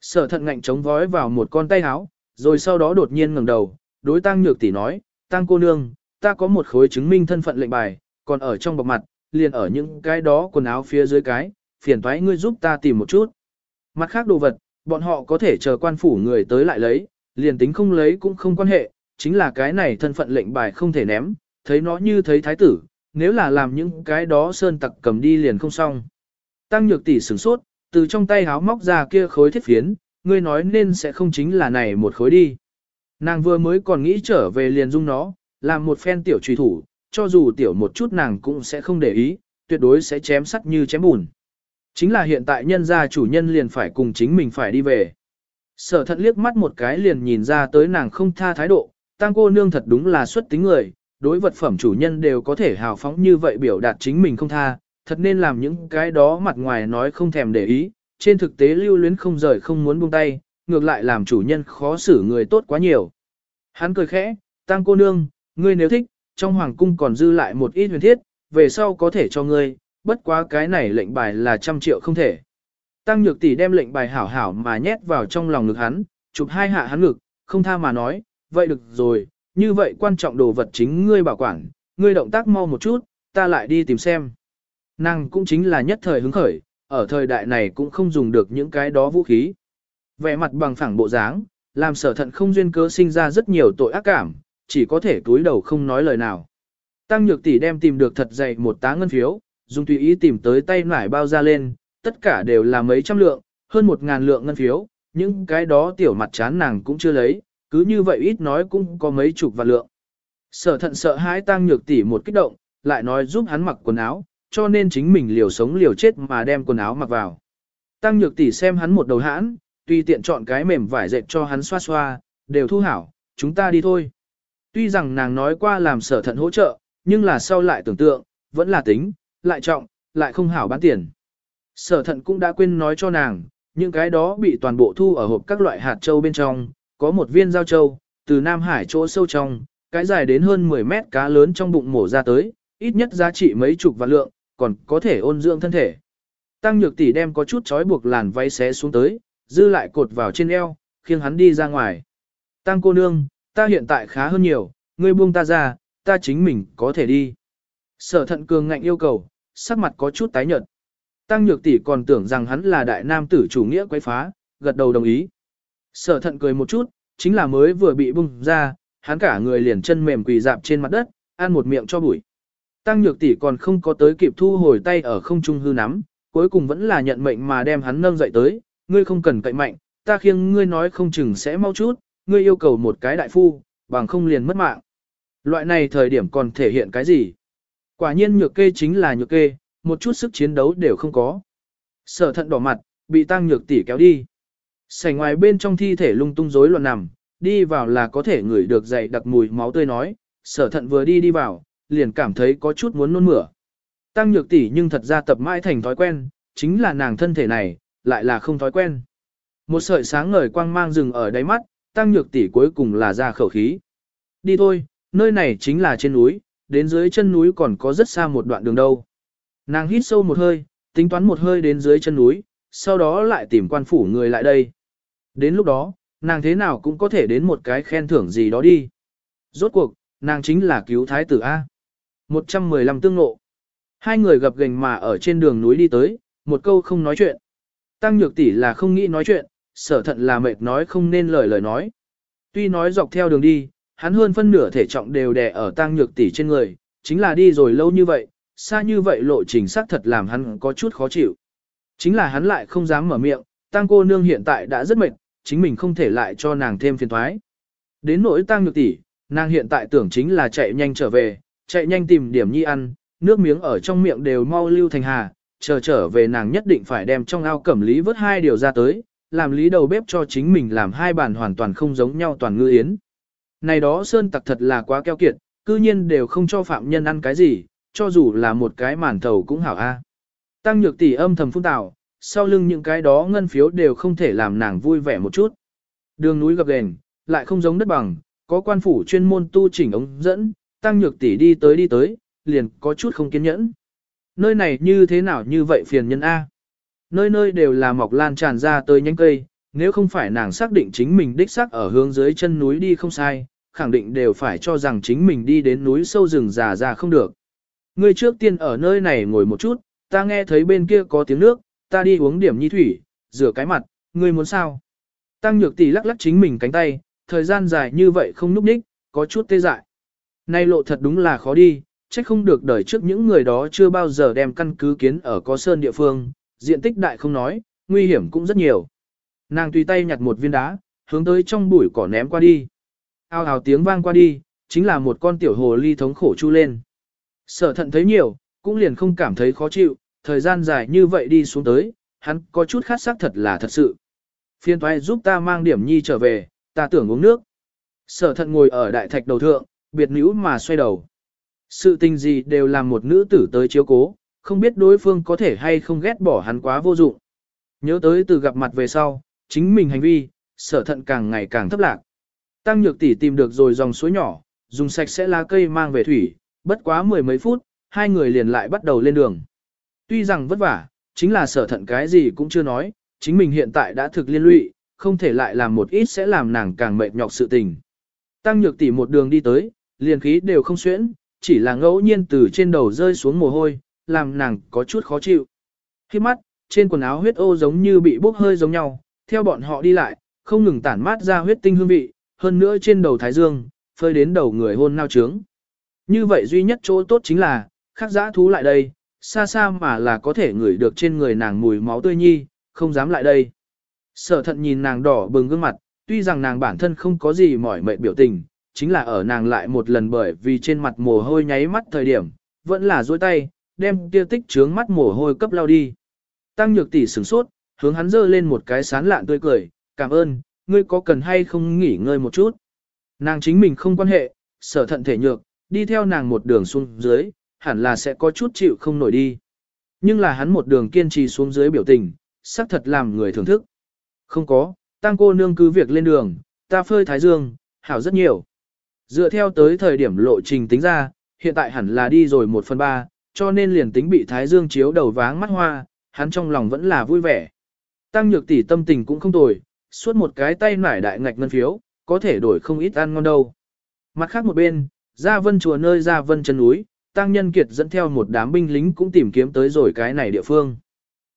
Sở thận ngạnh chống vói vào một con tay áo, rồi sau đó đột nhiên ngẩng đầu, đối tăng nhược tỷ nói, tăng cô nương, ta có một khối chứng minh thân phận lệnh bài, còn ở trong bọc mặt, liền ở những cái đó quần áo phía dưới cái, phiền thoái ngươi giúp ta tìm một chút. Mặt khác đồ vật, bọn họ có thể chờ quan phủ người tới lại lấy, liền tính không lấy cũng không quan hệ, chính là cái này thân phận lệnh bài không thể ném, thấy nó như thấy thái tử, nếu là làm những cái đó sơn tặc cầm đi liền không xong. Tăng nhược tỷ sửng sốt, từ trong tay háo móc ra kia khối thiết phiến, ngươi nói nên sẽ không chính là này một khối đi. Nàng vừa mới còn nghĩ trở về liền dung nó, làm một phen tiểu truy thủ, cho dù tiểu một chút nàng cũng sẽ không để ý, tuyệt đối sẽ chém sắt như chém bùn. Chính là hiện tại nhân gia chủ nhân liền phải cùng chính mình phải đi về. Sở thận liếc mắt một cái liền nhìn ra tới nàng không tha thái độ, tang cô nương thật đúng là xuất tính người, đối vật phẩm chủ nhân đều có thể hào phóng như vậy biểu đạt chính mình không tha, thật nên làm những cái đó mặt ngoài nói không thèm để ý, trên thực tế lưu luyến không rời không muốn buông tay, ngược lại làm chủ nhân khó xử người tốt quá nhiều. Hắn cười khẽ, tang cô nương, ngươi nếu thích, trong hoàng cung còn dư lại một ít huyền thiết, về sau có thể cho ngươi, bất quá cái này lệnh bài là trăm triệu không thể. Tăng nhược tỷ đem lệnh bài hảo hảo mà nhét vào trong lòng ngực hắn, chụp hai hạ hắn ngực, không tha mà nói, vậy được rồi, như vậy quan trọng đồ vật chính ngươi bảo quản, ngươi động tác mau một chút, ta lại đi tìm xem. Nàng cũng chính là nhất thời hứng khởi, ở thời đại này cũng không dùng được những cái đó vũ khí. Vẻ mặt bằng phẳng bộ dáng, làm sở thận không duyên cớ sinh ra rất nhiều tội ác cảm, chỉ có thể túi đầu không nói lời nào. Tăng nhược tỷ đem tìm được thật dày một tá ngân phiếu, dùng tùy ý tìm tới tay nải bao ra lên, tất cả đều là mấy trăm lượng, hơn một ngàn lượng ngân phiếu, những cái đó tiểu mặt chán nàng cũng chưa lấy, cứ như vậy ít nói cũng có mấy chục vạn lượng. Sở thận sợ hãi tăng nhược tỷ một kích động, lại nói giúp hắn mặc quần áo, cho nên chính mình liều sống liều chết mà đem quần áo mặc vào. Tăng nhược tỷ xem hắn một đầu hãn, tùy tiện chọn cái mềm vải dệt cho hắn xoa xoa, đều thu hảo, chúng ta đi thôi. Tuy rằng nàng nói qua làm sở thận hỗ trợ, nhưng là sau lại tưởng tượng, vẫn là tính, lại trọng, lại không hảo bán tiền. Sở thận cũng đã quên nói cho nàng, những cái đó bị toàn bộ thu ở hộp các loại hạt châu bên trong, có một viên giao châu, từ Nam Hải chỗ sâu trong, cái dài đến hơn 10 mét cá lớn trong bụng mổ ra tới, ít nhất giá trị mấy chục vạn lượng, còn có thể ôn dưỡng thân thể. Tăng nhược tỷ đem có chút trói buộc làn váy xé xuống tới, dư lại cột vào trên eo, khiêng hắn đi ra ngoài. Tăng cô nương, ta hiện tại khá hơn nhiều, ngươi buông ta ra, ta chính mình có thể đi. Sở thận cường ngạnh yêu cầu, sắc mặt có chút tái nhợt. Tăng nhược tỷ còn tưởng rằng hắn là đại nam tử chủ nghĩa quấy phá, gật đầu đồng ý. Sở thận cười một chút, chính là mới vừa bị bung ra, hắn cả người liền chân mềm quỳ dạp trên mặt đất, ăn một miệng cho bụi. Tăng nhược tỷ còn không có tới kịp thu hồi tay ở không trung hư nắm, cuối cùng vẫn là nhận mệnh mà đem hắn nâng dậy tới, ngươi không cần cậy mạnh, ta khiêng ngươi nói không chừng sẽ mau chút, ngươi yêu cầu một cái đại phu, bằng không liền mất mạng. Loại này thời điểm còn thể hiện cái gì? Quả nhiên nhược kê chính là nhược kê, một chút sức chiến đấu đều không có. Sở thận đỏ mặt, bị tăng nhược tỷ kéo đi. Sảnh ngoài bên trong thi thể lung tung rối loạn nằm, đi vào là có thể ngửi được dày đặc mùi máu tươi nói, sở thận vừa đi đi vào, liền cảm thấy có chút muốn nôn mửa. Tăng nhược tỷ nhưng thật ra tập mãi thành thói quen, chính là nàng thân thể này, lại là không thói quen. Một sợi sáng ngời quang mang rừng ở đáy mắt, tăng nhược tỷ cuối cùng là ra khẩu khí. Đi thôi, nơi này chính là trên núi, đến dưới chân núi còn có rất xa một đoạn đường đâu. Nàng hít sâu một hơi, tính toán một hơi đến dưới chân núi, sau đó lại tìm quan phủ người lại đây. Đến lúc đó, nàng thế nào cũng có thể đến một cái khen thưởng gì đó đi. Rốt cuộc, nàng chính là cứu thái tử A. 115 tương ngộ. Hai người gặp gành mà ở trên đường núi đi tới, một câu không nói chuyện. Tăng nhược tỷ là không nghĩ nói chuyện, sở thận là mệt nói không nên lời lời nói. Tuy nói dọc theo đường đi, hắn hơn phân nửa thể trọng đều đè ở tăng nhược tỷ trên người, chính là đi rồi lâu như vậy, xa như vậy lộ trình xác thật làm hắn có chút khó chịu. Chính là hắn lại không dám mở miệng, tăng cô nương hiện tại đã rất mệt, chính mình không thể lại cho nàng thêm phiền toái. Đến nỗi tăng nhược tỷ, nàng hiện tại tưởng chính là chạy nhanh trở về, chạy nhanh tìm điểm nhi ăn, nước miếng ở trong miệng đều mau lưu thành hà, chờ trở về nàng nhất định phải đem trong ao cẩm lý vớt hai điều ra tới, làm lý đầu bếp cho chính mình làm hai bàn hoàn toàn không giống nhau toàn ngư yến. Này đó sơn tặc thật là quá keo kiệt, cư nhiên đều không cho phạm nhân ăn cái gì, cho dù là một cái màn thầu cũng hảo a. Tăng nhược tỷ âm thầm phun tạo, sau lưng những cái đó ngân phiếu đều không thể làm nàng vui vẻ một chút. Đường núi gập ghềnh, lại không giống đất bằng, có quan phủ chuyên môn tu chỉnh ống dẫn, tăng nhược tỷ đi tới đi tới, liền có chút không kiên nhẫn. Nơi này như thế nào như vậy phiền nhân A. Nơi nơi đều là mọc lan tràn ra tới nhánh cây, nếu không phải nàng xác định chính mình đích xác ở hướng dưới chân núi đi không sai, khẳng định đều phải cho rằng chính mình đi đến núi sâu rừng già già không được. Ngươi trước tiên ở nơi này ngồi một chút, ta nghe thấy bên kia có tiếng nước, ta đi uống điểm nhi thủy, rửa cái mặt, ngươi muốn sao? Tăng nhược tỷ lắc lắc chính mình cánh tay, thời gian dài như vậy không núp ních, có chút tê dại. Nay lộ thật đúng là khó đi, trách không được đời trước những người đó chưa bao giờ đem căn cứ kiến ở có sơn địa phương, diện tích đại không nói, nguy hiểm cũng rất nhiều. Nàng tùy tay nhặt một viên đá, hướng tới trong bụi cỏ ném qua đi. Ao ào tiếng vang qua đi, chính là một con tiểu hồ ly thống khổ chu lên. Sở thận thấy nhiều, cũng liền không cảm thấy khó chịu, thời gian dài như vậy đi xuống tới, hắn có chút khát sắc thật là thật sự. Phiên thoái giúp ta mang điểm nhi trở về, ta tưởng uống nước. Sở thận ngồi ở đại thạch đầu thượng, biệt nữ mà xoay đầu. Sự tình gì đều làm một nữ tử tới chiếu cố, không biết đối phương có thể hay không ghét bỏ hắn quá vô dụng. Nhớ tới từ gặp mặt về sau, chính mình hành vi, sở thận càng ngày càng thấp lạc. Tăng nhược tỷ tìm được rồi dòng suối nhỏ, dùng sạch sẽ lá cây mang về thủy, bất quá mười mấy phút, hai người liền lại bắt đầu lên đường. Tuy rằng vất vả, chính là sở thận cái gì cũng chưa nói, chính mình hiện tại đã thực liên lụy, không thể lại làm một ít sẽ làm nàng càng mệt nhọc sự tình. Tăng nhược tỷ một đường đi tới, liền khí đều không xuyễn, chỉ là ngẫu nhiên từ trên đầu rơi xuống mồ hôi, làm nàng có chút khó chịu. Khi mắt, trên quần áo huyết ô giống như bị bốc hơi giống nhau, theo bọn họ đi lại, không ngừng tản mát ra huyết tinh hương vị, hơn nữa trên đầu thái dương, phơi đến đầu người hôn nao trướng. Như vậy duy nhất chỗ tốt chính là, khắc giã thú lại đây, xa xa mà là có thể ngửi được trên người nàng mùi máu tươi nhi, không dám lại đây. Sở thận nhìn nàng đỏ bừng gương mặt, tuy rằng nàng bản thân không có gì mỏi mệt biểu tình, chính là ở nàng lại một lần bởi vì trên mặt mồ hôi nháy mắt thời điểm, vẫn là dôi tay, đem kia tích trướng mắt mồ hôi cấp lao đi. Tăng nhược tỷ sửng sốt, hướng hắn dơ lên một cái sán lạn tươi cười, cảm ơn, ngươi có cần hay không nghỉ ngơi một chút. Nàng chính mình không quan hệ, sở thận thể nhược, đi theo nàng một đường xuống dưới, hẳn là sẽ có chút chịu không nổi đi. Nhưng là hắn một đường kiên trì xuống dưới biểu tình, xác thật làm người thưởng thức. Không có, tăng cô nương cứ việc lên đường, ta phơi thái dương, hảo rất nhiều. Dựa theo tới thời điểm lộ trình tính ra, hiện tại hẳn là đi rồi một phần ba, cho nên liền tính bị thái dương chiếu đầu váng mắt hoa, hắn trong lòng vẫn là vui vẻ. Tăng nhược tỷ tâm tình cũng không tồi, suốt một cái tay nải đại ngạch ngân phiếu, có thể đổi không ít ăn ngon đâu. Mặt khác một bên, ra vân chùa nơi ra vân chân núi, Tăng Nhân Kiệt dẫn theo một đám binh lính cũng tìm kiếm tới rồi cái này địa phương.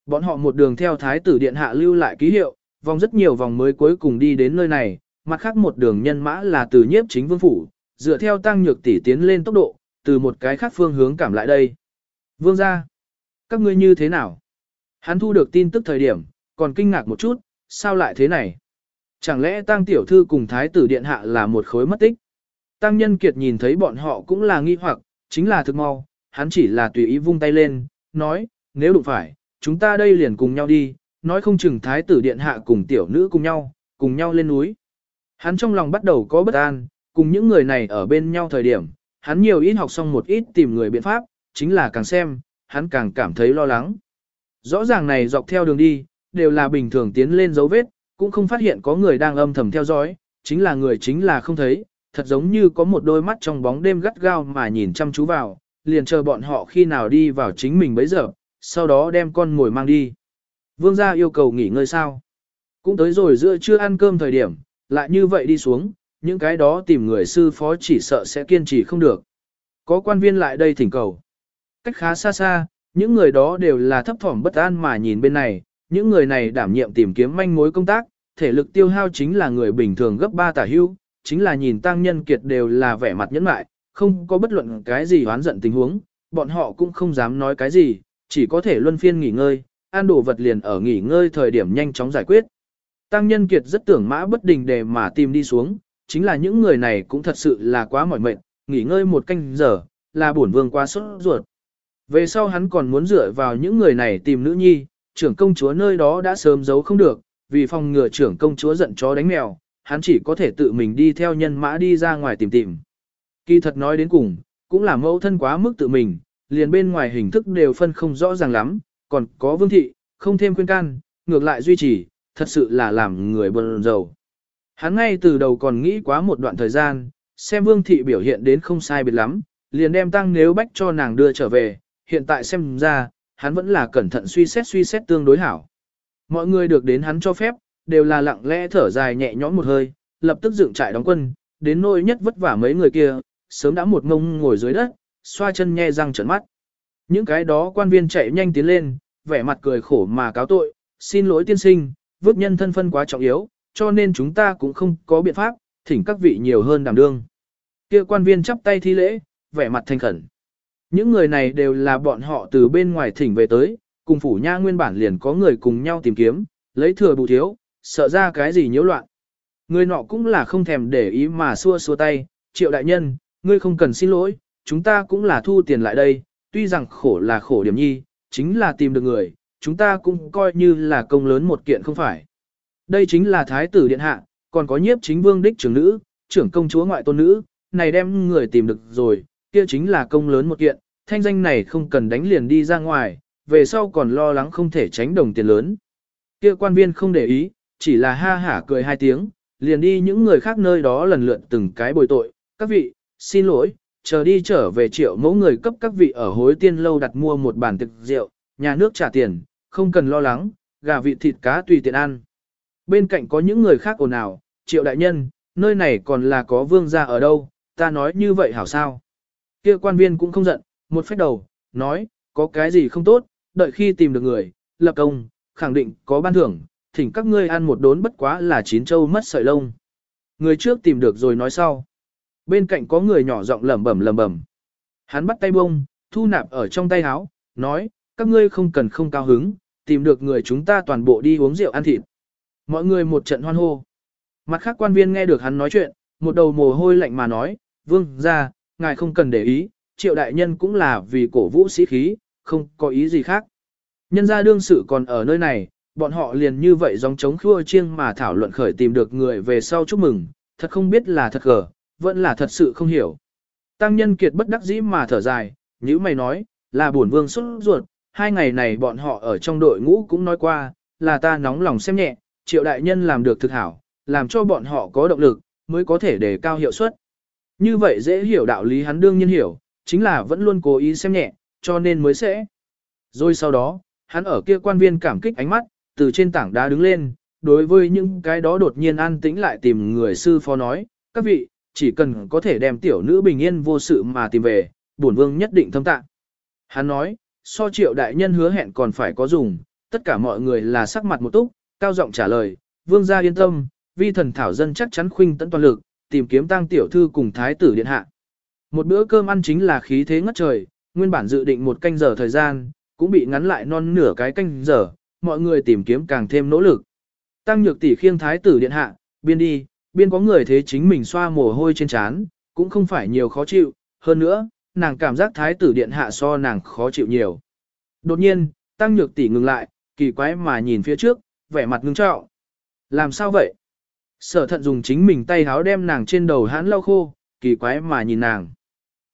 Bọn họ một đường theo thái tử điện hạ lưu lại ký hiệu, vòng rất nhiều vòng mới cuối cùng đi đến nơi này, mặt khác một đường nhân mã là từ nhiếp chính vương phủ, dựa theo tăng nhược tỷ tiến lên tốc độ, từ một cái khác phương hướng cảm lại đây. Vương gia, các ngươi như thế nào? Hắn thu được tin tức thời điểm, còn kinh ngạc một chút, sao lại thế này? Chẳng lẽ tăng tiểu thư cùng thái tử điện hạ là một khối mất tích? Tăng nhân kiệt nhìn thấy bọn họ cũng là nghi hoặc, chính là thực mau, hắn chỉ là tùy ý vung tay lên, nói, nếu đụng phải, chúng ta đây liền cùng nhau đi, nói không chừng thái tử điện hạ cùng tiểu nữ cùng nhau, cùng nhau lên núi. Hắn trong lòng bắt đầu có bất an, cùng những người này ở bên nhau thời điểm, hắn nhiều ít học xong một ít tìm người biện pháp, chính là càng xem, hắn càng cảm thấy lo lắng. Rõ ràng này dọc theo đường đi, đều là bình thường tiến lên dấu vết, cũng không phát hiện có người đang âm thầm theo dõi, chính là người chính là không thấy, thật giống như có một đôi mắt trong bóng đêm gắt gao mà nhìn chăm chú vào, liền chờ bọn họ khi nào đi vào chính mình bấy giờ, sau đó đem con ngồi mang đi. Vương gia yêu cầu nghỉ ngơi sao? Cũng tới rồi giữa chưa ăn cơm thời điểm, lại như vậy đi xuống, những cái đó tìm người sư phó chỉ sợ sẽ kiên trì không được. Có quan viên lại đây thỉnh cầu. Cách khá xa xa, những người đó đều là thấp thỏm bất an mà nhìn bên này, những người này đảm nhiệm tìm kiếm manh mối công tác, thể lực tiêu hao chính là người bình thường gấp 3 tả hưu, chính là nhìn tăng nhân kiệt đều là vẻ mặt nhẫn mại, không có bất luận cái gì oán giận tình huống, bọn họ cũng không dám nói cái gì, chỉ có thể luân phiên nghỉ ngơi, an đồ vật liền ở nghỉ ngơi thời điểm nhanh chóng giải quyết. Tăng nhân kiệt rất tưởng mã bất đình để mà tìm đi xuống, chính là những người này cũng thật sự là quá mỏi mệt, nghỉ ngơi một canh giờ, là bổn vương quá sốt ruột. Về sau hắn còn muốn dựa vào những người này tìm nữ nhi, trưởng công chúa nơi đó đã sớm giấu không được, vì phòng ngừa trưởng công chúa giận chó đánh mèo, hắn chỉ có thể tự mình đi theo nhân mã đi ra ngoài tìm tìm. Kỳ thật nói đến cùng, cũng là mẫu thân quá mức tự mình, liền bên ngoài hình thức đều phân không rõ ràng lắm, còn có vương thị, không thêm khuyên can, ngược lại duy trì, thật sự là làm người bần rầu. Hắn ngay từ đầu còn nghĩ quá một đoạn thời gian, xem vương thị biểu hiện đến không sai biệt lắm, liền đem tăng nếu bách cho nàng đưa trở về, hiện tại xem ra, hắn vẫn là cẩn thận suy xét suy xét tương đối hảo. Mọi người được đến hắn cho phép, đều là lặng lẽ thở dài nhẹ nhõm một hơi, lập tức dựng trại đóng quân, đến nỗi nhất vất vả mấy người kia, sớm đã một ngông ngồi dưới đất, xoa chân nhe răng trợn mắt. Những cái đó quan viên chạy nhanh tiến lên, vẻ mặt cười khổ mà cáo tội, xin lỗi tiên sinh, vước nhân thân phân quá trọng yếu, cho nên chúng ta cũng không có biện pháp, thỉnh các vị nhiều hơn đảm đương. Kia quan viên chắp tay thi lễ, vẻ mặt thành khẩn. Những người này đều là bọn họ từ bên ngoài thỉnh về tới, cùng phủ nha nguyên bản liền có người cùng nhau tìm kiếm, lấy thừa bù thiếu, sợ ra cái gì nhiễu loạn. Người nọ cũng là không thèm để ý mà xua xua tay, triệu đại nhân, ngươi không cần xin lỗi, chúng ta cũng là thu tiền lại đây, tuy rằng khổ là khổ điểm nhi, chính là tìm được người, chúng ta cũng coi như là công lớn một kiện không phải. Đây chính là thái tử điện hạ, còn có nhiếp chính vương đích trưởng nữ, trưởng công chúa ngoại tôn nữ, này đem người tìm được rồi, kia chính là công lớn một kiện, thanh danh này không cần đánh liền đi ra ngoài, về sau còn lo lắng không thể tránh đồng tiền lớn. Kia quan viên không để ý, chỉ là ha hả cười hai tiếng, liền đi những người khác nơi đó lần lượt từng cái bồi tội, các vị, xin lỗi, chờ đi trở về triệu mẫu người cấp các vị ở hối tiên lâu đặt mua một bàn thực rượu, nhà nước trả tiền, không cần lo lắng, gà vị thịt cá tùy tiện ăn. Bên cạnh có những người khác ồn ào, triệu đại nhân, nơi này còn là có vương gia ở đâu, ta nói như vậy hảo sao. Kia quan viên cũng không giận, một phép đầu, nói, có cái gì không tốt, đợi khi tìm được người, lập công, khẳng định có ban thưởng, thỉnh các ngươi ăn một đốn bất quá là chín châu mất sợi lông. Người trước tìm được rồi nói sau. Bên cạnh có người nhỏ giọng lẩm bẩm lẩm bẩm. Hắn bắt tay bông, thu nạp ở trong tay áo, nói, các ngươi không cần không cao hứng, tìm được người chúng ta toàn bộ đi uống rượu ăn thịt. Mọi người một trận hoan hô. Mặt khác quan viên nghe được hắn nói chuyện, một đầu mồ hôi lạnh mà nói, vương ra, ngài không cần để ý, triệu đại nhân cũng là vì cổ vũ sĩ khí, không có ý gì khác. Nhân gia đương sự còn ở nơi này, bọn họ liền như vậy dòng chống khua chiêng mà thảo luận khởi tìm được người về sau chúc mừng, thật không biết là thật gở, vẫn là thật sự không hiểu. Tăng nhân kiệt bất đắc dĩ mà thở dài, như mày nói, là buồn vương xuất ruột, hai ngày này bọn họ ở trong đội ngũ cũng nói qua, là ta nóng lòng xem nhẹ, triệu đại nhân làm được thực hảo, làm cho bọn họ có động lực, mới có thể đề cao hiệu suất. Như vậy dễ hiểu đạo lý hắn đương nhiên hiểu, chính là vẫn luôn cố ý xem nhẹ, cho nên mới sẽ. Rồi sau đó, hắn ở kia quan viên cảm kích ánh mắt, từ trên tảng đá đứng lên, đối với những cái đó đột nhiên an tĩnh lại tìm người sư phó nói, các vị, chỉ cần có thể đem tiểu nữ bình yên vô sự mà tìm về, bổn vương nhất định thâm tạ. Hắn nói, so triệu đại nhân hứa hẹn còn phải có dùng, tất cả mọi người là sắc mặt một túc, cao giọng trả lời, vương gia yên tâm, vi thần thảo dân chắc chắn khuynh tận toàn lực, tìm kiếm tăng tiểu thư cùng thái tử điện hạ. Một bữa cơm ăn chính là khí thế ngất trời, nguyên bản dự định một canh giờ thời gian, cũng bị ngắn lại non nửa cái canh giờ, mọi người tìm kiếm càng thêm nỗ lực. Tăng nhược tỷ khiêng thái tử điện hạ, biên đi, biên có người thế chính mình xoa mồ hôi trên trán, cũng không phải nhiều khó chịu, hơn nữa, nàng cảm giác thái tử điện hạ so nàng khó chịu nhiều. Đột nhiên, tăng nhược tỷ ngừng lại, kỳ quái mà nhìn phía trước, vẻ mặt ngưng trọng. Làm sao vậy? Sở thận dùng chính mình tay háo đem nàng trên đầu hắn lau khô, kỳ quái mà nhìn nàng.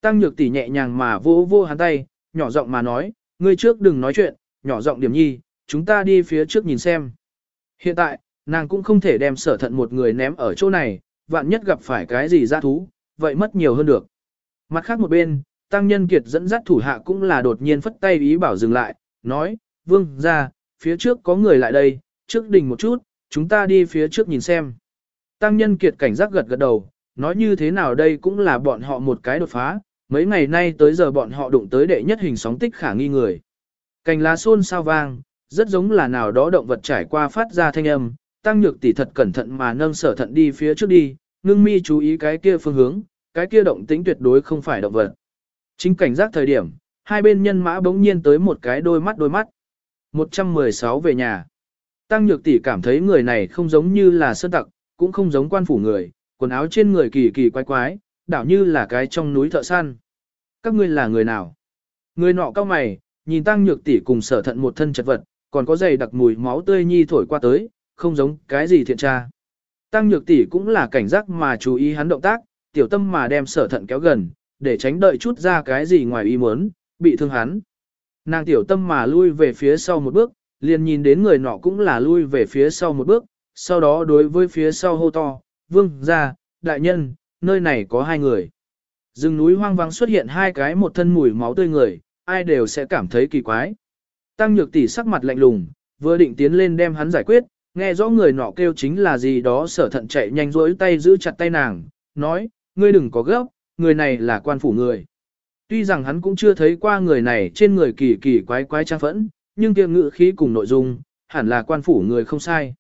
Tăng nhược tỷ nhẹ nhàng mà vô vô hắn tay, nhỏ giọng mà nói, ngươi trước đừng nói chuyện, nhỏ giọng điểm nhi, chúng ta đi phía trước nhìn xem. Hiện tại, nàng cũng không thể đem sở thận một người ném ở chỗ này, vạn nhất gặp phải cái gì ra thú, vậy mất nhiều hơn được. Mặt khác một bên, Tăng Nhân Kiệt dẫn dắt thủ hạ cũng là đột nhiên phất tay ý bảo dừng lại, nói, vương ra, phía trước có người lại đây, trước đình một chút, chúng ta đi phía trước nhìn xem. Tăng Nhân Kiệt cảnh giác gật gật đầu, nói như thế nào đây cũng là bọn họ một cái đột phá, mấy ngày nay tới giờ bọn họ đụng tới đệ nhất hình sóng tích khả nghi người. Cành lá xôn sao vang, rất giống là nào đó động vật trải qua phát ra thanh âm, tăng nhược tỷ thật cẩn thận mà nâng sở thận đi phía trước đi, ngưng mi chú ý cái kia phương hướng, cái kia động tĩnh tuyệt đối không phải động vật. Chính cảnh giác thời điểm, hai bên nhân mã bỗng nhiên tới một cái đôi mắt đôi mắt. 116 về nhà. Tăng nhược tỷ cảm thấy người này không giống như là sơn tặc, cũng không giống quan phủ người, quần áo trên người kỳ kỳ quái quái, đảo như là cái trong núi thợ săn. Các ngươi là người nào? Người nọ cao mày, nhìn tăng nhược tỷ cùng sở thận một thân chật vật, còn có giày đặc mùi máu tươi nhi thổi qua tới, không giống cái gì thiện tra. Tăng nhược tỷ cũng là cảnh giác mà chú ý hắn động tác, tiểu tâm mà đem sở thận kéo gần, để tránh đợi chút ra cái gì ngoài ý muốn, bị thương hắn. Nàng tiểu tâm mà lui về phía sau một bước, liền nhìn đến người nọ cũng là lui về phía sau một bước, sau đó đối với phía sau hô to, vương, ra, đại nhân, nơi này có hai người. Rừng núi hoang vắng xuất hiện hai cái một thân mùi máu tươi người, ai đều sẽ cảm thấy kỳ quái. Tăng nhược tỷ sắc mặt lạnh lùng, vừa định tiến lên đem hắn giải quyết, nghe rõ người nọ kêu chính là gì đó sở thận chạy nhanh rỗi tay giữ chặt tay nàng, nói, ngươi đừng có gấp, người này là quan phủ người. Tuy rằng hắn cũng chưa thấy qua người này trên người kỳ kỳ quái quái trang phẫn, nhưng kia ngữ khí cùng nội dung, hẳn là quan phủ người không sai.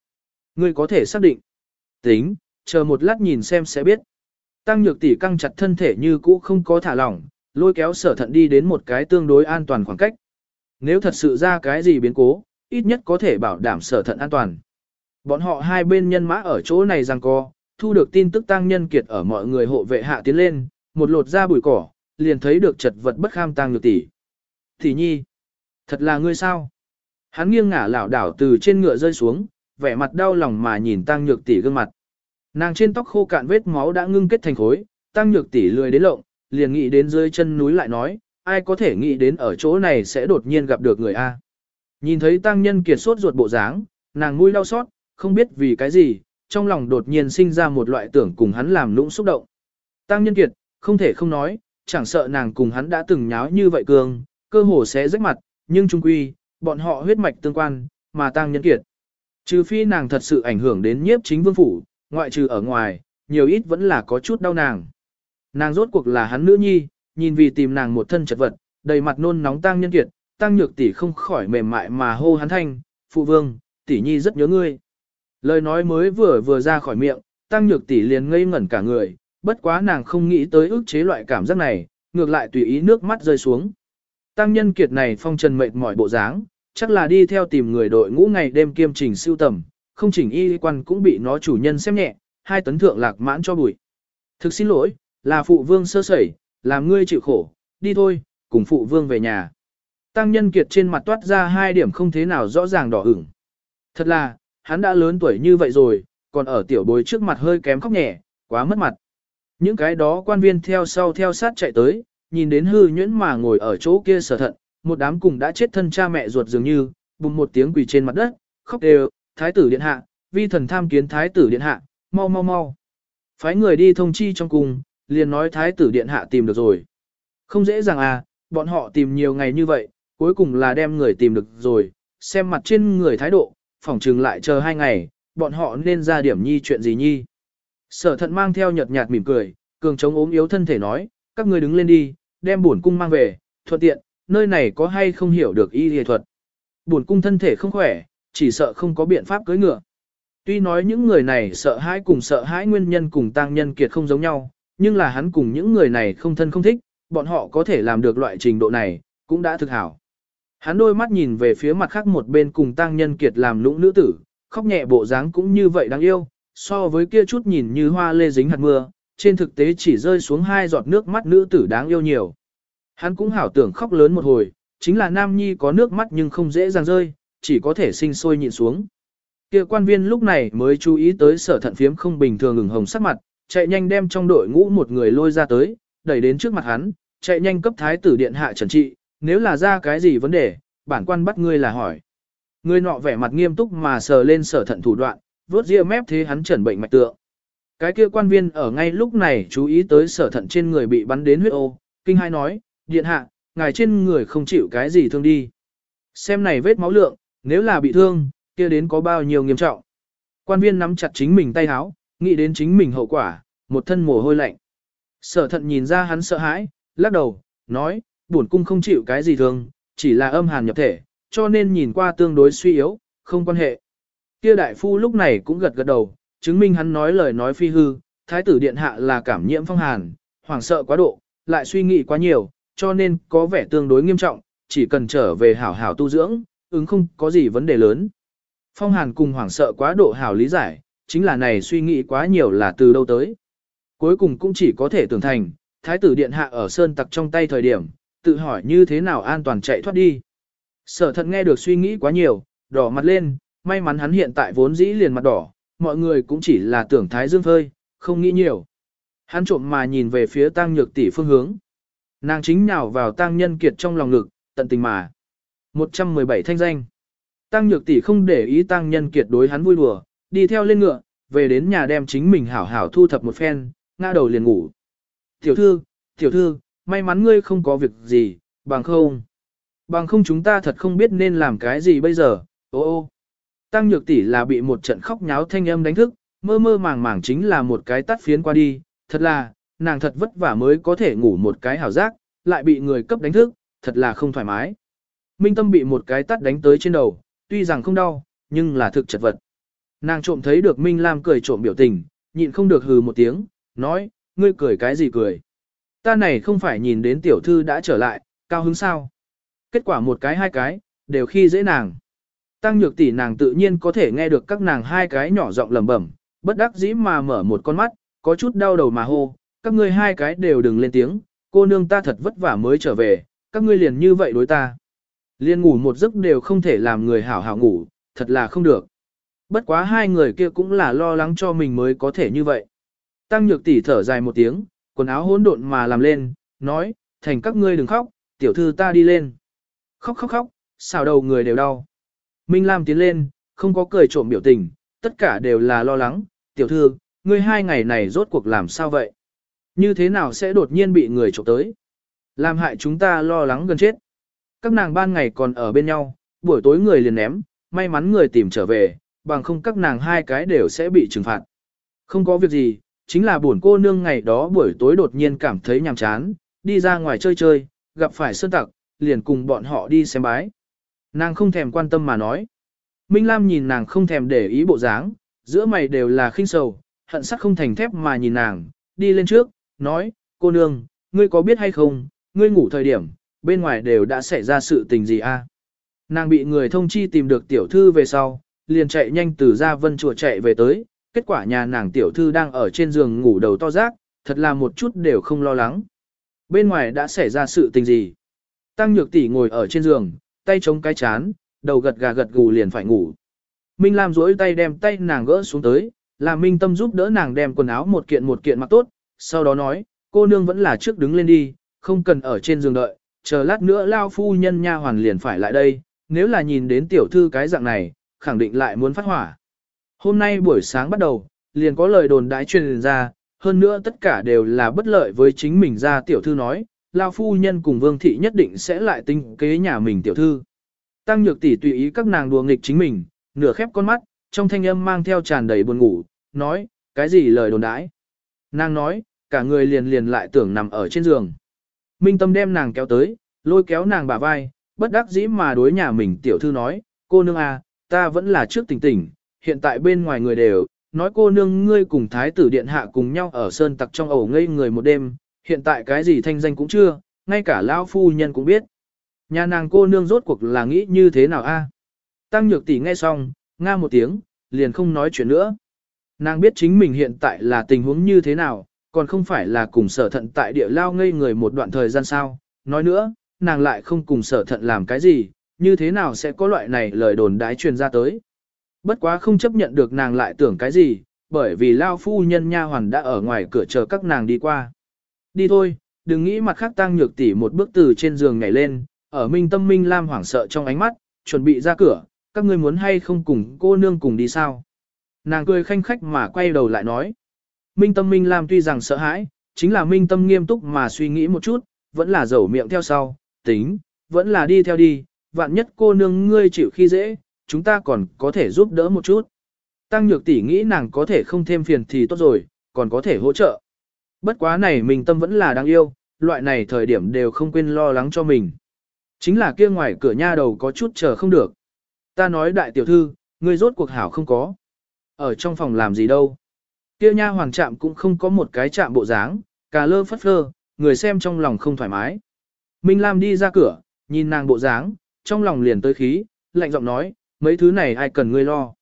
Ngươi có thể xác định. Tính, chờ một lát nhìn xem sẽ biết. Tăng nhược tỷ căng chặt thân thể như cũ không có thả lỏng, lôi kéo sở thận đi đến một cái tương đối an toàn khoảng cách. Nếu thật sự ra cái gì biến cố, ít nhất có thể bảo đảm sở thận an toàn. Bọn họ hai bên nhân mã ở chỗ này rằng co, thu được tin tức tăng nhân kiệt ở mọi người hộ vệ hạ tiến lên, một lột ra bụi cỏ, liền thấy được chật vật bất kham tăng nhược tỷ. Tỷ nhi, thật là ngươi sao? Hắn nghiêng ngả lảo đảo từ trên ngựa rơi xuống, vẻ mặt đau lòng mà nhìn tăng nhược tỷ gương mặt. Nàng trên tóc khô cạn vết máu đã ngưng kết thành khối, tăng nhược tỷ lười đến lộng, liền nghĩ đến dưới chân núi lại nói, ai có thể nghĩ đến ở chỗ này sẽ đột nhiên gặp được người A. Nhìn thấy tăng nhân kiệt sốt ruột bộ dáng, nàng mũi đau xót, không biết vì cái gì, trong lòng đột nhiên sinh ra một loại tưởng cùng hắn làm lũng xúc động. Tăng nhân kiệt, không thể không nói, chẳng sợ nàng cùng hắn đã từng nháo như vậy cường, cơ hồ sẽ rách mặt, nhưng trung quy, bọn họ huyết mạch tương quan, mà tăng nhân kiệt. Trừ phi nàng thật sự ảnh hưởng đến nhiếp chính vương phủ, ngoại trừ ở ngoài, nhiều ít vẫn là có chút đau nàng. Nàng rốt cuộc là hắn nữ nhi, nhìn vì tìm nàng một thân chật vật, đầy mặt nôn nóng tăng nhân kiệt, tăng nhược tỷ không khỏi mềm mại mà hô hắn thanh, phụ vương, tỷ nhi rất nhớ ngươi. Lời nói mới vừa vừa ra khỏi miệng, tăng nhược tỷ liền ngây ngẩn cả người, bất quá nàng không nghĩ tới ức chế loại cảm giác này, ngược lại tùy ý nước mắt rơi xuống. Tăng nhân kiệt này phong trần mệt mỏi bộ dáng, chắc là đi theo tìm người đội ngũ ngày đêm kiêm trình siêu tầm, không chỉnh y quan cũng bị nó chủ nhân xem nhẹ, hai tấn thượng lạc mãn cho bụi. Thực xin lỗi, là phụ vương sơ sẩy, làm ngươi chịu khổ, đi thôi, cùng phụ vương về nhà. Tăng nhân kiệt trên mặt toát ra hai điểm không thế nào rõ ràng đỏ ửng. Thật là, hắn đã lớn tuổi như vậy rồi, còn ở tiểu bối trước mặt hơi kém khóc nhẹ, quá mất mặt. Những cái đó quan viên theo sau theo sát chạy tới, nhìn đến hư nhuyễn mà ngồi ở chỗ kia sở thận, một đám cùng đã chết thân cha mẹ ruột dường như, bùng một tiếng quỳ trên mặt đất, khóc đều, thái tử điện hạ, vi thần tham kiến thái tử điện hạ, mau mau mau. Phái người đi thông chi trong cung, liền nói thái tử điện hạ tìm được rồi. Không dễ dàng à, bọn họ tìm nhiều ngày như vậy, cuối cùng là đem người tìm được rồi, xem mặt trên người thái độ, phỏng trừng lại chờ hai ngày, bọn họ nên ra điểm nhi chuyện gì nhi. Sở thận mang theo nhợt nhạt mỉm cười, cường chống ốm yếu thân thể nói, các ngươi đứng lên đi, đem bổn cung mang về, thuận tiện, nơi này có hay không hiểu được y y thuật. Bổn cung thân thể không khỏe, chỉ sợ không có biện pháp cưới ngựa. Tuy nói những người này sợ hãi cùng sợ hãi nguyên nhân cùng tăng nhân kiệt không giống nhau, nhưng là hắn cùng những người này không thân không thích, bọn họ có thể làm được loại trình độ này, cũng đã thực hảo. Hắn đôi mắt nhìn về phía mặt khác một bên cùng tăng nhân kiệt làm lũng nữ tử, khóc nhẹ bộ dáng cũng như vậy đáng yêu, so với kia chút nhìn như hoa lê dính hạt mưa, trên thực tế chỉ rơi xuống hai giọt nước mắt nữ tử đáng yêu nhiều. Hắn cũng hảo tưởng khóc lớn một hồi, chính là nam nhi có nước mắt nhưng không dễ dàng rơi, chỉ có thể sinh sôi nhịn xuống. Kia quan viên lúc này mới chú ý tới sở thận phiếm không bình thường ngừng hồng sắc mặt, chạy nhanh đem trong đội ngũ một người lôi ra tới, đẩy đến trước mặt hắn, chạy nhanh cấp thái tử điện hạ trần trị, nếu là ra cái gì vấn đề, bản quan bắt ngươi là hỏi. Người nọ vẻ mặt nghiêm túc mà sờ lên sở thận thủ đoạn, vốt ria mép thế hắn trần bệnh mạch tượng. Cái kia quan viên ở ngay lúc này chú ý tới sở thận trên người bị bắn đến huyết ô, kinh hai nói, điện hạ, ngài trên người không chịu cái gì thương đi. Xem này vết máu lượng, nếu là bị thương, kia đến có bao nhiêu nghiêm trọng. Quan viên nắm chặt chính mình tay háo, nghĩ đến chính mình hậu quả, một thân mồ hôi lạnh. Sở thận nhìn ra hắn sợ hãi, lắc đầu, nói, bổn cung không chịu cái gì thương, chỉ là âm hàn nhập thể, cho nên nhìn qua tương đối suy yếu, không quan hệ. Kia đại phu lúc này cũng gật gật đầu, chứng minh hắn nói lời nói phi hư, thái tử điện hạ là cảm nhiễm phong hàn, hoảng sợ quá độ, lại suy nghĩ quá nhiều, cho nên có vẻ tương đối nghiêm trọng, chỉ cần trở về hảo hảo tu dưỡng, ứng không có gì vấn đề lớn. Phong hàn cùng hoảng sợ quá độ hảo lý giải, chính là này suy nghĩ quá nhiều là từ đâu tới. Cuối cùng cũng chỉ có thể tưởng thành, thái tử điện hạ ở sơn tặc trong tay thời điểm, tự hỏi như thế nào an toàn chạy thoát đi. Sở thận nghe được suy nghĩ quá nhiều, đỏ mặt lên, may mắn hắn hiện tại vốn dĩ liền mặt đỏ, mọi người cũng chỉ là tưởng thái dương phơi, không nghĩ nhiều. Hắn trộm mà nhìn về phía tăng nhược tỷ phương hướng. Nàng chính nhào vào tăng nhân kiệt trong lòng ngực, tận tình mà. 117 thanh danh. Tăng nhược tỷ không để ý tăng nhân kiệt đối hắn vui đùa, đi theo lên ngựa, về đến nhà đem chính mình hảo hảo thu thập một phen, ngã đầu liền ngủ. Tiểu thư, tiểu thư, may mắn ngươi không có việc gì, bằng không. Bằng không chúng ta thật không biết nên làm cái gì bây giờ, ô ô. Tăng nhược tỷ là bị một trận khóc nháo thanh âm đánh thức, mơ mơ màng màng chính là một cái tắt phiến qua đi, thật là, nàng thật vất vả mới có thể ngủ một cái hảo giác, lại bị người cấp đánh thức, thật là không thoải mái. Minh Tâm bị một cái tát đánh tới trên đầu, tuy rằng không đau, nhưng là thực chật vật. Nàng trộm thấy được Minh Lam cười trộm biểu tình, nhịn không được hừ một tiếng, nói, ngươi cười cái gì cười. Ta này không phải nhìn đến tiểu thư đã trở lại, cao hứng sao. Kết quả một cái hai cái, đều khi dễ nàng. Tăng nhược tỷ nàng tự nhiên có thể nghe được các nàng hai cái nhỏ giọng lẩm bẩm, bất đắc dĩ mà mở một con mắt, có chút đau đầu mà hô, các ngươi hai cái đều đừng lên tiếng, cô nương ta thật vất vả mới trở về, các ngươi liền như vậy đối ta. Liên ngủ một giấc đều không thể làm người hảo hảo ngủ, thật là không được. Bất quá hai người kia cũng là lo lắng cho mình mới có thể như vậy. Tăng nhược tỷ thở dài một tiếng, quần áo hỗn độn mà làm lên, nói, thành các ngươi đừng khóc, tiểu thư ta đi lên. Khóc khóc khóc, xào đầu người đều đau. Minh Lam tiến lên, không có cười trộm biểu tình, tất cả đều là lo lắng, tiểu thư, ngươi hai ngày này rốt cuộc làm sao vậy? Như thế nào sẽ đột nhiên bị người trộm tới? Làm hại chúng ta lo lắng gần chết. Các nàng ban ngày còn ở bên nhau, buổi tối người liền ném, may mắn người tìm trở về, bằng không các nàng hai cái đều sẽ bị trừng phạt. Không có việc gì, chính là buồn cô nương ngày đó buổi tối đột nhiên cảm thấy nhàm chán, đi ra ngoài chơi chơi, gặp phải sơn tặc, liền cùng bọn họ đi xem bái. Nàng không thèm quan tâm mà nói. Minh Lam nhìn nàng không thèm để ý bộ dáng, giữa mày đều là khinh sầu, hận sắc không thành thép mà nhìn nàng, đi lên trước, nói, cô nương, ngươi có biết hay không, ngươi ngủ thời điểm, bên ngoài đều đã xảy ra sự tình gì a? Nàng bị người thông chi tìm được tiểu thư về sau, liền chạy nhanh từ ra vân chùa chạy về tới, kết quả nhà nàng tiểu thư đang ở trên giường ngủ đầu to rác, thật là một chút đều không lo lắng. Bên ngoài đã xảy ra sự tình gì? Tăng nhược tỷ ngồi ở trên giường, tay chống cái chán, đầu gật gà gật gù liền phải ngủ. Minh Lam duỗi tay đem tay nàng gỡ xuống tới, là Minh Tâm giúp đỡ nàng đem quần áo một kiện một kiện mặc tốt, sau đó nói, cô nương vẫn là trước đứng lên đi, không cần ở trên giường đợi, chờ lát nữa lao phu nhân nha hoàn liền phải lại đây, nếu là nhìn đến tiểu thư cái dạng này, khẳng định lại muốn phát hỏa. Hôm nay buổi sáng bắt đầu, liền có lời đồn đãi truyền ra, hơn nữa tất cả đều là bất lợi với chính mình ra tiểu thư nói, lao phu nhân cùng vương thị nhất định sẽ lại tinh kế nhà mình tiểu thư. Tăng nhược tỷ tùy ý các nàng đùa nghịch chính mình, nửa khép con mắt, trong thanh âm mang theo tràn đầy buồn ngủ, nói, cái gì lời đồn đãi. Nàng nói, cả người liền liền lại tưởng nằm ở trên giường. Minh tâm đem nàng kéo tới, lôi kéo nàng bả vai, bất đắc dĩ mà đối nhà mình tiểu thư nói, cô nương à, ta vẫn là trước tỉnh tỉnh, hiện tại bên ngoài người đều, nói cô nương ngươi cùng thái tử điện hạ cùng nhau ở sơn tặc trong ổ ngây người một đêm, hiện tại cái gì thanh danh cũng chưa, ngay cả lão phu nhân cũng biết. Nhà nàng cô nương rốt cuộc là nghĩ như thế nào a? Tăng nhược tỷ nghe xong, nga một tiếng, liền không nói chuyện nữa. Nàng biết chính mình hiện tại là tình huống như thế nào, còn không phải là cùng sở thận tại địa lao ngây người một đoạn thời gian sao. Nói nữa, nàng lại không cùng sở thận làm cái gì, như thế nào sẽ có loại này lời đồn đái truyền ra tới. Bất quá không chấp nhận được nàng lại tưởng cái gì, bởi vì lao phu nhân nha hoàn đã ở ngoài cửa chờ các nàng đi qua. Đi thôi, đừng nghĩ mặt khác tăng nhược tỷ một bước từ trên giường nhảy lên, ở minh tâm minh lam hoảng sợ trong ánh mắt, chuẩn bị ra cửa, các ngươi muốn hay không cùng cô nương cùng đi sao. Nàng cười khanh khách mà quay đầu lại nói. Minh tâm minh lam tuy rằng sợ hãi, chính là minh tâm nghiêm túc mà suy nghĩ một chút, vẫn là dầu miệng theo sau, tính, vẫn là đi theo đi, vạn nhất cô nương ngươi chịu khi dễ, chúng ta còn có thể giúp đỡ một chút. Tăng nhược tỷ nghĩ nàng có thể không thêm phiền thì tốt rồi, còn có thể hỗ trợ. Bất quá này Minh tâm vẫn là đáng yêu, loại này thời điểm đều không quên lo lắng cho mình. Chính là kia ngoài cửa nha đầu có chút chờ không được. Ta nói đại tiểu thư, ngươi rốt cuộc hảo không có. Ở trong phòng làm gì đâu. Kia nha hoàng chạm cũng không có một cái chạm bộ dáng, cà lơ phất phơ, người xem trong lòng không thoải mái. Minh Lam đi ra cửa, nhìn nàng bộ dáng, trong lòng liền tới khí, lạnh giọng nói, mấy thứ này ai cần ngươi lo.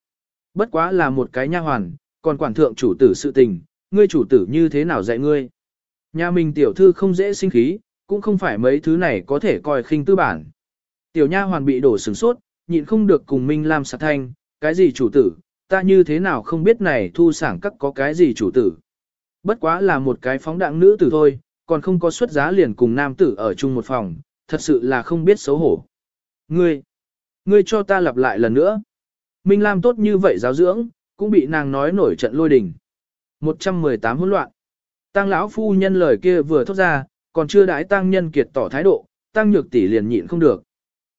Bất quá là một cái nha hoàn, còn quản thượng chủ tử sự tình, ngươi chủ tử như thế nào dạy ngươi. Nhà mình tiểu thư không dễ sinh khí, cũng không phải mấy thứ này có thể coi khinh tư bản. Tiểu nha hoàn bị đổ sừng sốt, nhịn không được cùng Minh Lam sạc thanh, cái gì chủ tử, ta như thế nào không biết này thu sảng các có cái gì chủ tử. Bất quá là một cái phóng đạng nữ tử thôi, còn không có xuất giá liền cùng nam tử ở chung một phòng, thật sự là không biết xấu hổ. Ngươi, ngươi cho ta lặp lại lần nữa. Minh Lam tốt như vậy giáo dưỡng, cũng bị nàng nói nổi trận lôi đình. 118 hỗn loạn. Tăng lão phu nhân lời kia vừa thốt ra, còn chưa đãi tăng nhân kiệt tỏ thái độ, tăng nhược tỷ liền nhịn không được.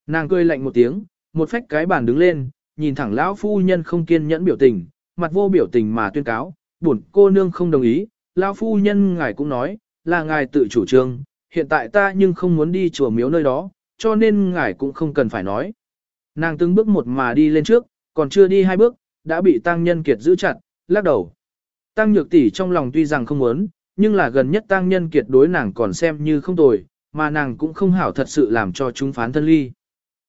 Nàng cười lạnh một tiếng, một phách cái bàn đứng lên, nhìn thẳng lão phu nhân không kiên nhẫn biểu tình, mặt vô biểu tình mà tuyên cáo, buồn cô nương không đồng ý, lão phu nhân ngài cũng nói, là ngài tự chủ trương, hiện tại ta nhưng không muốn đi chùa miếu nơi đó, cho nên ngài cũng không cần phải nói. Nàng từng bước một mà đi lên trước, còn chưa đi hai bước, đã bị tăng nhân kiệt giữ chặt, lắc đầu. Tăng nhược tỷ trong lòng tuy rằng không muốn, nhưng là gần nhất tăng nhân kiệt đối nàng còn xem như không tồi, mà nàng cũng không hảo thật sự làm cho chúng phán thân ly.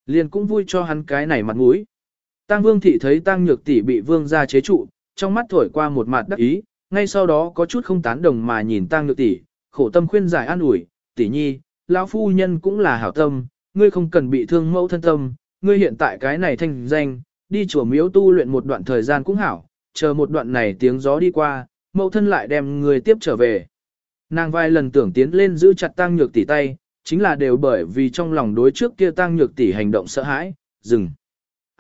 Liền cũng vui cho hắn cái này mặt mũi. Tăng vương thị thấy tăng nhược tỷ bị vương gia chế trụ, trong mắt thổi qua một mặt đắc ý, ngay sau đó có chút không tán đồng mà nhìn tăng nhược tỷ, khổ tâm khuyên giải an ủi, tỷ nhi, lão phu nhân cũng là hảo tâm, ngươi không cần bị thương mẫu thân tâm, ngươi hiện tại cái này thanh danh, đi chùa miếu tu luyện một đoạn thời gian cũng hảo, chờ một đoạn này tiếng gió đi qua, mẫu thân lại đem người tiếp trở về. Nàng vài lần tưởng tiến lên giữ chặt tăng nhược tỷ tay, chính là đều bởi vì trong lòng đối trước kia tăng nhược tỷ hành động sợ hãi, dừng.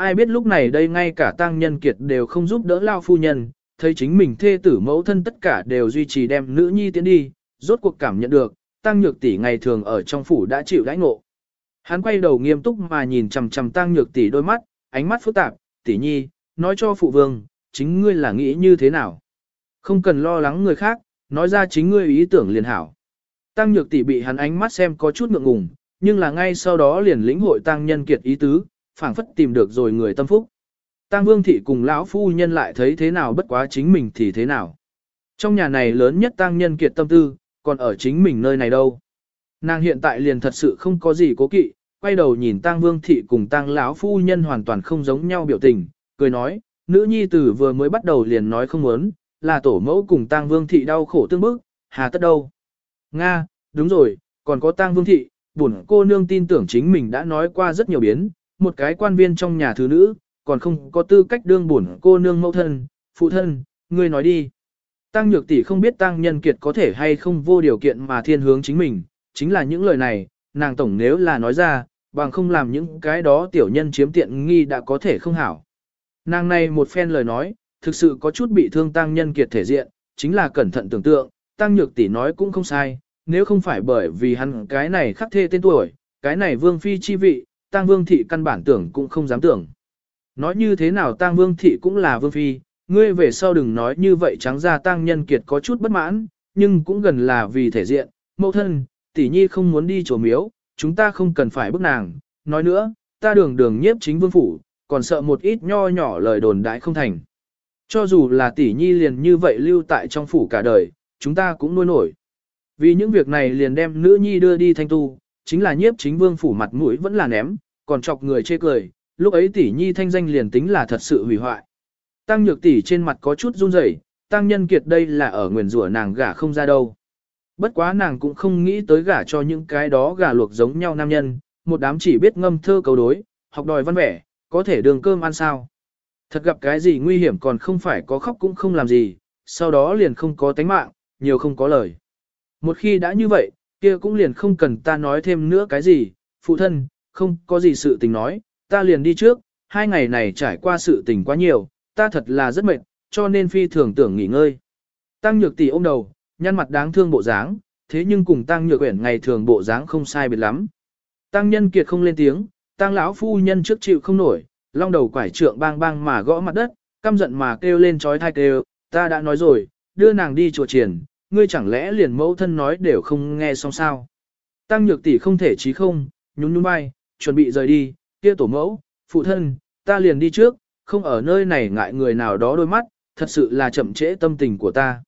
Ai biết lúc này đây ngay cả tăng nhân kiệt đều không giúp đỡ lao phu nhân, thấy chính mình thê tử mẫu thân tất cả đều duy trì đem nữ nhi tiến đi, rốt cuộc cảm nhận được, tăng nhược tỷ ngày thường ở trong phủ đã chịu đãi ngộ. Hắn quay đầu nghiêm túc mà nhìn chằm chằm tăng nhược tỷ đôi mắt, ánh mắt phức tạp, tỷ nhi, nói cho phụ vương, chính ngươi là nghĩ như thế nào. Không cần lo lắng người khác, nói ra chính ngươi ý tưởng liền hảo. Tăng nhược tỷ bị hắn ánh mắt xem có chút ngượng ngùng, nhưng là ngay sau đó liền lĩnh hội tăng nhân kiệt ý tứ, phảng phất tìm được rồi người tâm phúc. tang vương thị cùng lão phu nhân lại thấy thế nào bất quá chính mình thì thế nào. Trong nhà này lớn nhất tang nhân kiệt tâm tư, còn ở chính mình nơi này đâu. Nàng hiện tại liền thật sự không có gì cố kỵ, quay đầu nhìn tang vương thị cùng tang lão phu nhân hoàn toàn không giống nhau biểu tình, cười nói, nữ nhi tử vừa mới bắt đầu liền nói không muốn, là tổ mẫu cùng tang vương thị đau khổ tương bức, hà tất đâu. Nga, đúng rồi, còn có tang vương thị, bổn cô nương tin tưởng chính mình đã nói qua rất nhiều biến, một cái quan viên trong nhà thứ nữ, còn không có tư cách đương bổn cô nương mẫu thân, phụ thân, ngươi nói đi. Tăng nhược tỷ không biết tăng nhân kiệt có thể hay không vô điều kiện mà thiên hướng chính mình, chính là những lời này, nàng tổng nếu là nói ra, bằng không làm những cái đó tiểu nhân chiếm tiện nghi đã có thể không hảo. Nàng này một phen lời nói, thực sự có chút bị thương tăng nhân kiệt thể diện, chính là cẩn thận tưởng tượng, tăng nhược tỷ nói cũng không sai, nếu không phải bởi vì hắn cái này khắc thê tên tuổi, cái này vương phi chi vị, Tang vương thị căn bản tưởng cũng không dám tưởng. Nói như thế nào Tang vương thị cũng là vương phi, ngươi về sau đừng nói như vậy trắng ra Tang nhân kiệt có chút bất mãn, nhưng cũng gần là vì thể diện, mẫu thân, tỷ nhi không muốn đi chùa miếu, chúng ta không cần phải bức nàng, nói nữa, ta đường đường nhiếp chính vương phủ, còn sợ một ít nho nhỏ lời đồn đãi không thành. Cho dù là tỷ nhi liền như vậy lưu tại trong phủ cả đời, chúng ta cũng nuôi nổi. Vì những việc này liền đem nữ nhi đưa đi thanh tu, chính là nhiếp chính vương phủ mặt mũi vẫn là ném, còn chọc người chê cười, lúc ấy tỷ nhi thanh danh liền tính là thật sự hủy hoại. Tăng nhược tỷ trên mặt có chút run rẩy, tăng nhân kiệt đây là ở nguyền rủa nàng gả không ra đâu. Bất quá nàng cũng không nghĩ tới gả cho những cái đó gà luộc giống nhau nam nhân, một đám chỉ biết ngâm thơ cầu đối, học đòi văn vẻ, có thể đường cơm ăn sao. Thật gặp cái gì nguy hiểm còn không phải có khóc cũng không làm gì, sau đó liền không có tánh mạng, nhiều không có lời. Một khi đã như vậy, kia cũng liền không cần ta nói thêm nữa cái gì, phụ thân, không có gì sự tình nói, ta liền đi trước, hai ngày này trải qua sự tình quá nhiều, ta thật là rất mệt, cho nên phi thường tưởng nghỉ ngơi. Tăng nhược tỷ ôm đầu, nhăn mặt đáng thương bộ dáng, thế nhưng cùng tăng nhược quyển ngày thường bộ dáng không sai biệt lắm. Tăng nhân kiệt không lên tiếng, tăng lão phu nhân trước chịu không nổi, long đầu quải trượng bang bang mà gõ mặt đất, căm giận mà kêu lên trói thai kêu, ta đã nói rồi, đưa nàng đi chùa triển, ngươi chẳng lẽ liền mẫu thân nói đều không nghe xong sao. Tăng nhược tỷ không thể chí không, nhún nhún vai, chuẩn bị rời đi, kia tổ mẫu, phụ thân, ta liền đi trước, không ở nơi này ngại người nào đó đôi mắt, thật sự là chậm trễ tâm tình của ta.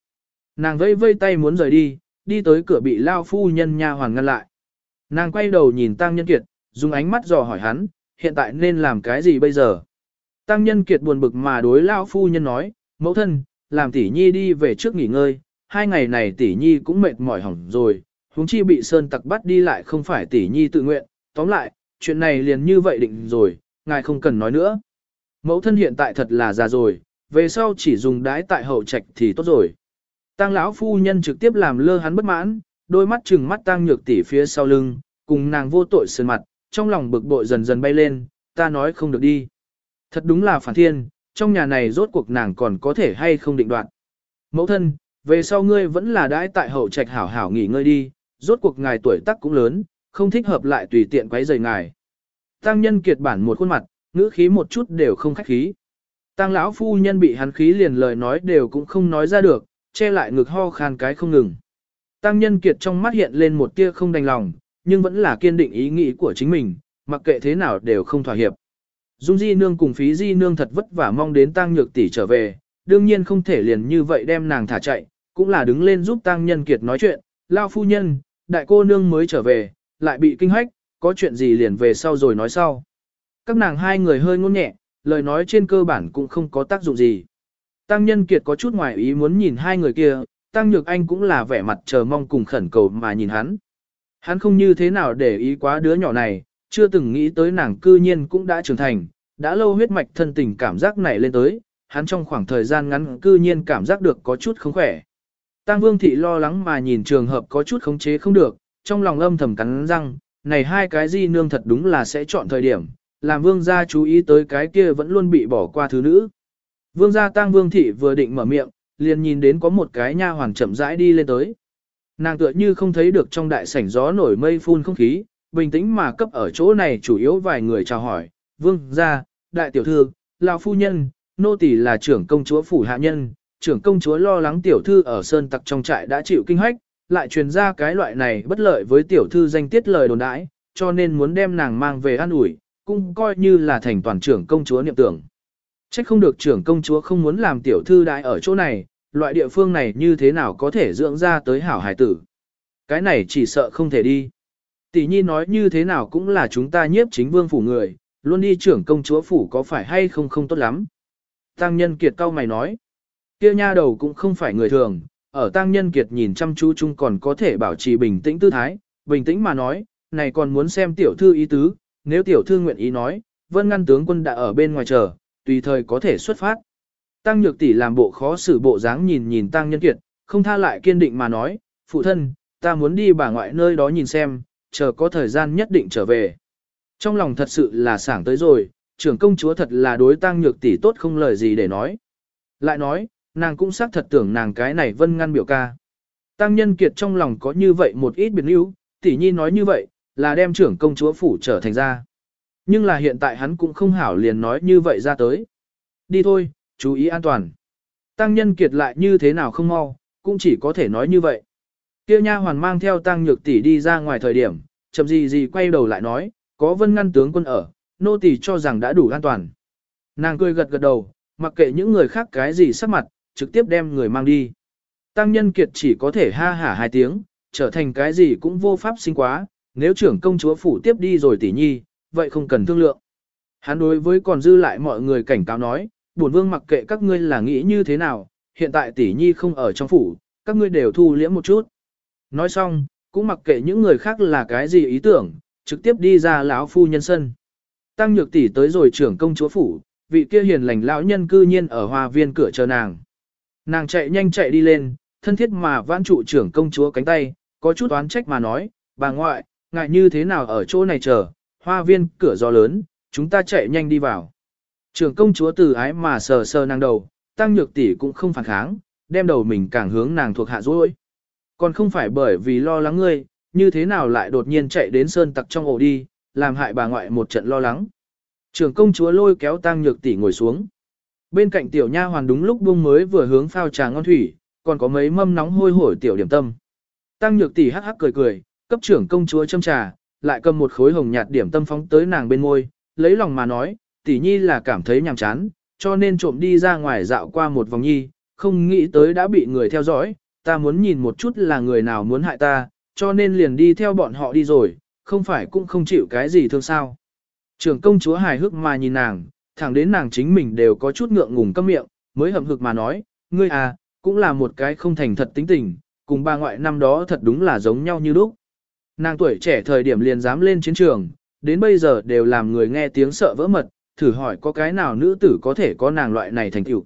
Nàng vây vây tay muốn rời đi, đi tới cửa bị lao phu nhân nha hoàn ngăn lại. Nàng quay đầu nhìn Tăng Nhân Kiệt, dùng ánh mắt dò hỏi hắn, hiện tại nên làm cái gì bây giờ? Tăng Nhân Kiệt buồn bực mà đối lao phu nhân nói, mẫu thân, làm tỷ nhi đi về trước nghỉ ngơi, hai ngày này tỷ nhi cũng mệt mỏi hỏng rồi, huống chi bị sơn tặc bắt đi lại không phải tỷ nhi tự nguyện, tóm lại, chuyện này liền như vậy định rồi, ngài không cần nói nữa. Mẫu thân hiện tại thật là già rồi, về sau chỉ dùng đái tại hậu trạch thì tốt rồi. Tăng lão phu nhân trực tiếp làm lơ hắn bất mãn, đôi mắt trừng mắt tăng nhược tỷ phía sau lưng, cùng nàng vô tội sơn mặt, trong lòng bực bội dần dần bay lên, ta nói không được đi. Thật đúng là phản thiên, trong nhà này rốt cuộc nàng còn có thể hay không định đoạt. Mẫu thân, về sau ngươi vẫn là đãi tại hậu trạch hảo hảo nghỉ ngơi đi, rốt cuộc ngài tuổi tác cũng lớn, không thích hợp lại tùy tiện quấy rầy ngài. Tăng nhân kiệt bản một khuôn mặt, ngữ khí một chút đều không khách khí. Tăng lão phu nhân bị hắn khí liền lời nói đều cũng không nói ra được, che lại ngực ho khan cái không ngừng. Tăng nhân kiệt trong mắt hiện lên một tia không đành lòng, nhưng vẫn là kiên định ý nghĩ của chính mình, mặc kệ thế nào đều không thỏa hiệp. Dung Di Nương cùng Phí Di Nương thật vất vả mong đến Tăng Nhược tỷ trở về, đương nhiên không thể liền như vậy đem nàng thả chạy, cũng là đứng lên giúp Tăng Nhân Kiệt nói chuyện, lao phu nhân, đại cô nương mới trở về, lại bị kinh hách, có chuyện gì liền về sau rồi nói sau. Các nàng hai người hơi ngôn nhẹ, lời nói trên cơ bản cũng không có tác dụng gì. Tăng Nhân Kiệt có chút ngoài ý muốn nhìn hai người kia, Tăng Nhược Anh cũng là vẻ mặt chờ mong cùng khẩn cầu mà nhìn hắn. Hắn không như thế nào để ý quá đứa nhỏ này, chưa từng nghĩ tới nàng cư nhiên cũng đã trưởng thành, đã lâu huyết mạch thân tình cảm giác này lên tới, hắn trong khoảng thời gian ngắn cư nhiên cảm giác được có chút không khỏe. Tăng Vương Thị lo lắng mà nhìn trường hợp có chút khống chế không được, trong lòng âm thầm cắn răng, này hai cái di nương thật đúng là sẽ chọn thời điểm, làm Vương gia chú ý tới cái kia vẫn luôn bị bỏ qua thứ nữ. Vương gia Tăng Vương Thị vừa định mở miệng, liền nhìn đến có một cái nha hoàn chậm rãi đi lên tới. Nàng tựa như không thấy được trong đại sảnh gió nổi mây phun không khí, bình tĩnh mà cấp ở chỗ này chủ yếu vài người chào hỏi, vương gia, đại tiểu thư, lão phu nhân, nô tỳ là trưởng công chúa phủ hạ nhân, trưởng công chúa lo lắng tiểu thư ở sơn tặc trong trại đã chịu kinh hách, lại truyền ra cái loại này bất lợi với tiểu thư danh tiết lời đồn đãi, cho nên muốn đem nàng mang về an ủi, cũng coi như là thành toàn trưởng công chúa niệm tưởng. Trách không được trưởng công chúa không muốn làm tiểu thư đại ở chỗ này, loại địa phương này như thế nào có thể dưỡng ra tới hảo hải tử. Cái này chỉ sợ không thể đi. Tỷ nhi nói như thế nào cũng là chúng ta nhiếp chính vương phủ người, luôn đi trưởng công chúa phủ có phải hay không không tốt lắm. Tăng nhân kiệt cao mày nói, kia nha đầu cũng không phải người thường, ở tăng nhân kiệt nhìn chăm chú chung còn có thể bảo trì bình tĩnh tư thái, bình tĩnh mà nói, này còn muốn xem tiểu thư ý tứ, nếu tiểu thư nguyện ý nói, vân ngăn tướng quân đã ở bên ngoài chờ, tùy thời có thể xuất phát. Tăng nhược tỷ làm bộ khó xử bộ dáng nhìn nhìn tăng nhân kiệt, không tha lại kiên định mà nói, phụ thân, ta muốn đi bà ngoại nơi đó nhìn xem, chờ có thời gian nhất định trở về. Trong lòng thật sự là sảng tới rồi, trưởng công chúa thật là đối tăng nhược tỷ tốt không lời gì để nói. Lại nói, nàng cũng xác thật tưởng nàng cái này vân ngăn biểu ca. Tăng nhân kiệt trong lòng có như vậy một ít biệt níu, tỷ nhi nói như vậy, là đem trưởng công chúa phủ trở thành ra. Nhưng là hiện tại hắn cũng không hảo liền nói như vậy ra tới. Đi thôi, chú ý an toàn. Tăng nhân kiệt lại như thế nào không mau, cũng chỉ có thể nói như vậy. Kia nha hoàn mang theo tăng nhược tỷ đi ra ngoài thời điểm, chậm gì gì quay đầu lại nói, có vân ngăn tướng quân ở, nô tỷ cho rằng đã đủ an toàn. Nàng cười gật gật đầu, mặc kệ những người khác cái gì sắc mặt, trực tiếp đem người mang đi. Tăng nhân kiệt chỉ có thể ha hả hai tiếng, trở thành cái gì cũng vô pháp sinh quá, nếu trưởng công chúa phủ tiếp đi rồi tỷ nhi, vậy không cần thương lượng. Hắn đối với còn dư lại mọi người cảnh cáo nói, bổn vương mặc kệ các ngươi là nghĩ như thế nào, hiện tại tỷ nhi không ở trong phủ, các ngươi đều thu liễm một chút. Nói xong, cũng mặc kệ những người khác là cái gì ý tưởng, trực tiếp đi ra lão phu nhân sân. Tăng nhược tỷ tới rồi trưởng công chúa phủ, vị kia hiền lành lão nhân cư nhiên ở hoa viên cửa chờ nàng. Nàng chạy nhanh chạy đi lên, thân thiết mà vãn trụ trưởng công chúa cánh tay, có chút oán trách mà nói, bà ngoại, ngại như thế nào ở chỗ này chờ, hoa viên cửa gió lớn, chúng ta chạy nhanh đi vào. Trưởng công chúa từ ái mà sờ sờ nàng đầu, tăng nhược tỷ cũng không phản kháng, đem đầu mình càng hướng nàng thuộc hạ dối. Còn không phải bởi vì lo lắng ngươi, như thế nào lại đột nhiên chạy đến sơn tặc trong ổ đi, làm hại bà ngoại một trận lo lắng. Trưởng công chúa lôi kéo tăng nhược tỷ ngồi xuống. Bên cạnh tiểu nha hoàn đúng lúc buông mới vừa hướng phao trà ngon thủy, còn có mấy mâm nóng hôi hổi tiểu điểm tâm. Tăng nhược tỷ hắc hắc cười cười, cấp trưởng công chúa châm trà, lại cầm một khối hồng nhạt điểm tâm phóng tới nàng bên môi, lấy lòng mà nói, tỷ nhi là cảm thấy nhàm chán, cho nên trộm đi ra ngoài dạo qua một vòng nhi, không nghĩ tới đã bị người theo dõi, ta muốn nhìn một chút là người nào muốn hại ta, cho nên liền đi theo bọn họ đi rồi, không phải cũng không chịu cái gì thương sao. Trưởng công chúa hài hước mà nhìn nàng, thẳng đến nàng chính mình đều có chút ngượng ngùng câm miệng, mới hậm hực mà nói, ngươi à, cũng là một cái không thành thật tính tình, cùng ba ngoại năm đó thật đúng là giống nhau như lúc. Nàng tuổi trẻ thời điểm liền dám lên chiến trường, đến bây giờ đều làm người nghe tiếng sợ vỡ mật, thử hỏi có cái nào nữ tử có thể có nàng loại này thành tựu.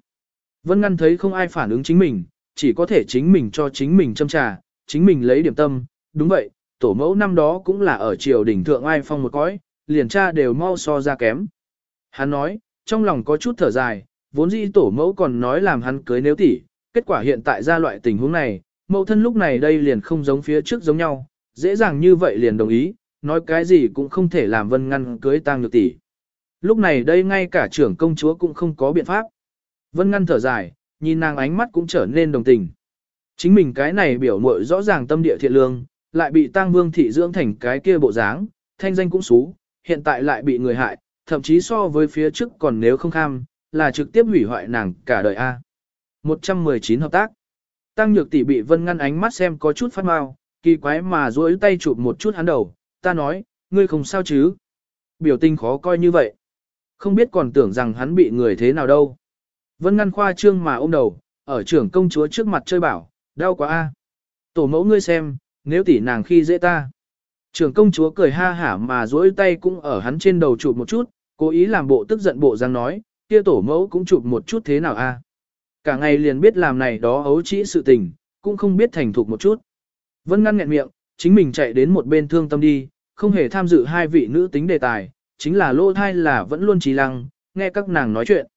Vân Ngăn thấy không ai phản ứng chính mình, chỉ có thể chính mình cho chính mình châm trà, chính mình lấy điểm tâm, đúng vậy, tổ mẫu năm đó cũng là ở triều đỉnh thượng ai phong một cõi, liền cha đều mau so ra kém. Hắn nói, trong lòng có chút thở dài, vốn dĩ tổ mẫu còn nói làm hắn cưới nếu tỷ, kết quả hiện tại ra loại tình huống này, mẫu thân lúc này đây liền không giống phía trước giống nhau, dễ dàng như vậy liền đồng ý, nói cái gì cũng không thể làm vân ngăn cưới tang nhược tỷ. Lúc này đây ngay cả trưởng công chúa cũng không có biện pháp. Vân ngăn thở dài, nhìn nàng ánh mắt cũng trở nên đồng tình. Chính mình cái này biểu muội rõ ràng tâm địa thiện lương, lại bị tang vương thị dưỡng thành cái kia bộ dáng, thanh danh cũng xú, hiện tại lại bị người hại, thậm chí so với phía trước còn nếu không kham, là trực tiếp hủy hoại nàng cả đời A. 119 hợp tác. Tăng nhược tỷ bị vân ngăn ánh mắt xem có chút phát mau, kỳ quái mà duỗi tay chụp một chút hắn đầu, ta nói, ngươi không sao chứ. Biểu tình khó coi như vậy. Không biết còn tưởng rằng hắn bị người thế nào đâu. Vân ngăn khoa trương mà ôm đầu, ở trưởng công chúa trước mặt chơi bảo, đau quá a. Tổ mẫu ngươi xem, nếu tỷ nàng khi dễ ta. Trưởng công chúa cười ha hả mà duỗi tay cũng ở hắn trên đầu chụp một chút, cố ý làm bộ tức giận bộ răng nói, kia tổ mẫu cũng chụp một chút thế nào a? À? Cả ngày liền biết làm này đó ấu trĩ sự tình, cũng không biết thành thục một chút. Vân ngăn nghẹn miệng, chính mình chạy đến một bên thương tâm đi, không hề tham dự hai vị nữ tính đề tài, chính là lô thai là vẫn luôn trí lăng, nghe các nàng nói chuyện.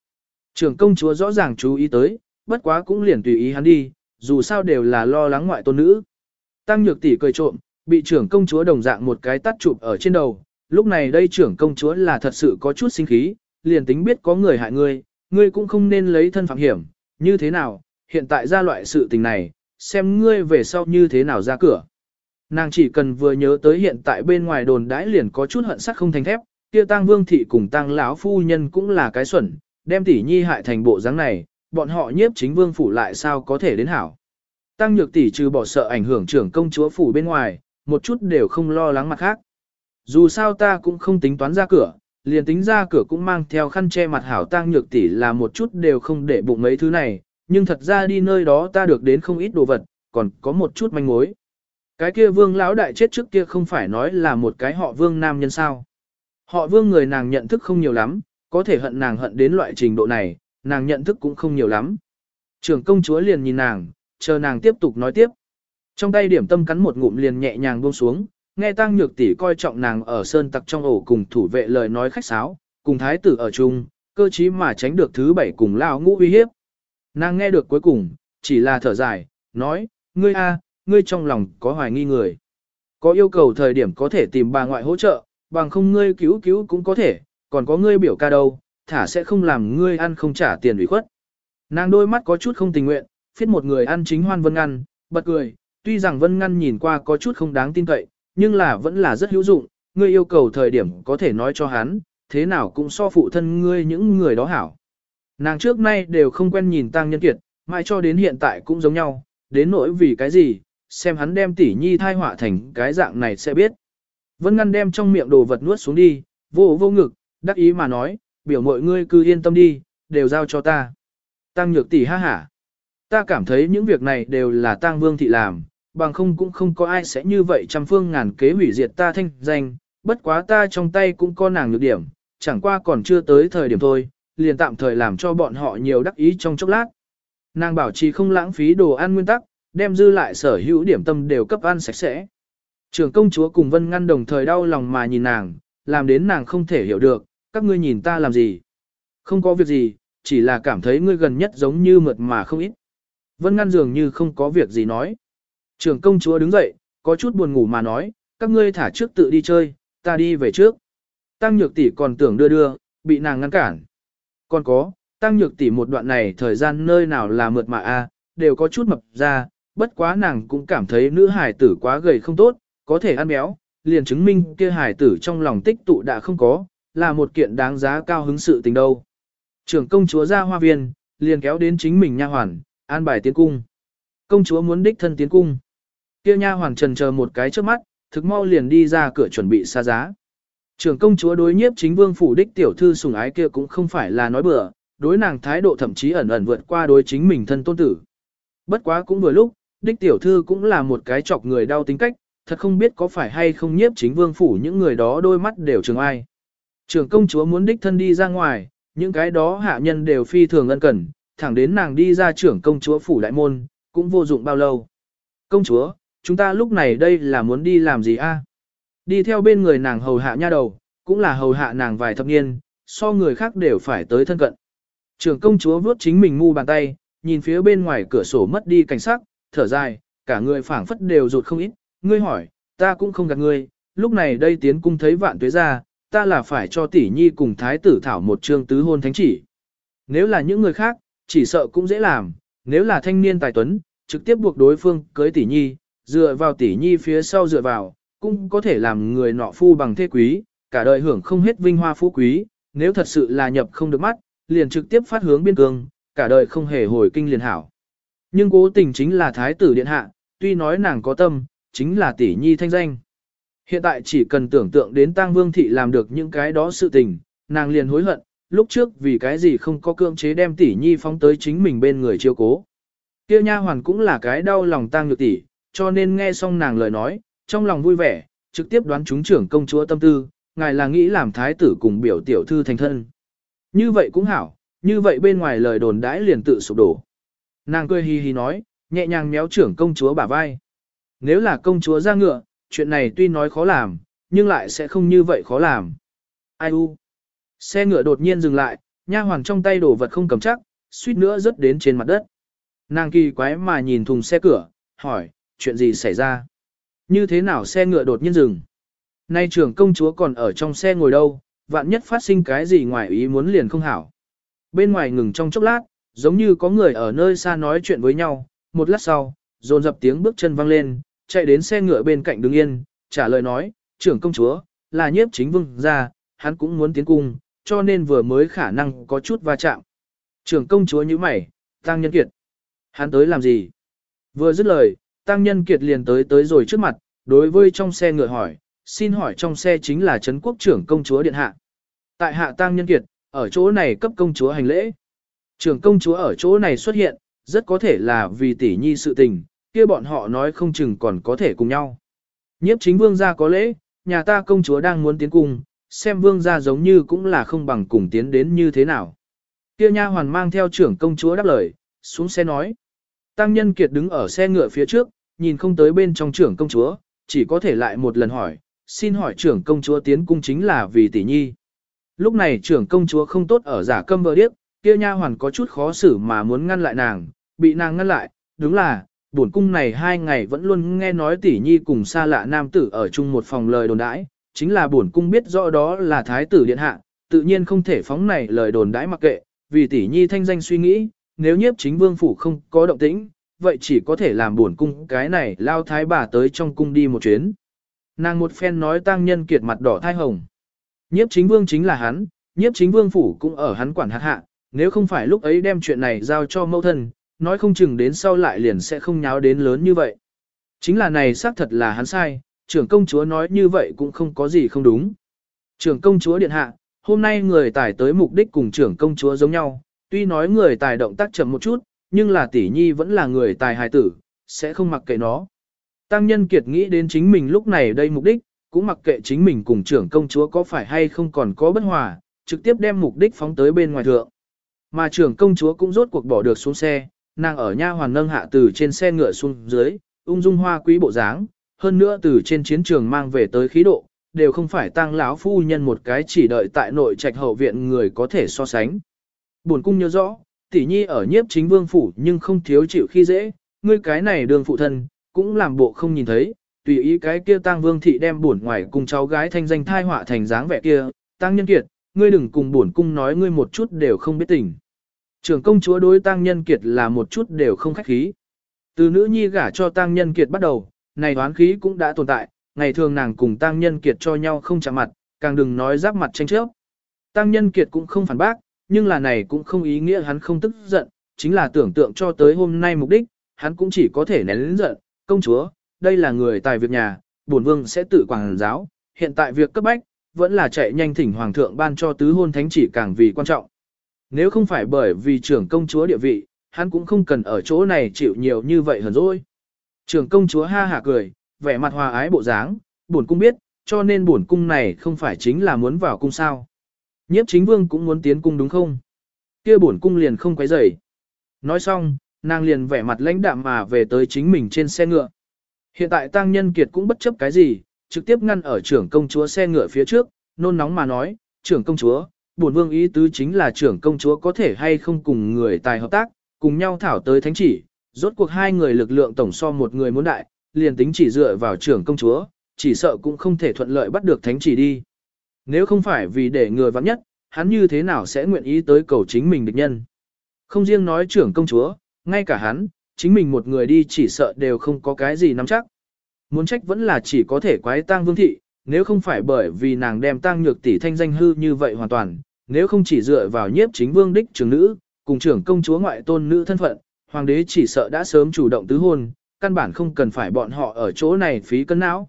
Trưởng công chúa rõ ràng chú ý tới, bất quá cũng liền tùy ý hắn đi, dù sao đều là lo lắng ngoại tôn nữ. Tăng nhược tỷ cười trộm, bị trưởng công chúa đồng dạng một cái tắt chụp ở trên đầu, lúc này đây trưởng công chúa là thật sự có chút sinh khí, liền tính biết có người hại ngươi, ngươi cũng không nên lấy thân phạm hiểm, như thế nào, hiện tại ra loại sự tình này, xem ngươi về sau như thế nào ra cửa. Nàng chỉ cần vừa nhớ tới hiện tại bên ngoài đồn đãi liền có chút hận sắc không thành thép, kia tang vương thị cùng tang lão phu nhân cũng là cái xuẩn, đem tỷ nhi hại thành bộ dáng này, bọn họ nhiếp chính vương phủ lại sao có thể đến hảo. Tăng nhược tỷ trừ bỏ sợ ảnh hưởng trưởng công chúa phủ bên ngoài, một chút đều không lo lắng mặt khác. Dù sao ta cũng không tính toán ra cửa, liền tính ra cửa cũng mang theo khăn che mặt hảo tang nhược tỷ là một chút đều không để bụng mấy thứ này, nhưng thật ra đi nơi đó ta được đến không ít đồ vật, còn có một chút manh mối. Cái kia vương lão đại chết trước kia không phải nói là một cái họ vương nam nhân sao. Họ vương người nàng nhận thức không nhiều lắm, có thể hận nàng hận đến loại trình độ này, nàng nhận thức cũng không nhiều lắm. Trưởng công chúa liền nhìn nàng, chờ nàng tiếp tục nói tiếp. Trong tay điểm tâm cắn một ngụm liền nhẹ nhàng buông xuống, nghe tăng nhược tỷ coi trọng nàng ở sơn tặc trong ổ cùng thủ vệ lời nói khách sáo, cùng thái tử ở chung, cơ chí mà tránh được thứ bảy cùng lao ngũ uy hiếp. Nàng nghe được cuối cùng, chỉ là thở dài, nói, ngươi a, ngươi trong lòng có hoài nghi người. Có yêu cầu thời điểm có thể tìm bà ngoại hỗ trợ, bằng không ngươi cứu cứu cũng có thể, còn có ngươi biểu ca đâu, thả sẽ không làm ngươi ăn không trả tiền ủy khuất. Nàng đôi mắt có chút không tình nguyện, phiết một người ăn chính hoan vân ngăn, bật cười, tuy rằng vân ngăn nhìn qua có chút không đáng tin cậy, nhưng là vẫn là rất hữu dụng, ngươi yêu cầu thời điểm có thể nói cho hắn, thế nào cũng so phụ thân ngươi những người đó hảo. Nàng trước nay đều không quen nhìn tăng nhân kiệt, mãi cho đến hiện tại cũng giống nhau, đến nỗi vì cái gì, xem hắn đem tỷ nhi thai họa thành cái dạng này sẽ biết. Vân ngăn đem trong miệng đồ vật nuốt xuống đi, vô vô ngực, đắc ý mà nói, biểu mọi ngươi cứ yên tâm đi, đều giao cho ta. Tăng nhược tỷ ha hả. Ta cảm thấy những việc này đều là tăng vương thị làm, bằng không cũng không có ai sẽ như vậy trăm phương ngàn kế hủy diệt ta thanh danh, bất quá ta trong tay cũng có nàng nhược điểm, chẳng qua còn chưa tới thời điểm thôi, liền tạm thời làm cho bọn họ nhiều đắc ý trong chốc lát. Nàng bảo trì không lãng phí đồ ăn nguyên tắc, đem dư lại sở hữu điểm tâm đều cấp ăn sạch sẽ. Trưởng công chúa cùng Vân Ngăn đồng thời đau lòng mà nhìn nàng, làm đến nàng không thể hiểu được, các ngươi nhìn ta làm gì. Không có việc gì, chỉ là cảm thấy ngươi gần nhất giống như mượt mà không ít. Vân Ngăn dường như không có việc gì nói. Trưởng công chúa đứng dậy, có chút buồn ngủ mà nói, các ngươi thả trước tự đi chơi, ta đi về trước. Tăng nhược tỷ còn tưởng đưa đưa, bị nàng ngăn cản. Còn có, tăng nhược tỷ một đoạn này thời gian nơi nào là mượt mà a, đều có chút mập ra, bất quá nàng cũng cảm thấy nữ hải tử quá gầy không tốt, có thể ăn béo, liền chứng minh kia hải tử trong lòng tích tụ đã không có, là một kiện đáng giá cao hứng sự tình đâu. Trưởng công chúa ra hoa viên, liền kéo đến chính mình nha hoàn, an bài tiến cung. Công chúa muốn đích thân tiến cung. Kia nha Hoàng trần chờ một cái trước mắt, thực mau liền đi ra cửa chuẩn bị xa giá. Trưởng công chúa đối nhiếp chính vương phủ đích tiểu thư sủng ái kia cũng không phải là nói bừa, đối nàng thái độ thậm chí ẩn ẩn vượt qua đối chính mình thân tôn tử. Bất quá cũng vừa lúc, đích tiểu thư cũng là một cái chọc người đau tính cách, thật không biết có phải hay không nhiếp chính vương phủ những người đó đôi mắt đều trường ai. Trưởng công chúa muốn đích thân đi ra ngoài, những cái đó hạ nhân đều phi thường ân cần, thẳng đến nàng đi ra trưởng công chúa phủ đại môn, cũng vô dụng bao lâu. Công chúa, chúng ta lúc này đây là muốn đi làm gì a? Đi theo bên người nàng hầu hạ nha đầu, cũng là hầu hạ nàng vài thập niên, so người khác đều phải tới thân cận. Trưởng công chúa vuốt chính mình ngu bàn tay, nhìn phía bên ngoài cửa sổ mất đi cảnh sắc, thở dài, cả người phảng phất đều rụt không ít, ngươi hỏi, ta cũng không gạt ngươi, lúc này đây tiến cung thấy vạn tuế ra, ta là phải cho tỷ nhi cùng thái tử thảo một chương tứ hôn thánh chỉ. Nếu là những người khác, chỉ sợ cũng dễ làm, nếu là thanh niên tài tuấn, trực tiếp buộc đối phương cưới tỷ nhi, dựa vào tỷ nhi phía sau dựa vào, cũng có thể làm người nọ phu bằng thế quý, cả đời hưởng không hết vinh hoa phú quý, nếu thật sự là nhập không được mắt, liền trực tiếp phát hướng biên cương, cả đời không hề hồi kinh liền hảo. Nhưng cố tình chính là thái tử điện hạ, tuy nói nàng có tâm, chính là tỷ nhi thanh danh. Hiện tại chỉ cần tưởng tượng đến tang vương thị làm được những cái đó sự tình, nàng liền hối hận, lúc trước vì cái gì không có cưỡng chế đem tỷ nhi phóng tới chính mình bên người chiêu cố. Kia nha hoàn cũng là cái đau lòng tang nhược tỷ, cho nên nghe xong nàng lời nói, trong lòng vui vẻ, trực tiếp đoán chúng trưởng công chúa tâm tư, ngài là nghĩ làm thái tử cùng biểu tiểu thư thành thân. Như vậy cũng hảo, như vậy bên ngoài lời đồn đãi liền tự sụp đổ. Nàng cười hi hi nói, nhẹ nhàng méo trưởng công chúa bả vai. Nếu là công chúa ra ngựa, chuyện này tuy nói khó làm, nhưng lại sẽ không như vậy khó làm. Ai u? Xe ngựa đột nhiên dừng lại, nha hoàng trong tay đổ vật không cầm chắc, suýt nữa rớt đến trên mặt đất. Nàng kỳ quái mà nhìn thùng xe cửa, hỏi, chuyện gì xảy ra? Như thế nào xe ngựa đột nhiên dừng? Nay trưởng công chúa còn ở trong xe ngồi đâu, vạn nhất phát sinh cái gì ngoài ý muốn liền không hảo. Bên ngoài ngừng trong chốc lát, giống như có người ở nơi xa nói chuyện với nhau, một lát sau, dồn dập tiếng bước chân vang lên, chạy đến xe ngựa bên cạnh đứng yên, trả lời nói, trưởng công chúa, là nhiếp chính vương ra, hắn cũng muốn tiến cung, cho nên vừa mới khả năng có chút va chạm. Trưởng công chúa như mày, tăng nhân kiệt. Hắn tới làm gì? Vừa dứt lời, tăng nhân kiệt liền tới tới rồi trước mặt, đối với trong xe ngựa hỏi, xin hỏi trong xe chính là Trấn quốc trưởng công chúa điện hạ. Tại hạ tăng nhân kiệt, ở chỗ này cấp công chúa hành lễ. Trưởng công chúa ở chỗ này xuất hiện, rất có thể là vì tỷ nhi sự tình, kia bọn họ nói không chừng còn có thể cùng nhau. Nhiếp chính vương gia có lễ, nhà ta công chúa đang muốn tiến cùng, xem vương gia giống như cũng là không bằng cùng tiến đến như thế nào. Kia nha hoàn mang theo trưởng công chúa đáp lời, xuống xe nói. Tăng nhân kiệt đứng ở xe ngựa phía trước, nhìn không tới bên trong trưởng công chúa, chỉ có thể lại một lần hỏi, xin hỏi trưởng công chúa tiến cung chính là vì tỷ nhi. Lúc này trưởng công chúa không tốt ở giả câm vợ điếc, kia nha hoàn có chút khó xử mà muốn ngăn lại nàng, bị nàng ngăn lại, đúng là, bổn cung này hai ngày vẫn luôn nghe nói tỷ nhi cùng xa lạ nam tử ở chung một phòng lời đồn đãi, chính là bổn cung biết rõ đó là thái tử điện hạ, tự nhiên không thể phóng này lời đồn đãi mặc kệ, vì tỷ nhi thanh danh suy nghĩ, nếu nhiếp chính vương phủ không có động tĩnh, vậy chỉ có thể làm buồn cung cái này lao thái bà tới trong cung đi một chuyến. Nàng một phen nói tăng nhân kiệt mặt đỏ thai hồng. Nhiếp chính vương chính là hắn, nhiếp chính vương phủ cũng ở hắn quản hạt hạ, nếu không phải lúc ấy đem chuyện này giao cho mẫu thân, nói không chừng đến sau lại liền sẽ không nháo đến lớn như vậy. Chính là này xác thật là hắn sai, trưởng công chúa nói như vậy cũng không có gì không đúng. Trưởng công chúa điện hạ, hôm nay người tải tới mục đích cùng trưởng công chúa giống nhau, tuy nói người tài động tác chậm một chút, nhưng là tỷ nhi vẫn là người tài hài tử, sẽ không mặc kệ nó. Tăng nhân kiệt nghĩ đến chính mình lúc này đây mục đích, cũng mặc kệ chính mình cùng trưởng công chúa có phải hay không còn có bất hòa, trực tiếp đem mục đích phóng tới bên ngoài thượng. Mà trưởng công chúa cũng rốt cuộc bỏ được xuống xe, nàng ở nha hoàn nâng hạ từ trên xe ngựa xuống dưới, ung dung hoa quý bộ dáng, hơn nữa từ trên chiến trường mang về tới khí độ, đều không phải tăng lão phu nhân một cái chỉ đợi tại nội trạch hậu viện người có thể so sánh. Buồn cung nhớ rõ, tỷ nhi ở nhiếp chính vương phủ nhưng không thiếu chịu khi dễ, ngươi cái này đường phụ thân, cũng làm bộ không nhìn thấy, tùy ý cái kia tang vương thị đem buồn ngoài cùng cháu gái thanh danh thai họa thành dáng vẻ kia, tăng nhân kiệt, ngươi đừng cùng buồn cung nói ngươi một chút đều không biết tình. Trưởng công chúa đối tăng nhân kiệt là một chút đều không khách khí. Từ nữ nhi gả cho tăng nhân kiệt bắt đầu, này đoán khí cũng đã tồn tại, ngày thường nàng cùng tăng nhân kiệt cho nhau không chạm mặt, càng đừng nói giáp mặt tranh chấp. Tăng nhân kiệt cũng không phản bác, nhưng là này cũng không ý nghĩa hắn không tức giận, chính là tưởng tượng cho tới hôm nay mục đích, hắn cũng chỉ có thể nén lĩnh giận, công chúa, đây là người tài việc nhà, bổn vương sẽ tự quảng giáo, hiện tại việc cấp bách, vẫn là chạy nhanh thỉnh hoàng thượng ban cho tứ hôn thánh chỉ càng vì quan trọng. Nếu không phải bởi vì trưởng công chúa địa vị, hắn cũng không cần ở chỗ này chịu nhiều như vậy hờn rồi. Trưởng công chúa ha hả cười, vẻ mặt hòa ái bộ dáng, bổn cung biết, cho nên bổn cung này không phải chính là muốn vào cung sao. Nhiếp chính vương cũng muốn tiến cung đúng không? kia bổn cung liền không quấy rầy. Nói xong, nàng liền vẻ mặt lãnh đạm mà về tới chính mình trên xe ngựa. Hiện tại tăng nhân kiệt cũng bất chấp cái gì, trực tiếp ngăn ở trưởng công chúa xe ngựa phía trước, nôn nóng mà nói, trưởng công chúa, bổn vương ý tứ chính là trưởng công chúa có thể hay không cùng người tài hợp tác, cùng nhau thảo tới thánh chỉ, rốt cuộc hai người lực lượng tổng so một người muốn đại, liền tính chỉ dựa vào trưởng công chúa, chỉ sợ cũng không thể thuận lợi bắt được thánh chỉ đi. Nếu không phải vì để người vắng nhất, hắn như thế nào sẽ nguyện ý tới cầu chính mình địch nhân. Không riêng nói trưởng công chúa, ngay cả hắn, chính mình một người đi chỉ sợ đều không có cái gì nắm chắc. Muốn trách vẫn là chỉ có thể quái tang vương thị, nếu không phải bởi vì nàng đem tang nhược tỷ thanh danh hư như vậy hoàn toàn, nếu không chỉ dựa vào nhiếp chính vương đích trưởng nữ, cùng trưởng công chúa ngoại tôn nữ thân phận, hoàng đế chỉ sợ đã sớm chủ động tứ hôn, căn bản không cần phải bọn họ ở chỗ này phí cân não.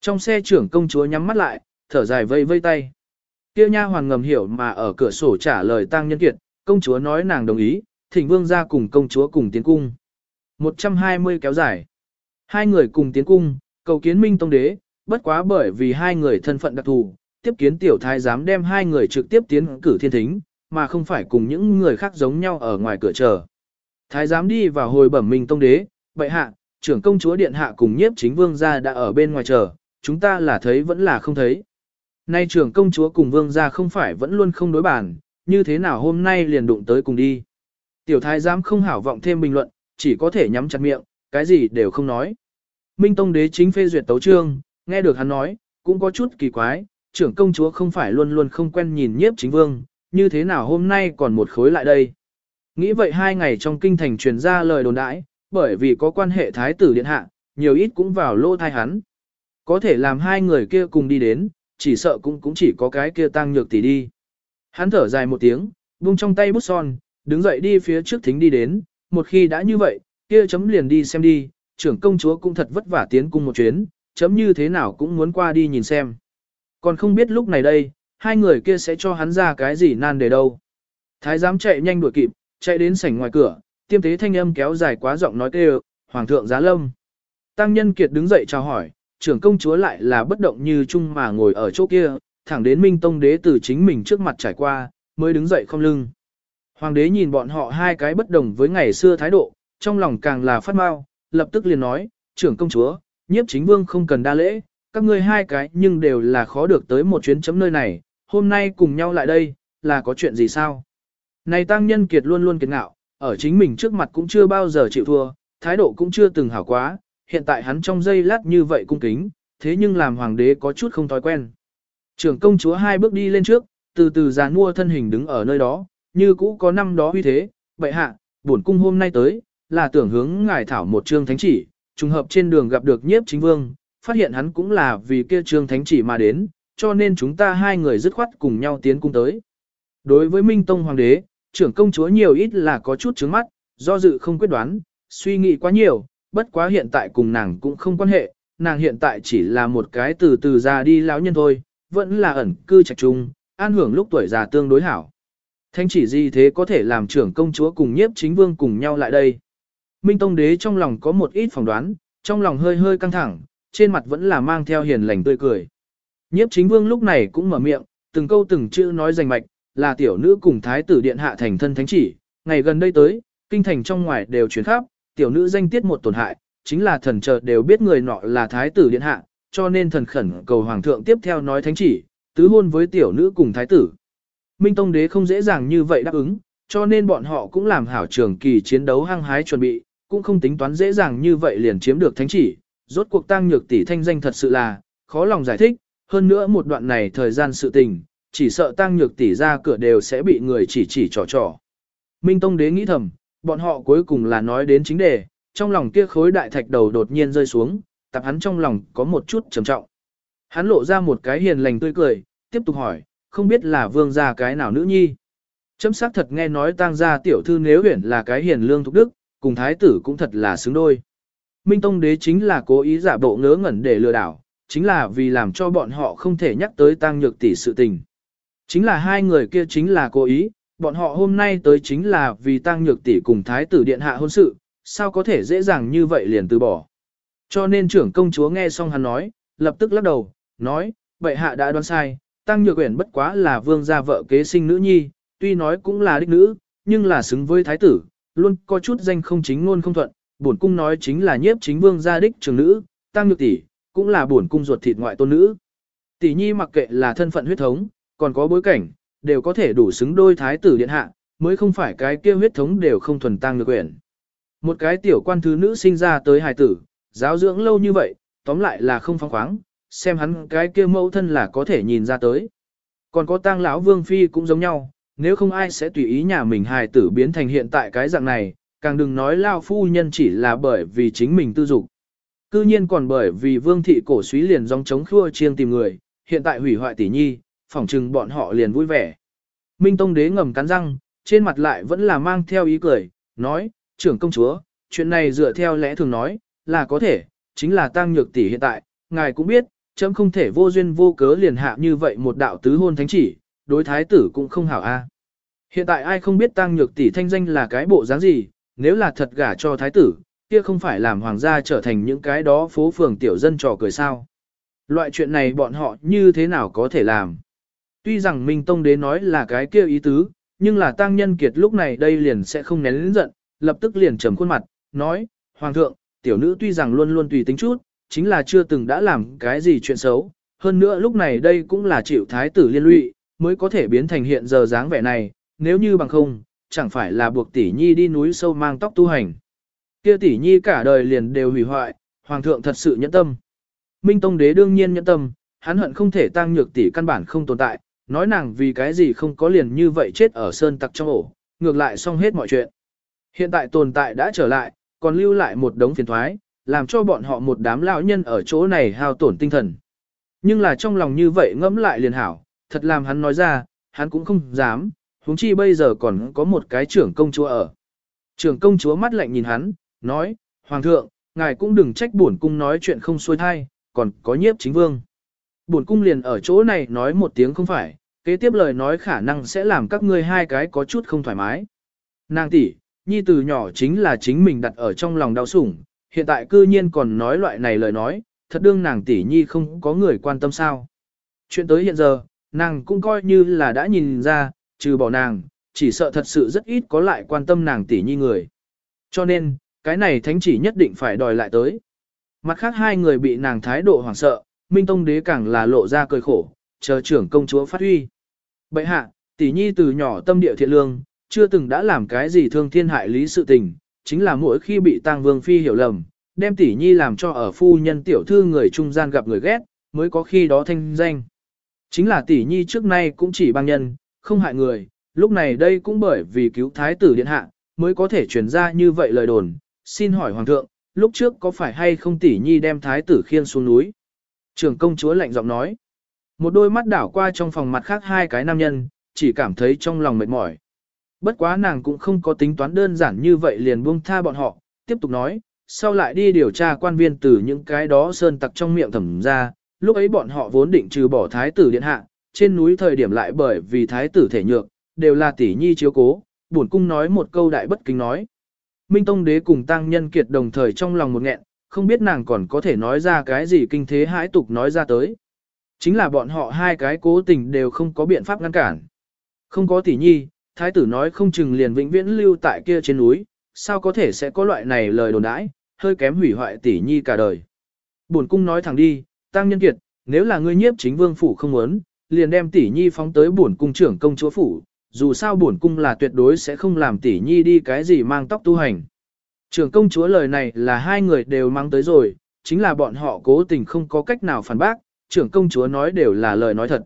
Trong xe trưởng công chúa nhắm mắt lại, thở dài vây vây tay. Kia nha hoàng ngầm hiểu mà ở cửa sổ trả lời tang nhân kiệt, công chúa nói nàng đồng ý, thỉnh vương ra cùng công chúa cùng tiến cung. 120 kéo dài. Hai người cùng tiến cung, cầu kiến minh tông đế, bất quá bởi vì hai người thân phận đặc thù, tiếp kiến tiểu thái giám đem hai người trực tiếp tiến cử thiên thính, mà không phải cùng những người khác giống nhau ở ngoài cửa chờ. Thái giám đi vào hồi bẩm minh tông đế, bệ hạ, trưởng công chúa điện hạ cùng nhiếp chính vương gia đã ở bên ngoài chờ, chúng ta là thấy vẫn là không thấy. Nay trưởng công chúa cùng vương gia không phải vẫn luôn không đối bản, như thế nào hôm nay liền đụng tới cùng đi. Tiểu thái giám không hảo vọng thêm bình luận, chỉ có thể nhắm chặt miệng, cái gì đều không nói. Minh Tông đế chính phê duyệt tấu trương, nghe được hắn nói, cũng có chút kỳ quái, trưởng công chúa không phải luôn luôn không quen nhìn nhiếp chính vương, như thế nào hôm nay còn một khối lại đây. Nghĩ vậy hai ngày trong kinh thành truyền ra lời đồn đãi, bởi vì có quan hệ thái tử điện hạ, nhiều ít cũng vào lô thai hắn. Có thể làm hai người kia cùng đi đến, chỉ sợ cũng cũng chỉ có cái kia tăng nhược tỷ đi. Hắn thở dài một tiếng, buông trong tay bút son, đứng dậy đi phía trước thính đi đến, một khi đã như vậy, kia chấm liền đi xem đi, trưởng công chúa cũng thật vất vả tiến cung một chuyến, chấm như thế nào cũng muốn qua đi nhìn xem. Còn không biết lúc này đây, hai người kia sẽ cho hắn ra cái gì nan đề đâu. Thái giám chạy nhanh đuổi kịp, chạy đến sảnh ngoài cửa, tiêm tế thanh âm kéo dài quá giọng nói kêu, Hoàng thượng giá lâm. Tăng nhân kiệt đứng dậy chào hỏi, trưởng công chúa lại là bất động như chung mà ngồi ở chỗ kia, thẳng đến Minh Tông đế từ chính mình trước mặt trải qua, mới đứng dậy không lưng. Hoàng đế nhìn bọn họ hai cái bất đồng với ngày xưa thái độ, trong lòng càng là phát mau, lập tức liền nói, trưởng công chúa, nhiếp chính vương không cần đa lễ, các ngươi hai cái nhưng đều là khó được tới một chuyến chấm nơi này, hôm nay cùng nhau lại đây, là có chuyện gì sao? Này tăng nhân kiệt luôn luôn kiệt ngạo, ở chính mình trước mặt cũng chưa bao giờ chịu thua, thái độ cũng chưa từng hảo quá, hiện tại hắn trong giây lát như vậy cung kính, thế nhưng làm hoàng đế có chút không thói quen. Trưởng công chúa hai bước đi lên trước, từ từ dàn mua thân hình đứng ở nơi đó, như cũ có năm đó uy thế, vậy hạ, bổn cung hôm nay tới, là tưởng hướng ngài thảo một chương thánh chỉ, trùng hợp trên đường gặp được nhiếp chính vương, phát hiện hắn cũng là vì kia trương thánh chỉ mà đến, cho nên chúng ta hai người dứt khoát cùng nhau tiến cung tới. Đối với Minh Tông Hoàng đế, trưởng công chúa nhiều ít là có chút trứng mắt, do dự không quyết đoán, suy nghĩ quá nhiều, bất quá hiện tại cùng nàng cũng không quan hệ, nàng hiện tại chỉ là một cái từ từ già đi lão nhân thôi, vẫn là ẩn cư trạch trung, an hưởng lúc tuổi già tương đối hảo. Thanh chỉ gì thế có thể làm trưởng công chúa cùng nhiếp chính vương cùng nhau lại đây. Minh Tông Đế trong lòng có một ít phỏng đoán, trong lòng hơi hơi căng thẳng, trên mặt vẫn là mang theo hiền lành tươi cười. Nhiếp chính vương lúc này cũng mở miệng, từng câu từng chữ nói rành mạch, là tiểu nữ cùng thái tử điện hạ thành thân thánh chỉ, ngày gần đây tới, kinh thành trong ngoài đều chuyển khắp, tiểu nữ danh tiết một tổn hại, chính là thần chợt đều biết người nọ là thái tử điện hạ, cho nên thần khẩn cầu hoàng thượng tiếp theo nói thánh chỉ, tứ hôn với tiểu nữ cùng thái tử. Minh Tông đế không dễ dàng như vậy đáp ứng, cho nên bọn họ cũng làm hảo trường kỳ chiến đấu hăng hái chuẩn bị, cũng không tính toán dễ dàng như vậy liền chiếm được thánh chỉ, rốt cuộc tăng nhược tỷ thanh danh thật sự là khó lòng giải thích, hơn nữa một đoạn này thời gian sự tình, chỉ sợ tăng nhược tỷ ra cửa đều sẽ bị người chỉ chỉ trò trò. Minh Tông đế nghĩ thầm, bọn họ cuối cùng là nói đến chính đề, trong lòng kia khối đại thạch đầu đột nhiên rơi xuống, tập hắn trong lòng có một chút trầm trọng. Hắn lộ ra một cái hiền lành tươi cười, tiếp tục hỏi, không biết là vương gia cái nào nữ nhi. Chấm xác thật nghe nói tang gia tiểu thư nếu huyển là cái hiền lương thục đức, cùng thái tử cũng thật là xứng đôi. Minh Tông đế chính là cố ý giả bộ ngớ ngẩn để lừa đảo, chính là vì làm cho bọn họ không thể nhắc tới tang nhược tỷ sự tình. Chính là hai người kia chính là cố ý, bọn họ hôm nay tới chính là vì tăng nhược tỷ cùng thái tử điện hạ hôn sự, sao có thể dễ dàng như vậy liền từ bỏ. Cho nên trưởng công chúa nghe xong hắn nói, lập tức lắc đầu, nói, vậy hạ đã đoán sai, tăng nhược quyển bất quá là vương gia vợ kế sinh nữ nhi, tuy nói cũng là đích nữ, nhưng là xứng với thái tử, luôn có chút danh không chính ngôn không thuận, bổn cung nói chính là nhiếp chính vương gia đích trưởng nữ, tăng nhược tỷ cũng là bổn cung ruột thịt ngoại tôn nữ. Tỷ nhi mặc kệ là thân phận huyết thống, còn có bối cảnh, đều có thể đủ xứng đôi thái tử điện hạ, mới không phải cái kia huyết thống đều không thuần tăng được quyển. Một cái tiểu quan thứ nữ sinh ra tới hài tử, giáo dưỡng lâu như vậy, tóm lại là không phóng khoáng, xem hắn cái kia mẫu thân là có thể nhìn ra tới. Còn có tang lão vương phi cũng giống nhau, nếu không ai sẽ tùy ý nhà mình hài tử biến thành hiện tại cái dạng này, càng đừng nói lao phu nhân chỉ là bởi vì chính mình tư dục. Cư nhiên còn bởi vì vương thị cổ suý liền dòng chống khua chiêng tìm người, hiện tại hủy hoại tỷ nhi, phỏng chừng bọn họ liền vui vẻ. Minh Tông đế ngầm cắn răng, trên mặt lại vẫn là mang theo ý cười, nói, trưởng công chúa, chuyện này dựa theo lẽ thường nói, là có thể, chính là tăng nhược tỷ hiện tại, ngài cũng biết, chấm không thể vô duyên vô cớ liền hạ như vậy một đạo tứ hôn thánh chỉ, đối thái tử cũng không hảo a. À. Hiện tại ai không biết tăng nhược tỷ thanh danh là cái bộ dáng gì, nếu là thật gả cho thái tử, kia không phải làm hoàng gia trở thành những cái đó phố phường tiểu dân trò cười sao. Loại chuyện này bọn họ như thế nào có thể làm. Tuy rằng Minh Tông Đế nói là cái kia ý tứ, nhưng là tăng nhân kiệt lúc này đây liền sẽ không nén lĩnh giận, lập tức liền trầm khuôn mặt, nói, Hoàng thượng, tiểu nữ tuy rằng luôn luôn tùy tính chút, chính là chưa từng đã làm cái gì chuyện xấu, hơn nữa lúc này đây cũng là chịu thái tử liên lụy, mới có thể biến thành hiện giờ dáng vẻ này, nếu như bằng không, chẳng phải là buộc tỷ nhi đi núi sâu mang tóc tu hành. Kia tỷ nhi cả đời liền đều hủy hoại, hoàng thượng thật sự nhẫn tâm. Minh Tông đế đương nhiên nhẫn tâm, hắn hận không thể tăng nhược tỷ căn bản không tồn tại, nói nàng vì cái gì không có liền như vậy chết ở sơn tặc trong ổ, ngược lại xong hết mọi chuyện. Hiện tại tồn tại đã trở lại, còn lưu lại một đống phiền thoái, làm cho bọn họ một đám lão nhân ở chỗ này hao tổn tinh thần. Nhưng là trong lòng như vậy ngẫm lại liền hảo, thật làm hắn nói ra, hắn cũng không dám, huống chi bây giờ còn có một cái trưởng công chúa ở. Trưởng công chúa mắt lạnh nhìn hắn, nói, Hoàng thượng, ngài cũng đừng trách bổn cung nói chuyện không xuôi thai, còn có nhiếp chính vương. Bổn cung liền ở chỗ này nói một tiếng không phải, kế tiếp lời nói khả năng sẽ làm các ngươi hai cái có chút không thoải mái. Nàng tỷ, nhi từ nhỏ chính là chính mình đặt ở trong lòng đau sủng, hiện tại cư nhiên còn nói loại này lời nói, thật đương nàng tỷ nhi không có người quan tâm sao. Chuyện tới hiện giờ, nàng cũng coi như là đã nhìn ra, trừ bỏ nàng, chỉ sợ thật sự rất ít có lại quan tâm nàng tỷ nhi người. Cho nên, cái này thánh chỉ nhất định phải đòi lại tới. Mặt khác hai người bị nàng thái độ hoảng sợ, Minh Tông đế càng là lộ ra cười khổ, chờ trưởng công chúa phát huy. Bệ hạ, tỷ nhi từ nhỏ tâm địa thiện lương, chưa từng đã làm cái gì thương thiên hại lý sự tình, chính là mỗi khi bị tang vương phi hiểu lầm, đem tỷ nhi làm cho ở phu nhân tiểu thư người trung gian gặp người ghét, mới có khi đó thanh danh. Chính là tỷ nhi trước nay cũng chỉ băng nhân, không hại người, lúc này đây cũng bởi vì cứu thái tử điện hạ, mới có thể truyền ra như vậy lời đồn. Xin hỏi hoàng thượng, lúc trước có phải hay không tỷ nhi đem thái tử khiên xuống núi? Trưởng công chúa lạnh giọng nói. Một đôi mắt đảo qua trong phòng mặt khác hai cái nam nhân, chỉ cảm thấy trong lòng mệt mỏi. Bất quá nàng cũng không có tính toán đơn giản như vậy liền buông tha bọn họ, tiếp tục nói, sau lại đi điều tra quan viên từ những cái đó sơn tặc trong miệng thẩm ra, lúc ấy bọn họ vốn định trừ bỏ thái tử điện hạ, trên núi thời điểm lại bởi vì thái tử thể nhược, đều là tỷ nhi chiếu cố, bổn cung nói một câu đại bất kính nói. Minh Tông đế cùng tăng nhân kiệt đồng thời trong lòng một nghẹn, không biết nàng còn có thể nói ra cái gì kinh thế hãi tục nói ra tới. Chính là bọn họ hai cái cố tình đều không có biện pháp ngăn cản. Không có tỷ nhi, thái tử nói không chừng liền vĩnh viễn lưu tại kia trên núi, sao có thể sẽ có loại này lời đồn đãi, hơi kém hủy hoại tỷ nhi cả đời. Bổn cung nói thẳng đi, tăng nhân kiệt, nếu là ngươi nhiếp chính vương phủ không muốn, liền đem tỷ nhi phóng tới bổn cung trưởng công chúa phủ, dù sao bổn cung là tuyệt đối sẽ không làm tỷ nhi đi cái gì mang tóc tu hành. Trưởng công chúa lời này là hai người đều mang tới rồi, chính là bọn họ cố tình không có cách nào phản bác, trưởng công chúa nói đều là lời nói thật.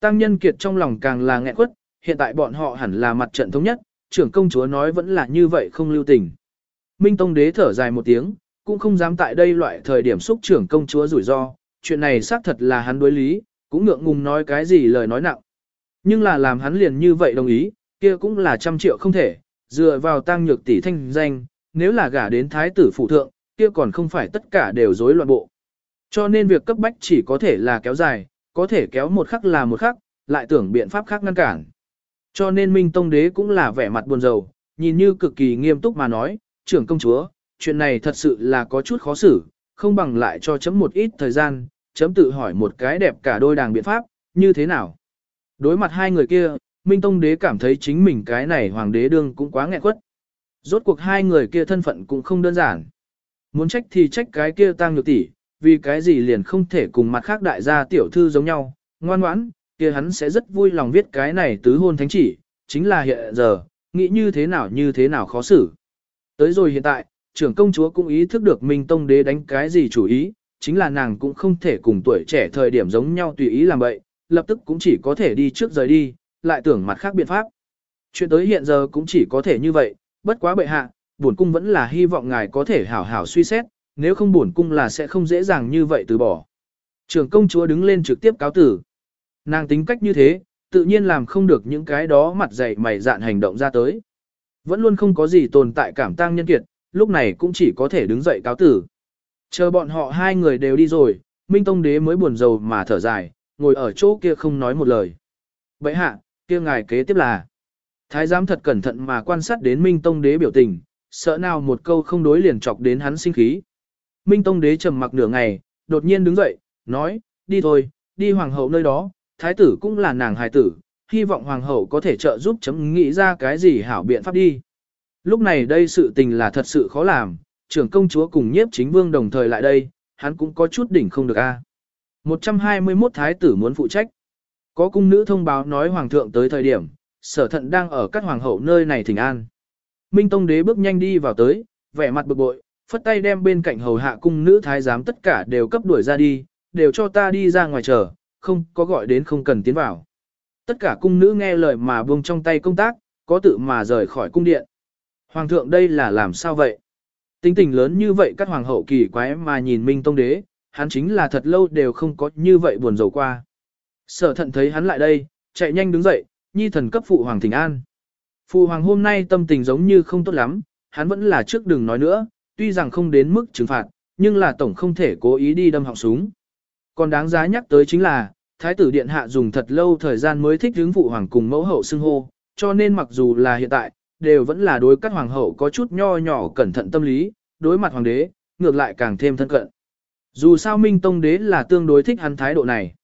Tăng nhân kiệt trong lòng càng là nghẹn quất, hiện tại bọn họ hẳn là mặt trận thống nhất, trưởng công chúa nói vẫn là như vậy không lưu tình. Minh Tông đế thở dài một tiếng, cũng không dám tại đây loại thời điểm xúc trưởng công chúa rủi ro, chuyện này xác thật là hắn đối lý, cũng ngượng ngùng nói cái gì lời nói nặng. Nhưng là làm hắn liền như vậy đồng ý, kia cũng là trăm triệu không thể, dựa vào tăng nhược tỷ thanh danh, nếu là gả đến thái tử phụ thượng, kia còn không phải tất cả đều rối loạn bộ. Cho nên việc cấp bách chỉ có thể là kéo dài, có thể kéo một khắc là một khắc, lại tưởng biện pháp khác ngăn cản. Cho nên Minh Tông Đế cũng là vẻ mặt buồn rầu, nhìn như cực kỳ nghiêm túc mà nói, trưởng công chúa, chuyện này thật sự là có chút khó xử, không bằng lại cho chấm một ít thời gian, chấm tự hỏi một cái đẹp cả đôi đàng biện pháp, như thế nào. Đối mặt hai người kia, Minh Tông Đế cảm thấy chính mình cái này hoàng đế đương cũng quá nghẹn quất. Rốt cuộc hai người kia thân phận cũng không đơn giản. Muốn trách thì trách cái kia tăng nhược tỷ, vì cái gì liền không thể cùng mặt khác đại gia tiểu thư giống nhau, ngoan ngoãn, kia hắn sẽ rất vui lòng viết cái này tứ hôn thánh chỉ, chính là hiện giờ, nghĩ như thế nào như thế nào khó xử. Tới rồi hiện tại, trưởng công chúa cũng ý thức được Minh Tông đế đánh cái gì chủ ý, chính là nàng cũng không thể cùng tuổi trẻ thời điểm giống nhau tùy ý làm vậy, lập tức cũng chỉ có thể đi trước rời đi, lại tưởng mặt khác biện pháp. Chuyện tới hiện giờ cũng chỉ có thể như vậy, bất quá bệ hạ, bổn cung vẫn là hy vọng ngài có thể hảo hảo suy xét, nếu không bổn cung là sẽ không dễ dàng như vậy từ bỏ. Trưởng công chúa đứng lên trực tiếp cáo tử. Nàng tính cách như thế, tự nhiên làm không được những cái đó mặt dày mày dạn hành động ra tới. Vẫn luôn không có gì tồn tại cảm tăng nhân kiệt, lúc này cũng chỉ có thể đứng dậy cáo tử. Chờ bọn họ hai người đều đi rồi, Minh Tông Đế mới buồn rầu mà thở dài, ngồi ở chỗ kia không nói một lời. Vậy hạ, kia ngài kế tiếp là. Thái giám thật cẩn thận mà quan sát đến Minh Tông Đế biểu tình, sợ nào một câu không đối liền chọc đến hắn sinh khí. Minh Tông Đế trầm mặc nửa ngày, đột nhiên đứng dậy, nói, đi thôi, đi hoàng hậu nơi đó, thái tử cũng là nàng hài tử, hy vọng hoàng hậu có thể trợ giúp chấm nghĩ ra cái gì hảo biện pháp đi. Lúc này đây sự tình là thật sự khó làm, trưởng công chúa cùng nhiếp chính vương đồng thời lại đây, hắn cũng có chút đỉnh không được a. 121 thái tử muốn phụ trách. Có cung nữ thông báo nói hoàng thượng tới thời điểm, sở thận đang ở các hoàng hậu nơi này thỉnh an. Minh Tông đế bước nhanh đi vào tới, vẻ mặt bực bội, phất tay đem bên cạnh hầu hạ cung nữ thái giám tất cả đều cấp đuổi ra đi, đều cho ta đi ra ngoài chờ, không có gọi đến không cần tiến vào. Tất cả cung nữ nghe lời mà buông trong tay công tác, có tự mà rời khỏi cung điện. Hoàng thượng đây là làm sao vậy? Tính tình lớn như vậy các hoàng hậu kỳ quái mà nhìn Minh Tông Đế, hắn chính là thật lâu đều không có như vậy buồn rầu qua. Sở thận thấy hắn lại đây, chạy nhanh đứng dậy, nhi thần cấp phụ hoàng thỉnh an. Phụ hoàng hôm nay tâm tình giống như không tốt lắm, hắn vẫn là trước đừng nói nữa, tuy rằng không đến mức trừng phạt, nhưng là tổng không thể cố ý đi đâm họng súng. Còn đáng giá nhắc tới chính là, Thái tử Điện Hạ dùng thật lâu thời gian mới thích hướng phụ hoàng cùng mẫu hậu xưng hô, cho nên mặc dù là hiện tại, đều vẫn là đối các hoàng hậu có chút nho nhỏ cẩn thận tâm lý, đối mặt hoàng đế, ngược lại càng thêm thân cận. Dù sao Minh Tông đế là tương đối thích hắn thái độ này.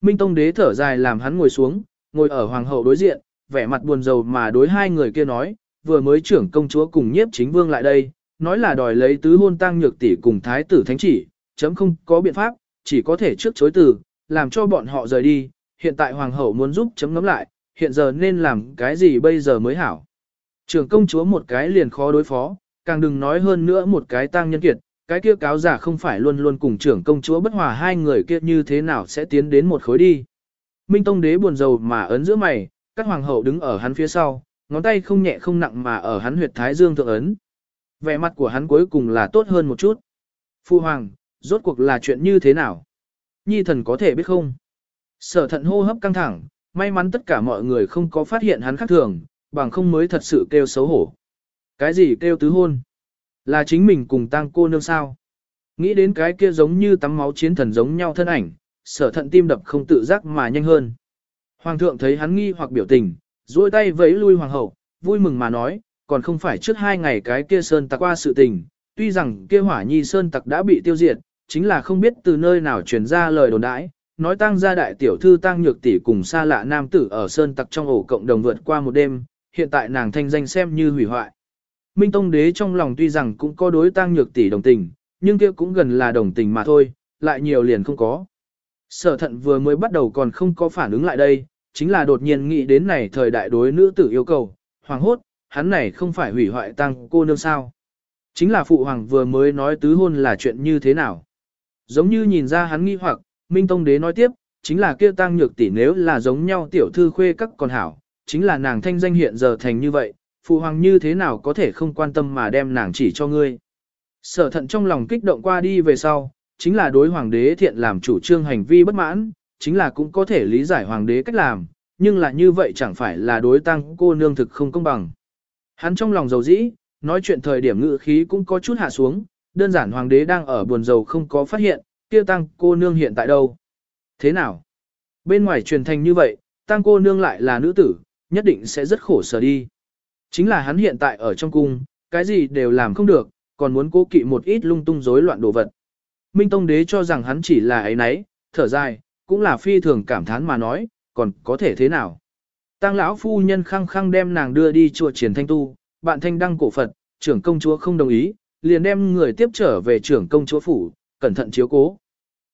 Minh Tông đế thở dài làm hắn ngồi xuống, ngồi ở hoàng hậu đối diện, vẻ mặt buồn rầu mà đối hai người kia nói, vừa mới trưởng công chúa cùng nhiếp chính vương lại đây, nói là đòi lấy tứ hôn tăng nhược tỷ cùng thái tử thánh chỉ, chấm không có biện pháp, chỉ có thể trước chối từ, làm cho bọn họ rời đi, hiện tại hoàng hậu muốn giúp chấm ngắm lại, hiện giờ nên làm cái gì bây giờ mới hảo. Trưởng công chúa một cái liền khó đối phó, càng đừng nói hơn nữa một cái tăng nhân kiệt, cái kia cáo giả không phải luôn luôn cùng trưởng công chúa bất hòa hai người kia như thế nào sẽ tiến đến một khối đi. Minh Tông đế buồn rầu mà ấn giữa mày, các hoàng hậu đứng ở hắn phía sau, ngón tay không nhẹ không nặng mà ở hắn huyệt thái dương thượng ấn. Vẻ mặt của hắn cuối cùng là tốt hơn một chút. Phu hoàng, rốt cuộc là chuyện như thế nào? Nhi thần có thể biết không? Sở thận hô hấp căng thẳng, may mắn tất cả mọi người không có phát hiện hắn khác thường, bằng không mới thật sự kêu xấu hổ. Cái gì kêu tứ hôn? Là chính mình cùng tang cô nương sao? Nghĩ đến cái kia giống như tắm máu chiến thần giống nhau thân ảnh, sở thận tim đập không tự giác mà nhanh hơn. Hoàng thượng thấy hắn nghi hoặc biểu tình, duỗi tay vẫy lui hoàng hậu, vui mừng mà nói, còn không phải trước hai ngày cái kia sơn tặc qua sự tình, tuy rằng kia hỏa nhi sơn tặc đã bị tiêu diệt, chính là không biết từ nơi nào truyền ra lời đồn đãi, nói tăng gia đại tiểu thư tăng nhược tỷ cùng xa lạ nam tử ở sơn tặc trong ổ cộng đồng vượt qua một đêm, hiện tại nàng thanh danh xem như hủy hoại. Minh Tông đế trong lòng tuy rằng cũng có đối tăng nhược tỷ đồng tình, nhưng kia cũng gần là đồng tình mà thôi, lại nhiều liền không có. Sở thận vừa mới bắt đầu còn không có phản ứng lại đây, chính là đột nhiên nghĩ đến này thời đại đối nữ tử yêu cầu, hoàng hốt, hắn này không phải hủy hoại tăng cô nương sao. Chính là phụ hoàng vừa mới nói tứ hôn là chuyện như thế nào. Giống như nhìn ra hắn nghi hoặc, Minh Tông Đế nói tiếp, chính là kia tăng nhược tỷ nếu là giống nhau tiểu thư khuê các còn hảo, chính là nàng thanh danh hiện giờ thành như vậy, phụ hoàng như thế nào có thể không quan tâm mà đem nàng chỉ cho ngươi. Sở thận trong lòng kích động qua đi về sau, chính là đối hoàng đế thiện làm chủ trương hành vi bất mãn, chính là cũng có thể lý giải hoàng đế cách làm, nhưng là như vậy chẳng phải là đối tăng cô nương thực không công bằng. Hắn trong lòng dầu dĩ, nói chuyện thời điểm ngự khí cũng có chút hạ xuống, đơn giản hoàng đế đang ở buồn dầu không có phát hiện, kia tăng cô nương hiện tại đâu. Thế nào? Bên ngoài truyền thành như vậy, tăng cô nương lại là nữ tử, nhất định sẽ rất khổ sở đi. Chính là hắn hiện tại ở trong cung, cái gì đều làm không được, còn muốn cố kỵ một ít lung tung rối loạn đồ vật. Minh Tông Đế cho rằng hắn chỉ là ấy nấy, thở dài, cũng là phi thường cảm thán mà nói, còn có thể thế nào. Tăng lão phu nhân khăng khăng đem nàng đưa đi chùa triển thanh tu, bạn thanh đăng cổ Phật, trưởng công chúa không đồng ý, liền đem người tiếp trở về trưởng công chúa phủ, cẩn thận chiếu cố.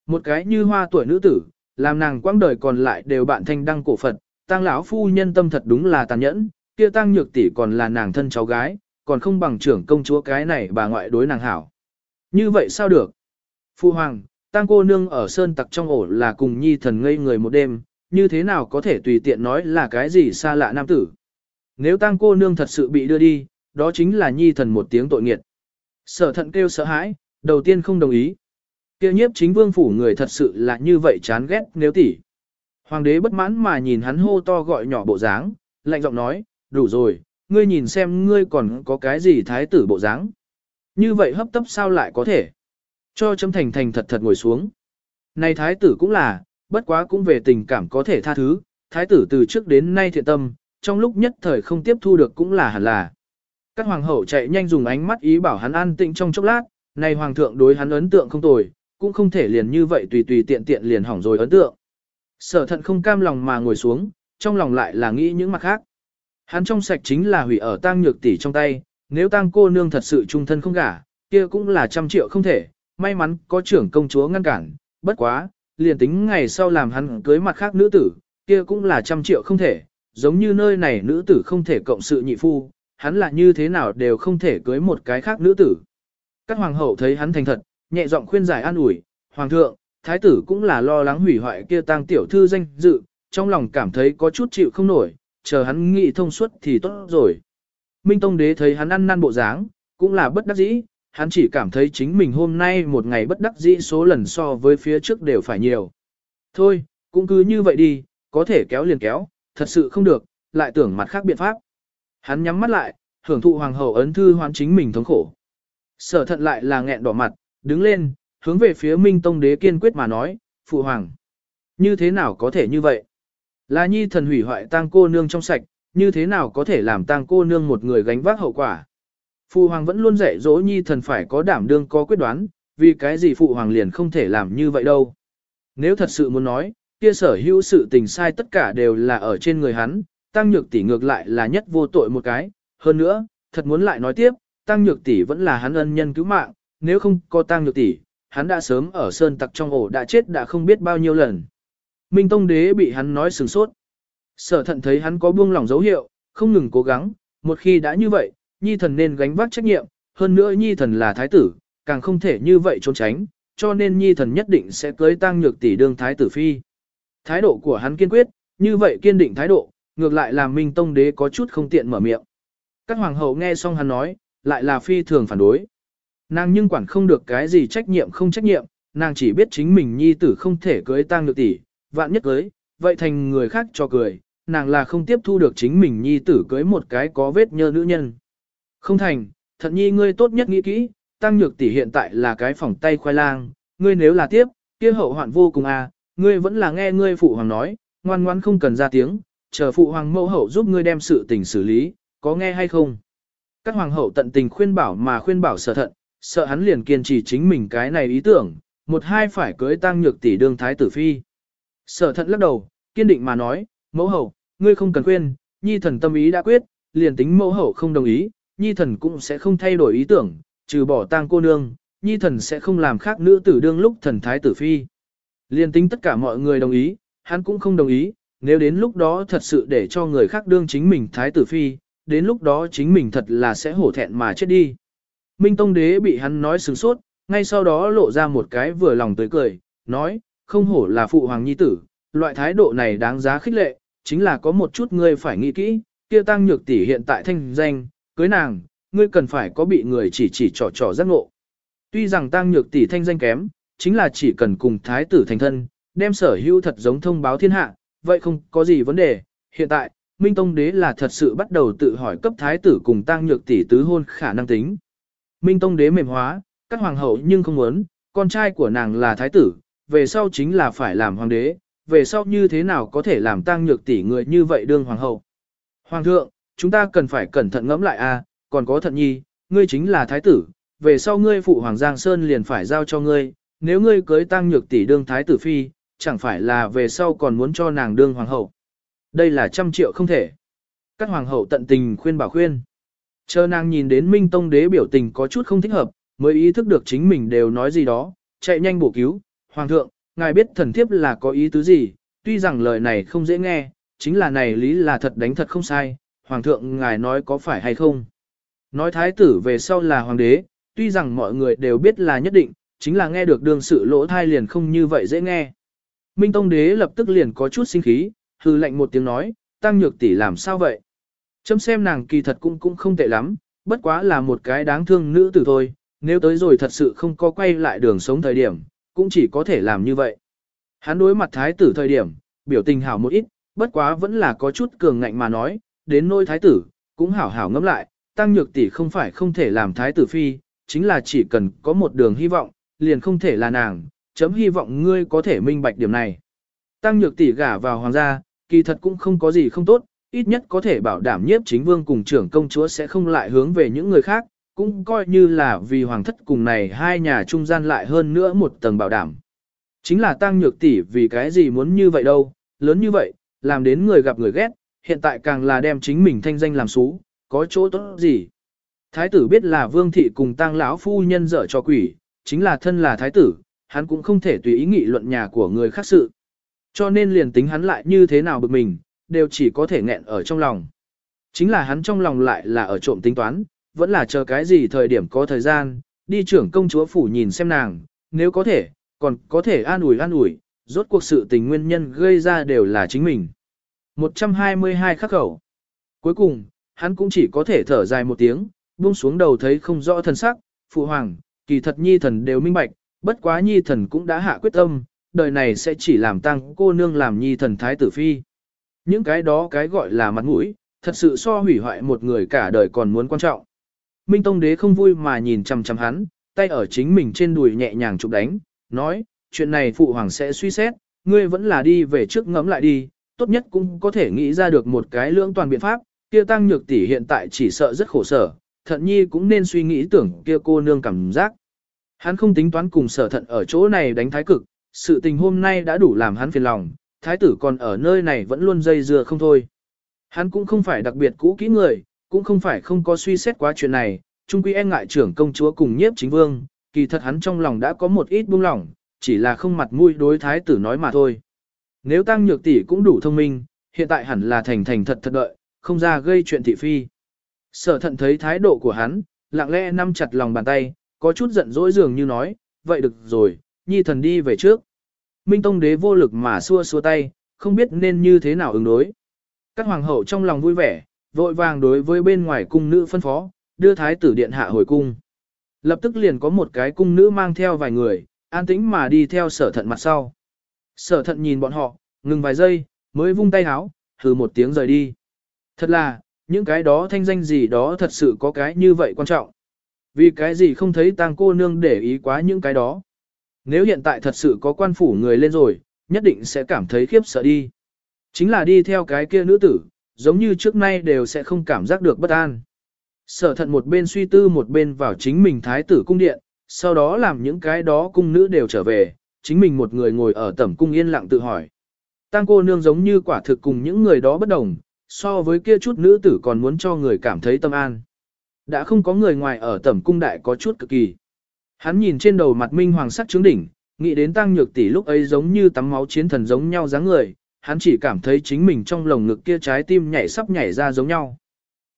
Một cái như hoa tuổi nữ tử, làm nàng quãng đời còn lại đều bạn thanh đăng cổ Phật, tăng lão phu nhân tâm thật đúng là tàn nhẫn, kia tăng nhược tỷ còn là nàng thân cháu gái, còn không bằng trưởng công chúa cái này bà ngoại đối nàng hảo. Như vậy sao được? Phu hoàng, tang cô nương ở sơn tặc trong ổ là cùng nhi thần ngây người một đêm, như thế nào có thể tùy tiện nói là cái gì xa lạ nam tử. Nếu tang cô nương thật sự bị đưa đi, đó chính là nhi thần một tiếng tội nghiệt. Sở thận kêu sợ hãi, đầu tiên không đồng ý. Kêu nhiếp chính vương phủ người thật sự là như vậy chán ghét nếu tỷ. Hoàng đế bất mãn mà nhìn hắn hô to gọi nhỏ bộ dáng, lạnh giọng nói, đủ rồi, ngươi nhìn xem ngươi còn có cái gì thái tử bộ dáng. Như vậy hấp tấp sao lại có thể. Cho chấm thành thành thật thật ngồi xuống. Này thái tử cũng là, bất quá cũng về tình cảm có thể tha thứ, thái tử từ trước đến nay thiện tâm, trong lúc nhất thời không tiếp thu được cũng là hẳn là. Các hoàng hậu chạy nhanh dùng ánh mắt ý bảo hắn an tĩnh trong chốc lát, này hoàng thượng đối hắn ấn tượng không tồi, cũng không thể liền như vậy tùy tùy tiện tiện liền hỏng rồi ấn tượng. Sở thận không cam lòng mà ngồi xuống, trong lòng lại là nghĩ những mặt khác. Hắn trong sạch chính là hủy ở tang nhược tỷ trong tay, nếu tang cô nương thật sự trung thân không gả, kia cũng là trăm triệu không thể, may mắn có trưởng công chúa ngăn cản, bất quá, liền tính ngày sau làm hắn cưới mặt khác nữ tử, kia cũng là trăm triệu không thể, giống như nơi này nữ tử không thể cộng sự nhị phu, hắn là như thế nào đều không thể cưới một cái khác nữ tử. Các hoàng hậu thấy hắn thành thật, nhẹ giọng khuyên giải an ủi, hoàng thượng, thái tử cũng là lo lắng hủy hoại kia tang tiểu thư danh dự, trong lòng cảm thấy có chút chịu không nổi, chờ hắn nghị thông suốt thì tốt rồi. Minh Tông Đế thấy hắn ăn năn bộ dáng, cũng là bất đắc dĩ, hắn chỉ cảm thấy chính mình hôm nay một ngày bất đắc dĩ số lần so với phía trước đều phải nhiều. Thôi, cũng cứ như vậy đi, có thể kéo liền kéo, thật sự không được, lại tưởng mặt khác biện pháp. Hắn nhắm mắt lại, hưởng thụ hoàng hậu ấn thư hoán chính mình thống khổ. Sở thận lại là nghẹn đỏ mặt, đứng lên, hướng về phía Minh Tông Đế kiên quyết mà nói, Phụ Hoàng. Như thế nào có thể như vậy? Là nhi thần hủy hoại tang cô nương trong sạch, như thế nào có thể làm tang cô nương một người gánh vác hậu quả? Phụ Hoàng vẫn luôn dạy dỗ nhi thần phải có đảm đương có quyết đoán, vì cái gì Phụ Hoàng liền không thể làm như vậy đâu. Nếu thật sự muốn nói, kia sở hữu sự tình sai tất cả đều là ở trên người hắn, tăng nhược tỷ ngược lại là nhất vô tội một cái. Hơn nữa, thật muốn lại nói tiếp, tăng nhược tỷ vẫn là hắn ân nhân cứu mạng, nếu không có tăng nhược tỷ, hắn đã sớm ở sơn tặc trong ổ đã chết đã không biết bao nhiêu lần. Minh Tông Đế bị hắn nói sừng sốt. Sở thận thấy hắn có buông lỏng dấu hiệu, không ngừng cố gắng, một khi đã như vậy, nhi thần nên gánh vác trách nhiệm, hơn nữa nhi thần là thái tử, càng không thể như vậy trốn tránh, cho nên nhi thần nhất định sẽ cưới tăng nhược tỷ đương thái tử phi. Thái độ của hắn kiên quyết, như vậy kiên định thái độ, ngược lại làm Minh Tông Đế có chút không tiện mở miệng. Các hoàng hậu nghe xong hắn nói, lại là phi thường phản đối. Nàng nhưng quản không được cái gì trách nhiệm không trách nhiệm, nàng chỉ biết chính mình nhi tử không thể cưới tăng nhược tỷ, vạn nhất cưới, vậy thành người khác cho cười, nàng là không tiếp thu được chính mình nhi tử cưới một cái có vết nhơ nữ nhân. Không thành, thận nhi ngươi tốt nhất nghĩ kỹ, tăng nhược tỷ hiện tại là cái phòng tay khoai lang, ngươi nếu là tiếp, kia hậu hoạn vô cùng à, ngươi vẫn là nghe ngươi phụ hoàng nói, ngoan ngoan không cần ra tiếng, chờ phụ hoàng mẫu hậu giúp ngươi đem sự tình xử lý, có nghe hay không? Các hoàng hậu tận tình khuyên bảo mà khuyên bảo sở thận, sợ hắn liền kiên trì chính mình cái này ý tưởng, một hai phải cưới tăng nhược tỷ đương thái tử phi. Sở thận lắc đầu, kiên định mà nói, mẫu hậu, ngươi không cần khuyên, nhi thần tâm ý đã quyết, liền tính mẫu hậu không đồng ý, nhi thần cũng sẽ không thay đổi ý tưởng, trừ bỏ tang cô nương, nhi thần sẽ không làm khác nữ tử đương lúc thần thái tử phi. Liên tính tất cả mọi người đồng ý, hắn cũng không đồng ý, nếu đến lúc đó thật sự để cho người khác đương chính mình thái tử phi, đến lúc đó chính mình thật là sẽ hổ thẹn mà chết đi. Minh Tông Đế bị hắn nói sừng sốt, ngay sau đó lộ ra một cái vừa lòng tươi cười, nói, không hổ là phụ hoàng nhi tử, loại thái độ này đáng giá khích lệ, chính là có một chút ngươi phải nghĩ kỹ, kia tăng nhược tỷ hiện tại thanh danh, cưới nàng, ngươi cần phải có bị người chỉ chỉ trò trò giác ngộ. Tuy rằng tăng nhược tỷ thanh danh kém, chính là chỉ cần cùng thái tử thành thân, đem sở hữu thật giống thông báo thiên hạ, vậy không có gì vấn đề, Hiện tại, Minh Tông Đế là thật sự bắt đầu tự hỏi cấp thái tử cùng tăng nhược tỷ tứ hôn khả năng tính. Minh Tông Đế mềm hóa, các hoàng hậu nhưng không muốn, con trai của nàng là thái tử, về sau chính là phải làm hoàng đế, về sau như thế nào có thể làm tăng nhược tỷ người như vậy đương hoàng hậu. Hoàng thượng, chúng ta cần phải cẩn thận ngẫm lại a, còn có thận nhi, ngươi chính là thái tử, về sau ngươi phụ hoàng Giang Sơn liền phải giao cho ngươi, nếu ngươi cưới tăng nhược tỷ đương thái tử phi, chẳng phải là về sau còn muốn cho nàng đương hoàng hậu. Đây là trăm triệu không thể. Các hoàng hậu tận tình khuyên bảo khuyên. Chờ nàng nhìn đến Minh Tông đế biểu tình có chút không thích hợp, mới ý thức được chính mình đều nói gì đó, chạy nhanh bổ cứu. Hoàng thượng, ngài biết thần thiếp là có ý tứ gì, tuy rằng lời này không dễ nghe, chính là này lý là thật đánh thật không sai, Hoàng thượng ngài nói có phải hay không. Nói thái tử về sau là hoàng đế, tuy rằng mọi người đều biết là nhất định, chính là nghe được đương sự lỗ thai liền không như vậy dễ nghe. Minh Tông đế lập tức liền có chút sinh khí, hư lệnh một tiếng nói, tăng nhược tỷ làm sao vậy? Chấm xem nàng kỳ thật cũng cũng không tệ lắm, bất quá là một cái đáng thương nữ tử thôi, nếu tới rồi thật sự không có quay lại đường sống thời điểm, cũng chỉ có thể làm như vậy. Hắn đối mặt thái tử thời điểm, biểu tình hảo một ít, bất quá vẫn là có chút cường ngạnh mà nói, đến nôi thái tử, cũng hảo hảo ngẫm lại, tăng nhược tỷ không phải không thể làm thái tử phi, chính là chỉ cần có một đường hy vọng, liền không thể là nàng, chấm hy vọng ngươi có thể minh bạch điểm này. Tăng nhược tỷ gả vào hoàng gia, kỳ thật cũng không có gì không tốt, ít nhất có thể bảo đảm nhiếp chính vương cùng trưởng công chúa sẽ không lại hướng về những người khác, cũng coi như là vì hoàng thất cùng này hai nhà trung gian lại hơn nữa một tầng bảo đảm. Chính là tăng nhược tỷ vì cái gì muốn như vậy đâu, lớn như vậy, làm đến người gặp người ghét, hiện tại càng là đem chính mình thanh danh làm xú, có chỗ tốt gì. Thái tử biết là vương thị cùng tang lão phu nhân dở cho quỷ, chính là thân là thái tử, hắn cũng không thể tùy ý nghị luận nhà của người khác sự. Cho nên liền tính hắn lại như thế nào bực mình, đều chỉ có thể nghẹn ở trong lòng. Chính là hắn trong lòng lại là ở trộm tính toán, vẫn là chờ cái gì thời điểm có thời gian, đi trưởng công chúa phủ nhìn xem nàng, nếu có thể, còn có thể an ủi an ủi, rốt cuộc sự tình nguyên nhân gây ra đều là chính mình. 122 khắc khẩu. Cuối cùng, hắn cũng chỉ có thể thở dài một tiếng, buông xuống đầu thấy không rõ thân sắc, phụ hoàng, kỳ thật nhi thần đều minh bạch, bất quá nhi thần cũng đã hạ quyết tâm, đời này sẽ chỉ làm tăng cô nương làm nhi thần thái tử phi. Những cái đó cái gọi là mặt mũi, thật sự so hủy hoại một người cả đời còn muốn quan trọng. Minh Tông Đế không vui mà nhìn chằm chằm hắn, tay ở chính mình trên đùi nhẹ nhàng chụp đánh, nói, chuyện này phụ hoàng sẽ suy xét, ngươi vẫn là đi về trước ngẫm lại đi, tốt nhất cũng có thể nghĩ ra được một cái lưỡng toàn biện pháp, kia tăng nhược tỷ hiện tại chỉ sợ rất khổ sở, thận nhi cũng nên suy nghĩ tưởng kia cô nương cảm giác. Hắn không tính toán cùng sở thận ở chỗ này đánh thái cực, sự tình hôm nay đã đủ làm hắn phiền lòng, thái tử còn ở nơi này vẫn luôn dây dưa không thôi. Hắn cũng không phải đặc biệt cũ kỹ người, cũng không phải không có suy xét quá chuyện này, trung quy e ngại trưởng công chúa cùng nhiếp chính vương, kỳ thật hắn trong lòng đã có một ít buông lỏng, chỉ là không mặt mũi đối thái tử nói mà thôi. Nếu tăng nhược tỷ cũng đủ thông minh, hiện tại hẳn là thành thành thật thật đợi, không ra gây chuyện thị phi. Sở thận thấy thái độ của hắn, lặng lẽ nắm chặt lòng bàn tay, có chút giận dỗi dường như nói, vậy được rồi, nhi thần đi về trước. Minh Tông đế vô lực mà xua xua tay, không biết nên như thế nào ứng đối. Các hoàng hậu trong lòng vui vẻ, vội vàng đối với bên ngoài cung nữ phân phó, đưa thái tử điện hạ hồi cung. Lập tức liền có một cái cung nữ mang theo vài người, an tĩnh mà đi theo sở thận mặt sau. Sở thận nhìn bọn họ, ngừng vài giây, mới vung tay háo, hừ một tiếng rời đi. Thật là, những cái đó thanh danh gì đó thật sự có cái như vậy quan trọng. Vì cái gì không thấy tang cô nương để ý quá những cái đó. Nếu hiện tại thật sự có quan phủ người lên rồi, nhất định sẽ cảm thấy khiếp sợ đi. Chính là đi theo cái kia nữ tử, giống như trước nay đều sẽ không cảm giác được bất an. Sở thận một bên suy tư một bên vào chính mình thái tử cung điện, sau đó làm những cái đó cung nữ đều trở về, chính mình một người ngồi ở tẩm cung yên lặng tự hỏi. Tăng cô nương giống như quả thực cùng những người đó bất đồng, so với kia chút nữ tử còn muốn cho người cảm thấy tâm an. Đã không có người ngoài ở tẩm cung đại có chút cực kỳ. Hắn nhìn trên đầu mặt minh hoàng sắc trướng đỉnh, nghĩ đến tăng nhược tỷ lúc ấy giống như tắm máu chiến thần giống nhau dáng người, hắn chỉ cảm thấy chính mình trong lồng ngực kia trái tim nhảy sắp nhảy ra giống nhau.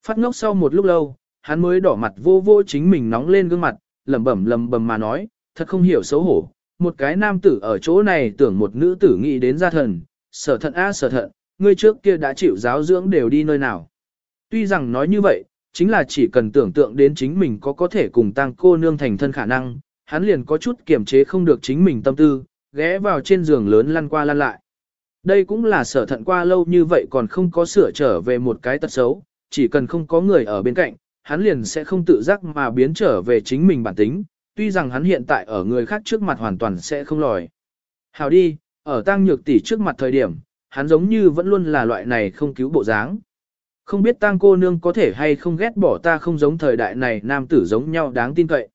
Phát ngốc sau một lúc lâu, hắn mới đỏ mặt vô vô chính mình nóng lên gương mặt, lẩm bẩm lẩm bẩm mà nói, thật không hiểu xấu hổ, một cái nam tử ở chỗ này tưởng một nữ tử nghĩ đến gia thần, sở thận a sở thận, ngươi trước kia đã chịu giáo dưỡng đều đi nơi nào. Tuy rằng nói như vậy, chính là chỉ cần tưởng tượng đến chính mình có có thể cùng tăng cô nương thành thân khả năng, hắn liền có chút kiềm chế không được chính mình tâm tư, ghé vào trên giường lớn lăn qua lăn lại. Đây cũng là sở thận qua lâu như vậy còn không có sửa trở về một cái tật xấu, chỉ cần không có người ở bên cạnh, hắn liền sẽ không tự giác mà biến trở về chính mình bản tính, tuy rằng hắn hiện tại ở người khác trước mặt hoàn toàn sẽ không lòi. Hào đi, ở tăng nhược tỷ trước mặt thời điểm, hắn giống như vẫn luôn là loại này không cứu bộ dáng. Không biết tang cô nương có thể hay không ghét bỏ ta không giống thời đại này nam tử giống nhau đáng tin cậy.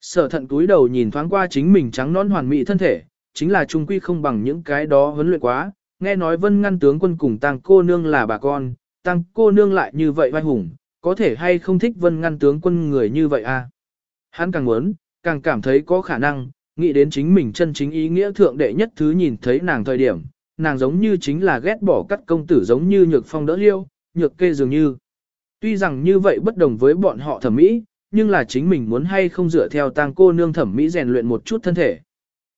Sở thận túi đầu nhìn thoáng qua chính mình trắng non hoàn mỹ thân thể, chính là trung quy không bằng những cái đó huấn luyện quá, nghe nói vân ngăn tướng quân cùng tang cô nương là bà con, tang cô nương lại như vậy vai hùng, có thể hay không thích vân ngăn tướng quân người như vậy à. Hắn càng muốn, càng cảm thấy có khả năng, nghĩ đến chính mình chân chính ý nghĩa thượng đệ nhất thứ nhìn thấy nàng thời điểm, nàng giống như chính là ghét bỏ cắt công tử giống như nhược phong đỡ liêu, nhược kê dường như. Tuy rằng như vậy bất đồng với bọn họ thẩm mỹ, nhưng là chính mình muốn hay không dựa theo tang cô nương thẩm mỹ rèn luyện một chút thân thể.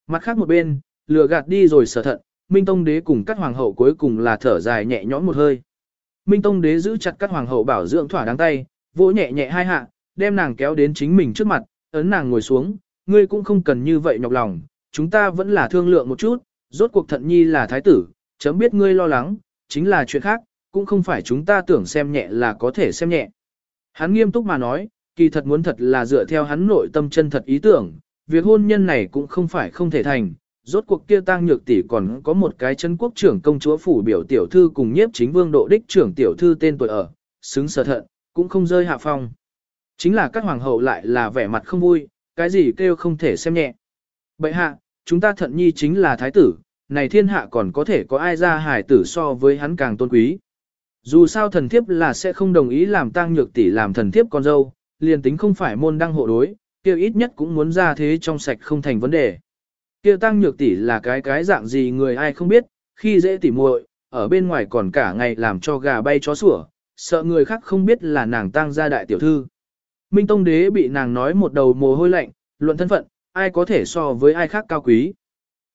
Mặt khác một bên, lừa gạt đi rồi sở thận, Minh Tông đế cùng các hoàng hậu cuối cùng là thở dài nhẹ nhõm một hơi. Minh Tông đế giữ chặt các hoàng hậu bảo dưỡng thỏa đáng tay, vỗ nhẹ nhẹ hai hạ, đem nàng kéo đến chính mình trước mặt, ấn nàng ngồi xuống, ngươi cũng không cần như vậy nhọc lòng, chúng ta vẫn là thương lượng một chút, rốt cuộc thận nhi là thái tử, chấm biết ngươi lo lắng, chính là chuyện khác, cũng không phải chúng ta tưởng xem nhẹ là có thể xem nhẹ. Hắn nghiêm túc mà nói, kỳ thật muốn thật là dựa theo hắn nội tâm chân thật ý tưởng, việc hôn nhân này cũng không phải không thể thành. Rốt cuộc kia tang nhược tỷ còn có một cái chân quốc trưởng công chúa phủ biểu tiểu thư cùng nhiếp chính vương độ đích trưởng tiểu thư tên tuổi ở, xứng sở thận, cũng không rơi hạ phong. Chính là các hoàng hậu lại là vẻ mặt không vui, cái gì kêu không thể xem nhẹ. Bậy hạ, chúng ta thận nhi chính là thái tử, này thiên hạ còn có thể có ai ra hài tử so với hắn càng tôn quý. Dù sao thần thiếp là sẽ không đồng ý làm tang nhược tỷ làm thần thiếp con dâu, liền tính không phải môn đăng hộ đối, kia ít nhất cũng muốn ra thế trong sạch không thành vấn đề. Kia tăng nhược tỷ là cái cái dạng gì người ai không biết, khi dễ tỉ muội, ở bên ngoài còn cả ngày làm cho gà bay chó sủa, sợ người khác không biết là nàng tăng gia đại tiểu thư. Minh Tông Đế bị nàng nói một đầu mồ hôi lạnh, luận thân phận, ai có thể so với ai khác cao quý.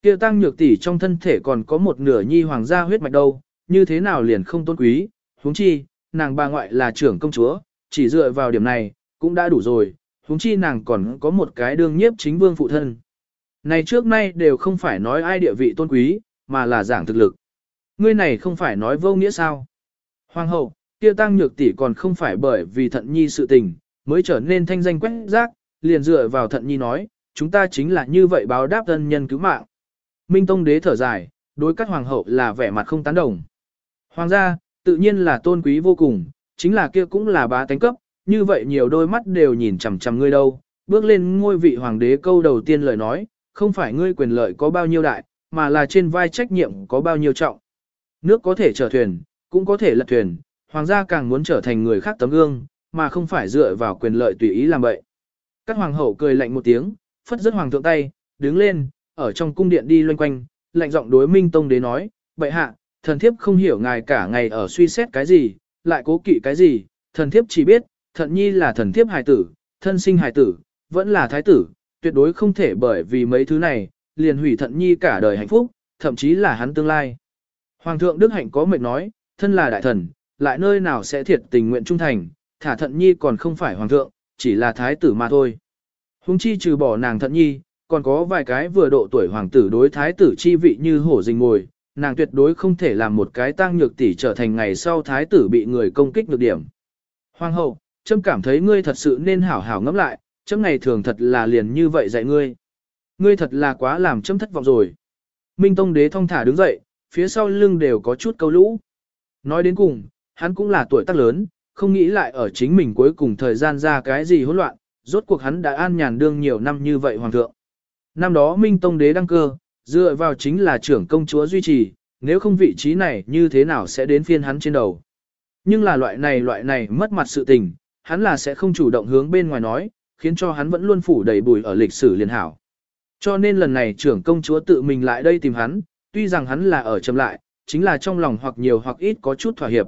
Kia tăng nhược tỷ trong thân thể còn có một nửa nhi hoàng gia huyết mạch đâu, như thế nào liền không tôn quý, huống chi, nàng bà ngoại là trưởng công chúa, chỉ dựa vào điểm này, cũng đã đủ rồi, huống chi nàng còn có một cái đương nhiếp chính vương phụ thân. Này trước nay đều không phải nói ai địa vị tôn quý, mà là giảng thực lực. Ngươi này không phải nói vô nghĩa sao? Hoàng hậu, kia tăng nhược tỷ còn không phải bởi vì thận nhi sự tình, mới trở nên thanh danh quét rác, liền dựa vào thận nhi nói, chúng ta chính là như vậy báo đáp thân nhân cứu mạng. Minh Tông đế thở dài, đối các hoàng hậu là vẻ mặt không tán đồng. Hoàng gia, tự nhiên là tôn quý vô cùng, chính là kia cũng là bá tánh cấp, như vậy nhiều đôi mắt đều nhìn chằm chằm ngươi đâu. Bước lên ngôi vị hoàng đế câu đầu tiên lời nói, không phải ngươi quyền lợi có bao nhiêu đại, mà là trên vai trách nhiệm có bao nhiêu trọng. Nước có thể chở thuyền, cũng có thể lật thuyền, hoàng gia càng muốn trở thành người khác tấm gương, mà không phải dựa vào quyền lợi tùy ý làm vậy. Các hoàng hậu cười lạnh một tiếng, phất rất hoàng thượng tay, đứng lên, ở trong cung điện đi loanh quanh, lạnh giọng đối Minh Tông đế nói, bệ hạ, thần thiếp không hiểu ngài cả ngày ở suy xét cái gì, lại cố kỵ cái gì, thần thiếp chỉ biết, thận nhi là thần thiếp hài tử, thân sinh hài tử, vẫn là thái tử, tuyệt đối không thể bởi vì mấy thứ này, liền hủy thận nhi cả đời hạnh phúc, thậm chí là hắn tương lai. Hoàng thượng Đức Hạnh có mệnh nói, thân là đại thần, lại nơi nào sẽ thiệt tình nguyện trung thành, thả thận nhi còn không phải hoàng thượng, chỉ là thái tử mà thôi. Hùng chi trừ bỏ nàng thận nhi, còn có vài cái vừa độ tuổi hoàng tử đối thái tử chi vị như hổ rình ngồi, nàng tuyệt đối không thể làm một cái tăng nhược tỷ trở thành ngày sau thái tử bị người công kích nhược điểm. Hoàng hậu, trâm cảm thấy ngươi thật sự nên hảo hảo ngẫm lại, chấm ngày thường thật là liền như vậy dạy ngươi. Ngươi thật là quá làm chấm thất vọng rồi. Minh Tông đế thong thả đứng dậy, phía sau lưng đều có chút câu lũ. Nói đến cùng, hắn cũng là tuổi tác lớn, không nghĩ lại ở chính mình cuối cùng thời gian ra cái gì hỗn loạn, rốt cuộc hắn đã an nhàn đương nhiều năm như vậy hoàng thượng. Năm đó Minh Tông đế đăng cơ, dựa vào chính là trưởng công chúa duy trì, nếu không vị trí này như thế nào sẽ đến phiên hắn trên đầu. Nhưng là loại này loại này mất mặt sự tình, hắn là sẽ không chủ động hướng bên ngoài nói, khiến cho hắn vẫn luôn phủ đầy bùi ở lịch sử liền hảo. Cho nên lần này trưởng công chúa tự mình lại đây tìm hắn, tuy rằng hắn là ở chậm lại, chính là trong lòng hoặc nhiều hoặc ít có chút thỏa hiệp.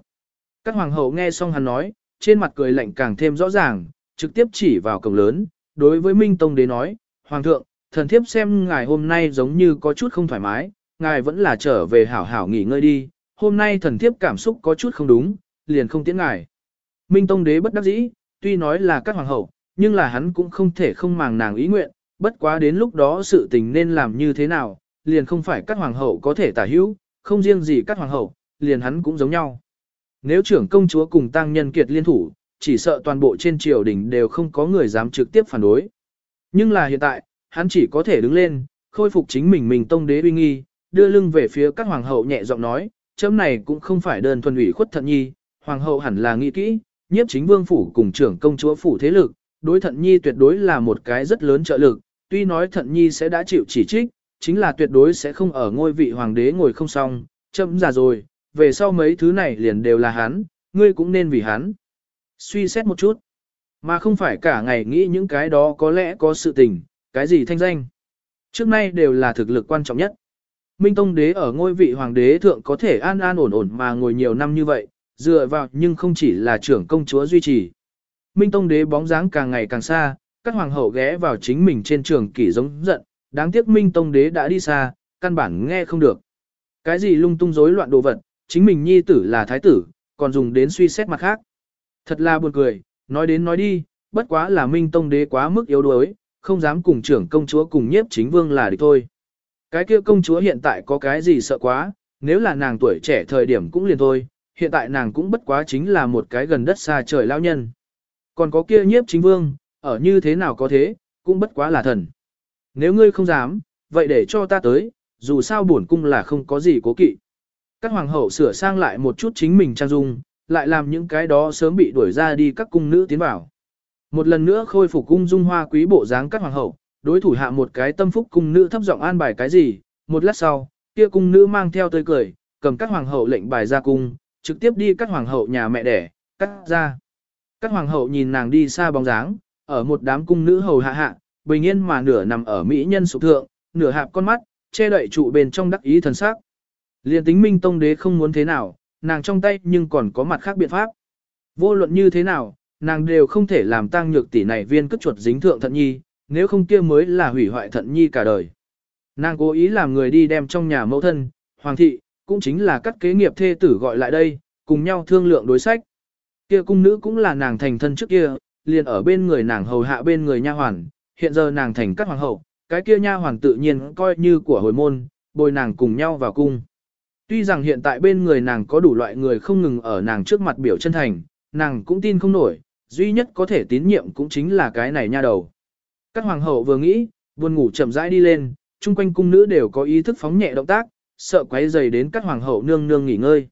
Các hoàng hậu nghe xong hắn nói, trên mặt cười lạnh càng thêm rõ ràng, trực tiếp chỉ vào cổng lớn, đối với Minh Tông đế nói, Hoàng thượng, thần thiếp xem ngài hôm nay giống như có chút không thoải mái, ngài vẫn là trở về hảo hảo nghỉ ngơi đi, hôm nay thần thiếp cảm xúc có chút không đúng, liền không tiễn ngài. Minh Tông đế bất đắc dĩ, tuy nói là các hoàng hậu, nhưng là hắn cũng không thể không màng nàng ý nguyện, bất quá đến lúc đó sự tình nên làm như thế nào, liền không phải các hoàng hậu có thể tả hữu, không riêng gì các hoàng hậu, liền hắn cũng giống nhau. Nếu trưởng công chúa cùng tăng nhân kiệt liên thủ, chỉ sợ toàn bộ trên triều đình đều không có người dám trực tiếp phản đối. Nhưng là hiện tại, hắn chỉ có thể đứng lên, khôi phục chính mình mình tông đế uy nghi, đưa lưng về phía các hoàng hậu nhẹ giọng nói, chấm này cũng không phải đơn thuần ủy khuất thận nhi, hoàng hậu hẳn là nghĩ kỹ, nhiếp chính vương phủ cùng trưởng công chúa phủ thế lực, đối thận nhi tuyệt đối là một cái rất lớn trợ lực, tuy nói thận nhi sẽ đã chịu chỉ trích, chính là tuyệt đối sẽ không ở ngôi vị hoàng đế ngồi không xong, chấm già rồi, về sau mấy thứ này liền đều là hắn, ngươi cũng nên vì hắn. Suy xét một chút, mà không phải cả ngày nghĩ những cái đó có lẽ có sự tình, cái gì thanh danh. Trước nay đều là thực lực quan trọng nhất. Minh Tông đế ở ngôi vị hoàng đế thượng có thể an an ổn ổn mà ngồi nhiều năm như vậy, dựa vào nhưng không chỉ là trưởng công chúa duy trì. Minh Tông đế bóng dáng càng ngày càng xa, các hoàng hậu ghé vào chính mình trên trường kỷ giống giận, đáng tiếc Minh Tông đế đã đi xa, căn bản nghe không được. Cái gì lung tung rối loạn đồ vật, chính mình nhi tử là thái tử, còn dùng đến suy xét mặt khác. Thật là buồn cười, nói đến nói đi, bất quá là Minh Tông đế quá mức yếu đuối, không dám cùng trưởng công chúa cùng nhiếp chính vương là địch thôi. Cái kia công chúa hiện tại có cái gì sợ quá, nếu là nàng tuổi trẻ thời điểm cũng liền thôi, hiện tại nàng cũng bất quá chính là một cái gần đất xa trời lao nhân. Còn có kia nhiếp chính vương, ở như thế nào có thế, cũng bất quá là thần. Nếu ngươi không dám, vậy để cho ta tới, dù sao bổn cung là không có gì cố kỵ. Các hoàng hậu sửa sang lại một chút chính mình trang dung, lại làm những cái đó sớm bị đuổi ra đi các cung nữ tiến vào. Một lần nữa khôi phục cung dung hoa quý bộ dáng các hoàng hậu, đối thủ hạ một cái tâm phúc cung nữ thấp giọng an bài cái gì, một lát sau, kia cung nữ mang theo tươi cười, cầm các hoàng hậu lệnh bài ra cung, trực tiếp đi các hoàng hậu nhà mẹ đẻ, cắt ra. Các hoàng hậu nhìn nàng đi xa bóng dáng, ở một đám cung nữ hầu hạ hạ, bình yên mà nửa nằm ở mỹ nhân sụp thượng, nửa hạp con mắt, che đậy trụ bên trong đắc ý thần sắc. Liên tính minh tông đế không muốn thế nào, nàng trong tay nhưng còn có mặt khác biện pháp. Vô luận như thế nào, nàng đều không thể làm tăng nhược tỷ này viên cất chuột dính thượng thận nhi, nếu không kia mới là hủy hoại thận nhi cả đời. Nàng cố ý làm người đi đem trong nhà mẫu thân, hoàng thị, cũng chính là các kế nghiệp thê tử gọi lại đây, cùng nhau thương lượng đối sách. Kia cung nữ cũng là nàng thành thân trước kia, liền ở bên người nàng hầu hạ bên người nha hoàn, hiện giờ nàng thành các hoàng hậu, cái kia nha hoàn tự nhiên coi như của hồi môn, bồi nàng cùng nhau vào cung. Tuy rằng hiện tại bên người nàng có đủ loại người không ngừng ở nàng trước mặt biểu chân thành, nàng cũng tin không nổi, duy nhất có thể tín nhiệm cũng chính là cái này nha đầu. Các hoàng hậu vừa nghĩ, buồn ngủ chậm rãi đi lên, chung quanh cung nữ đều có ý thức phóng nhẹ động tác, sợ quấy dày đến các hoàng hậu nương nương nghỉ ngơi.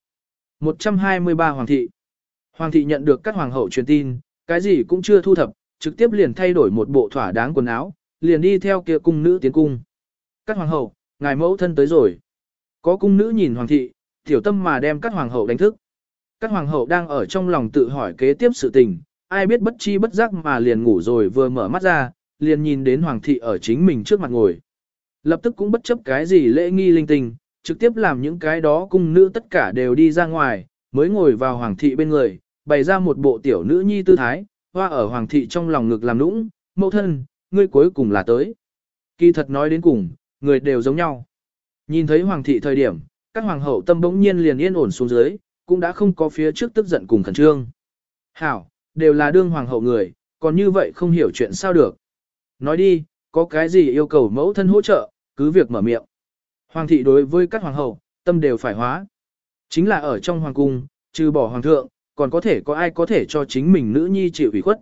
123 Hoàng thị Hoàng thị nhận được các hoàng hậu truyền tin, cái gì cũng chưa thu thập, trực tiếp liền thay đổi một bộ thỏa đáng quần áo, liền đi theo kia cung nữ tiến cung. Các hoàng hậu, ngài mẫu thân tới rồi. Có cung nữ nhìn hoàng thị, tiểu tâm mà đem các hoàng hậu đánh thức. Các hoàng hậu đang ở trong lòng tự hỏi kế tiếp sự tình, ai biết bất chi bất giác mà liền ngủ rồi vừa mở mắt ra, liền nhìn đến hoàng thị ở chính mình trước mặt ngồi. Lập tức cũng bất chấp cái gì lễ nghi linh tinh, trực tiếp làm những cái đó cung nữ tất cả đều đi ra ngoài, mới ngồi vào hoàng thị bên người, bày ra một bộ tiểu nữ nhi tư thái, hoa ở hoàng thị trong lòng ngực làm nũng, mẫu thân, ngươi cuối cùng là tới. Kỳ thật nói đến cùng, người đều giống nhau. Nhìn thấy hoàng thị thời điểm, các hoàng hậu tâm bỗng nhiên liền yên ổn xuống dưới, cũng đã không có phía trước tức giận cùng khẩn trương. Hảo, đều là đương hoàng hậu người, còn như vậy không hiểu chuyện sao được. Nói đi, có cái gì yêu cầu mẫu thân hỗ trợ, cứ việc mở miệng. Hoàng thị đối với các hoàng hậu, tâm đều phải hóa. Chính là ở trong hoàng cung, trừ bỏ hoàng thượng, còn có thể có ai có thể cho chính mình nữ nhi chịu ủy khuất.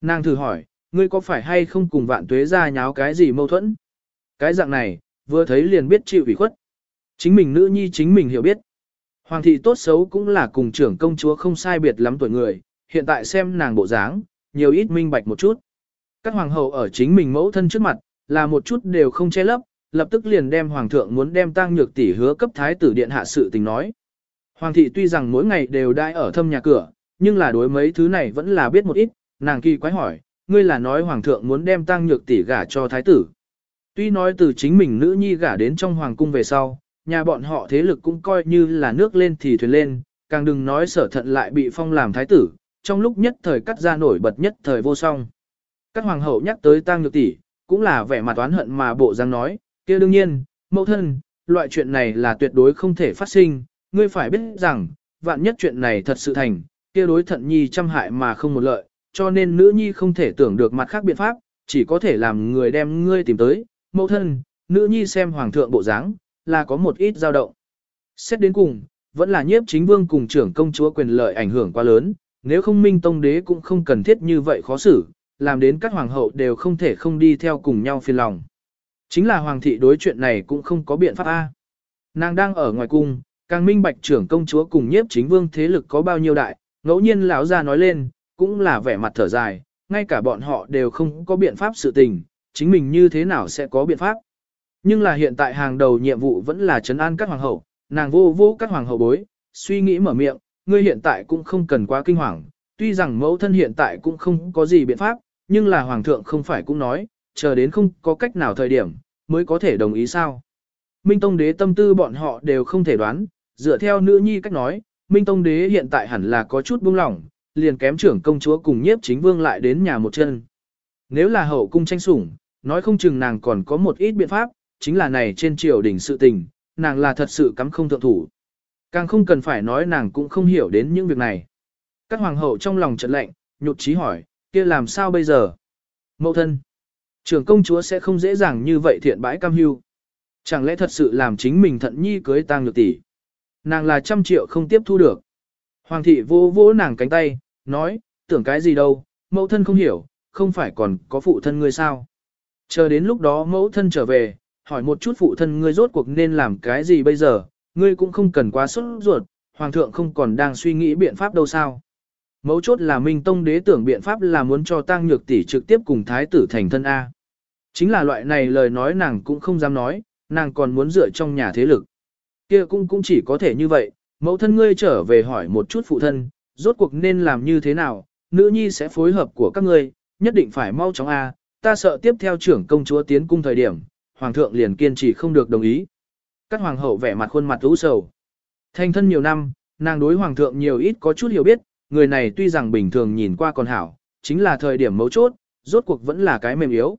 Nàng thử hỏi, ngươi có phải hay không cùng vạn tuế ra nháo cái gì mâu thuẫn? Cái dạng này, vừa thấy liền biết chịu ủy khuất. Chính mình nữ nhi chính mình hiểu biết. Hoàng thị tốt xấu cũng là cùng trưởng công chúa không sai biệt lắm tuổi người, hiện tại xem nàng bộ dáng, nhiều ít minh bạch một chút. Các hoàng hậu ở chính mình mẫu thân trước mặt, là một chút đều không che lấp, lập tức liền đem hoàng thượng muốn đem tang nhược tỷ hứa cấp thái tử điện hạ sự tình nói. Hoàng thị tuy rằng mỗi ngày đều đãi ở thâm nhà cửa, nhưng là đối mấy thứ này vẫn là biết một ít, nàng kỳ quái hỏi, ngươi là nói hoàng thượng muốn đem tang nhược tỷ gả cho thái tử. Tuy nói từ chính mình nữ nhi gả đến trong hoàng cung về sau, nhà bọn họ thế lực cũng coi như là nước lên thì thuyền lên, càng đừng nói sở thận lại bị phong làm thái tử, trong lúc nhất thời cắt ra nổi bật nhất thời vô song. Các hoàng hậu nhắc tới tang nhược tỷ, cũng là vẻ mặt oán hận mà bộ giang nói, kia đương nhiên, mẫu thân, loại chuyện này là tuyệt đối không thể phát sinh, ngươi phải biết rằng, vạn nhất chuyện này thật sự thành, kia đối thận nhi trăm hại mà không một lợi, cho nên nữ nhi không thể tưởng được mặt khác biện pháp, chỉ có thể làm người đem ngươi tìm tới, mẫu thân, nữ nhi xem hoàng thượng bộ dáng, là có một ít dao động. Xét đến cùng, vẫn là nhiếp chính vương cùng trưởng công chúa quyền lợi ảnh hưởng quá lớn, nếu không minh tông đế cũng không cần thiết như vậy khó xử, làm đến các hoàng hậu đều không thể không đi theo cùng nhau phiền lòng. Chính là hoàng thị đối chuyện này cũng không có biện pháp A. Nàng đang ở ngoài cung, càng minh bạch trưởng công chúa cùng nhiếp chính vương thế lực có bao nhiêu đại, ngẫu nhiên lão ra nói lên, cũng là vẻ mặt thở dài, ngay cả bọn họ đều không có biện pháp sự tình, chính mình như thế nào sẽ có biện pháp. Nhưng là hiện tại hàng đầu nhiệm vụ vẫn là trấn an các hoàng hậu, nàng vô vô các hoàng hậu bối, suy nghĩ mở miệng, ngươi hiện tại cũng không cần quá kinh hoàng, tuy rằng mẫu thân hiện tại cũng không có gì biện pháp, nhưng là hoàng thượng không phải cũng nói, chờ đến không có cách nào thời điểm, mới có thể đồng ý sao. Minh Tông đế tâm tư bọn họ đều không thể đoán, dựa theo nữ nhi cách nói, Minh Tông đế hiện tại hẳn là có chút buông lỏng, liền kém trưởng công chúa cùng nhiếp chính vương lại đến nhà một chân. Nếu là hậu cung tranh sủng, nói không chừng nàng còn có một ít biện pháp, chính là này trên triều đình sự tình, nàng là thật sự cắm không thượng thủ. Càng không cần phải nói nàng cũng không hiểu đến những việc này. Các hoàng hậu trong lòng trận lạnh, nhụt chí hỏi, kia làm sao bây giờ? Mậu thân, trưởng công chúa sẽ không dễ dàng như vậy thiện bãi cam hưu. Chẳng lẽ thật sự làm chính mình thận nhi cưới tang nhược tỷ? Nàng là trăm triệu không tiếp thu được. Hoàng thị vô vỗ nàng cánh tay, nói, tưởng cái gì đâu, mẫu thân không hiểu, không phải còn có phụ thân ngươi sao. Chờ đến lúc đó mẫu thân trở về, hỏi một chút phụ thân ngươi rốt cuộc nên làm cái gì bây giờ, ngươi cũng không cần quá sốt ruột, hoàng thượng không còn đang suy nghĩ biện pháp đâu sao. Mấu chốt là Minh Tông đế tưởng biện pháp là muốn cho tang nhược tỷ trực tiếp cùng thái tử thành thân A. Chính là loại này lời nói nàng cũng không dám nói, nàng còn muốn dựa trong nhà thế lực. kia cũng cũng chỉ có thể như vậy, mẫu thân ngươi trở về hỏi một chút phụ thân, rốt cuộc nên làm như thế nào, nữ nhi sẽ phối hợp của các ngươi, nhất định phải mau chóng A, ta sợ tiếp theo trưởng công chúa tiến cung thời điểm, hoàng thượng liền kiên trì không được đồng ý. Các hoàng hậu vẻ mặt khuôn mặt u sầu. Thành thân nhiều năm, nàng đối hoàng thượng nhiều ít có chút hiểu biết, người này tuy rằng bình thường nhìn qua còn hảo, chính là thời điểm mấu chốt, rốt cuộc vẫn là cái mềm yếu.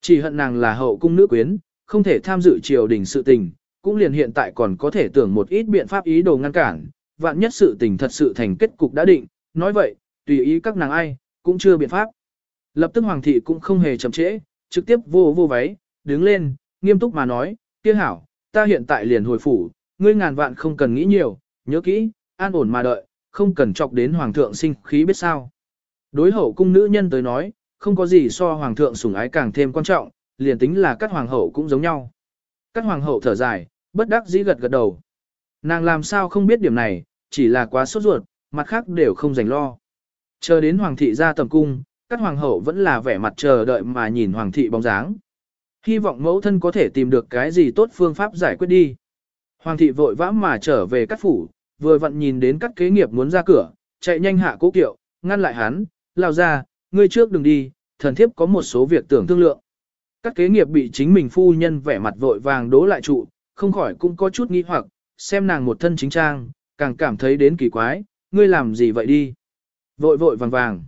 Chỉ hận nàng là hậu cung nữ quyến, không thể tham dự triều đình sự tình, cũng liền hiện tại còn có thể tưởng một ít biện pháp ý đồ ngăn cản, vạn nhất sự tình thật sự thành kết cục đã định, nói vậy, tùy ý các nàng ai, cũng chưa biện pháp. Lập tức hoàng thị cũng không hề chậm trễ, trực tiếp vô vô váy, đứng lên, nghiêm túc mà nói, kia hảo, ta hiện tại liền hồi phủ, ngươi ngàn vạn không cần nghĩ nhiều, nhớ kỹ, an ổn mà đợi, không cần chọc đến hoàng thượng sinh khí biết sao. Đối hậu cung nữ nhân tới nói, không có gì so hoàng thượng sủng ái càng thêm quan trọng, liền tính là các hoàng hậu cũng giống nhau. Các hoàng hậu thở dài, bất đắc dĩ gật gật đầu. Nàng làm sao không biết điểm này, chỉ là quá sốt ruột, mặt khác đều không dành lo. Chờ đến hoàng thị ra tầm cung, các hoàng hậu vẫn là vẻ mặt chờ đợi mà nhìn hoàng thị bóng dáng. Hy vọng mẫu thân có thể tìm được cái gì tốt phương pháp giải quyết đi. Hoàng thị vội vã mà trở về các phủ, vừa vặn nhìn đến các kế nghiệp muốn ra cửa, chạy nhanh hạ cố kiệu, ngăn lại hắn, lao ra, ngươi trước đừng đi, thần thiếp có một số việc tưởng thương lượng. Các kế nghiệp bị chính mình phu nhân vẻ mặt vội vàng đố lại trụ, không khỏi cũng có chút nghi hoặc, xem nàng một thân chính trang, càng cảm thấy đến kỳ quái, ngươi làm gì vậy đi. Vội vội vàng vàng.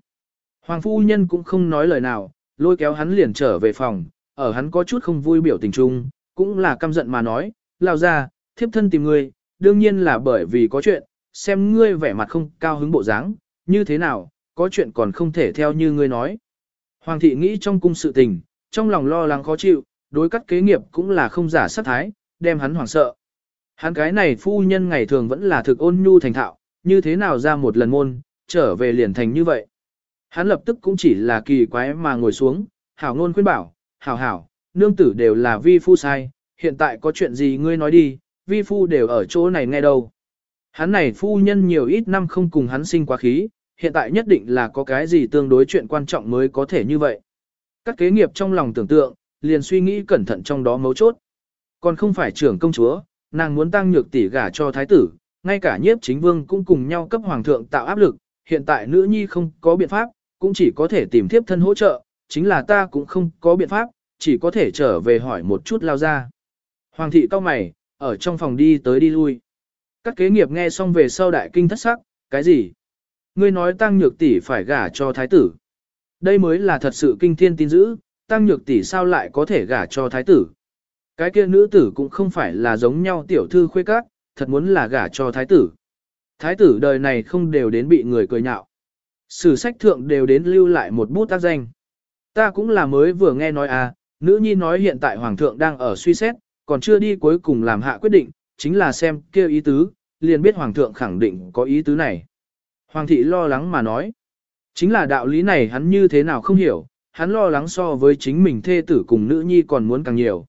Hoàng phu nhân cũng không nói lời nào, lôi kéo hắn liền trở về phòng, ở hắn có chút không vui biểu tình chung, cũng là căm giận mà nói, lao ra, thiếp thân tìm ngươi, đương nhiên là bởi vì có chuyện, xem ngươi vẻ mặt không cao hứng bộ dáng, như thế nào, có chuyện còn không thể theo như ngươi nói. Hoàng thị nghĩ trong cung sự tình, trong lòng lo lắng khó chịu, đối cắt kế nghiệp cũng là không giả sát thái, đem hắn hoảng sợ. Hắn cái này phu nhân ngày thường vẫn là thực ôn nhu thành thạo, như thế nào ra một lần môn, trở về liền thành như vậy. Hắn lập tức cũng chỉ là kỳ quái mà ngồi xuống, hảo ngôn khuyên bảo, hảo hảo, nương tử đều là vi phu sai, hiện tại có chuyện gì ngươi nói đi, vi phu đều ở chỗ này nghe đâu. Hắn này phu nhân nhiều ít năm không cùng hắn sinh quá khí, hiện tại nhất định là có cái gì tương đối chuyện quan trọng mới có thể như vậy. Các kế nghiệp trong lòng tưởng tượng, liền suy nghĩ cẩn thận trong đó mấu chốt. Còn không phải trưởng công chúa, nàng muốn tăng nhược tỷ gả cho thái tử, ngay cả nhiếp chính vương cũng cùng nhau cấp hoàng thượng tạo áp lực, hiện tại nữ nhi không có biện pháp, cũng chỉ có thể tìm thiếp thân hỗ trợ, chính là ta cũng không có biện pháp, chỉ có thể trở về hỏi một chút lao ra. Hoàng thị cao mày, ở trong phòng đi tới đi lui. Các kế nghiệp nghe xong về sau đại kinh thất sắc, cái gì? Ngươi nói tăng nhược tỷ phải gả cho thái tử. Đây mới là thật sự kinh thiên tin dữ, tăng nhược tỷ sao lại có thể gả cho thái tử. Cái kia nữ tử cũng không phải là giống nhau tiểu thư khuê các, thật muốn là gả cho thái tử. Thái tử đời này không đều đến bị người cười nhạo. Sử sách thượng đều đến lưu lại một bút tác danh. Ta cũng là mới vừa nghe nói à, nữ nhi nói hiện tại hoàng thượng đang ở suy xét, còn chưa đi cuối cùng làm hạ quyết định, chính là xem kêu ý tứ, liền biết hoàng thượng khẳng định có ý tứ này. Hoàng thị lo lắng mà nói, chính là đạo lý này hắn như thế nào không hiểu, hắn lo lắng so với chính mình thê tử cùng nữ nhi còn muốn càng nhiều.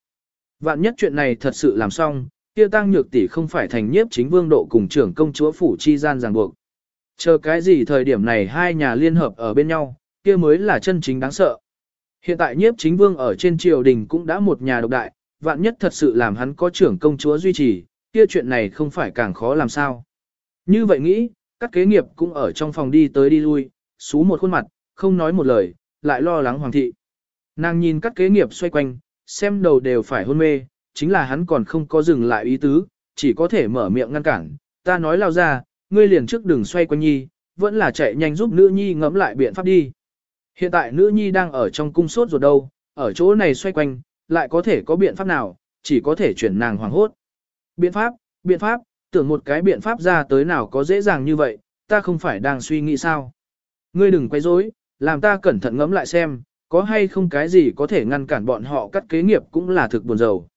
Vạn nhất chuyện này thật sự làm xong, kia tăng nhược tỷ không phải thành nhiếp chính vương độ cùng trưởng công chúa phủ chi gian ràng buộc. Chờ cái gì thời điểm này hai nhà liên hợp ở bên nhau, kia mới là chân chính đáng sợ. Hiện tại nhiếp chính vương ở trên triều đình cũng đã một nhà độc đại, vạn nhất thật sự làm hắn có trưởng công chúa duy trì, kia chuyện này không phải càng khó làm sao. Như vậy nghĩ, các kế nghiệp cũng ở trong phòng đi tới đi lui, xú một khuôn mặt, không nói một lời, lại lo lắng hoàng thị. Nàng nhìn các kế nghiệp xoay quanh, xem đầu đều phải hôn mê, chính là hắn còn không có dừng lại ý tứ, chỉ có thể mở miệng ngăn cản. Ta nói lao ra, ngươi liền trước đừng xoay quanh nhi, vẫn là chạy nhanh giúp nữ nhi ngẫm lại biện pháp đi. Hiện tại nữ nhi đang ở trong cung sốt rồi đâu, ở chỗ này xoay quanh, lại có thể có biện pháp nào, chỉ có thể chuyển nàng hoàng hốt. Biện pháp, biện pháp, tưởng một cái biện pháp ra tới nào có dễ dàng như vậy, ta không phải đang suy nghĩ sao. Ngươi đừng quay rối, làm ta cẩn thận ngẫm lại xem, có hay không cái gì có thể ngăn cản bọn họ cắt kế nghiệp cũng là thực buồn rầu.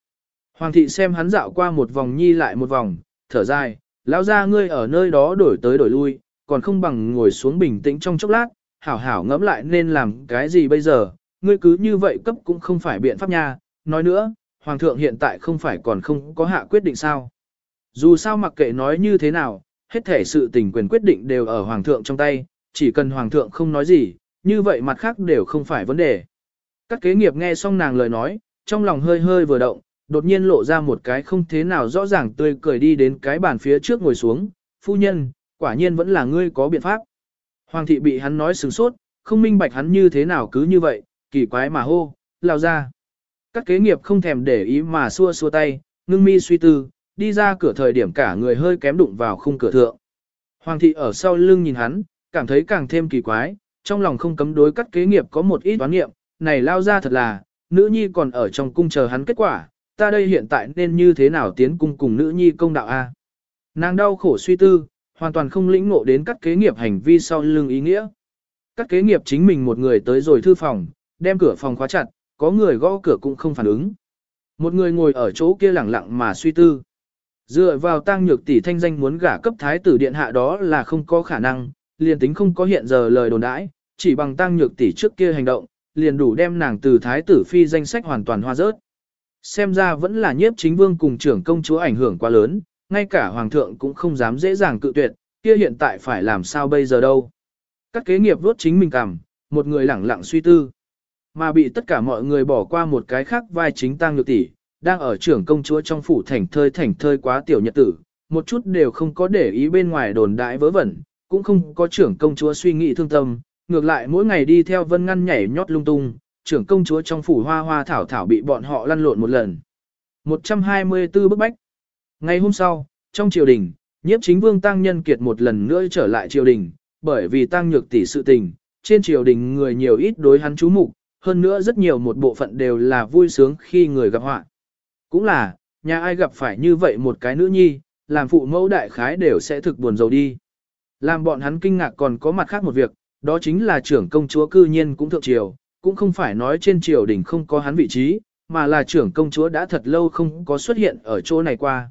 Hoàng thị xem hắn dạo qua một vòng nhi lại một vòng, thở dài, lão ra ngươi ở nơi đó đổi tới đổi lui, còn không bằng ngồi xuống bình tĩnh trong chốc lát, hảo hảo ngẫm lại nên làm cái gì bây giờ, ngươi cứ như vậy cấp cũng không phải biện pháp nha, nói nữa, Hoàng thượng hiện tại không phải còn không có hạ quyết định sao. Dù sao mặc kệ nói như thế nào, hết thể sự tình quyền quyết định đều ở Hoàng thượng trong tay, chỉ cần Hoàng thượng không nói gì, như vậy mặt khác đều không phải vấn đề. Các kế nghiệp nghe xong nàng lời nói, trong lòng hơi hơi vừa động, đột nhiên lộ ra một cái không thế nào rõ ràng tươi cười đi đến cái bàn phía trước ngồi xuống, phu nhân, quả nhiên vẫn là ngươi có biện pháp. Hoàng thị bị hắn nói sừng sốt, không minh bạch hắn như thế nào cứ như vậy, kỳ quái mà hô, lao ra. Các kế nghiệp không thèm để ý mà xua xua tay, ngưng mi suy tư, đi ra cửa thời điểm cả người hơi kém đụng vào khung cửa thượng. Hoàng thị ở sau lưng nhìn hắn, cảm thấy càng thêm kỳ quái, trong lòng không cấm đối các kế nghiệp có một ít đoán nghiệm, này lao ra thật là, nữ nhi còn ở trong cung chờ hắn kết quả, ta đây hiện tại nên như thế nào tiến cung cùng nữ nhi công đạo a? Nàng đau khổ suy tư, hoàn toàn không lĩnh ngộ đến các kế nghiệp hành vi sau lưng ý nghĩa. Các kế nghiệp chính mình một người tới rồi thư phòng, đem cửa phòng khóa chặt, có người gõ cửa cũng không phản ứng. Một người ngồi ở chỗ kia lẳng lặng mà suy tư. Dựa vào tăng nhược tỷ thanh danh muốn gả cấp thái tử điện hạ đó là không có khả năng, liền tính không có hiện giờ lời đồn đãi, chỉ bằng tăng nhược tỷ trước kia hành động, liền đủ đem nàng từ thái tử phi danh sách hoàn toàn hoa rớt. Xem ra vẫn là nhiếp chính vương cùng trưởng công chúa ảnh hưởng quá lớn, ngay cả hoàng thượng cũng không dám dễ dàng cự tuyệt, kia hiện tại phải làm sao bây giờ đâu. Các kế nghiệp vuốt chính mình cảm, một người lẳng lặng suy tư. Mà bị tất cả mọi người bỏ qua một cái khác vai chính tăng nhược tỷ, đang ở trưởng công chúa trong phủ thành thơi thành thơi quá tiểu nhật tử, một chút đều không có để ý bên ngoài đồn đại vớ vẩn, cũng không có trưởng công chúa suy nghĩ thương tâm, ngược lại mỗi ngày đi theo vân ngăn nhảy nhót lung tung, trưởng công chúa trong phủ hoa hoa thảo thảo bị bọn họ lăn lộn một lần. 124 bức bách. Ngày hôm sau, trong triều đình, nhiếp chính vương tăng nhân kiệt một lần nữa trở lại triều đình, bởi vì tăng nhược tỷ sự tình, trên triều đình người nhiều ít đối hắn chú mục, hơn nữa rất nhiều một bộ phận đều là vui sướng khi người gặp họa. Cũng là, nhà ai gặp phải như vậy một cái nữ nhi, làm phụ mẫu đại khái đều sẽ thực buồn rầu đi. Làm bọn hắn kinh ngạc còn có mặt khác một việc, đó chính là trưởng công chúa cư nhiên cũng thượng triều, cũng không phải nói trên triều đình không có hắn vị trí, mà là trưởng công chúa đã thật lâu không có xuất hiện ở chỗ này qua.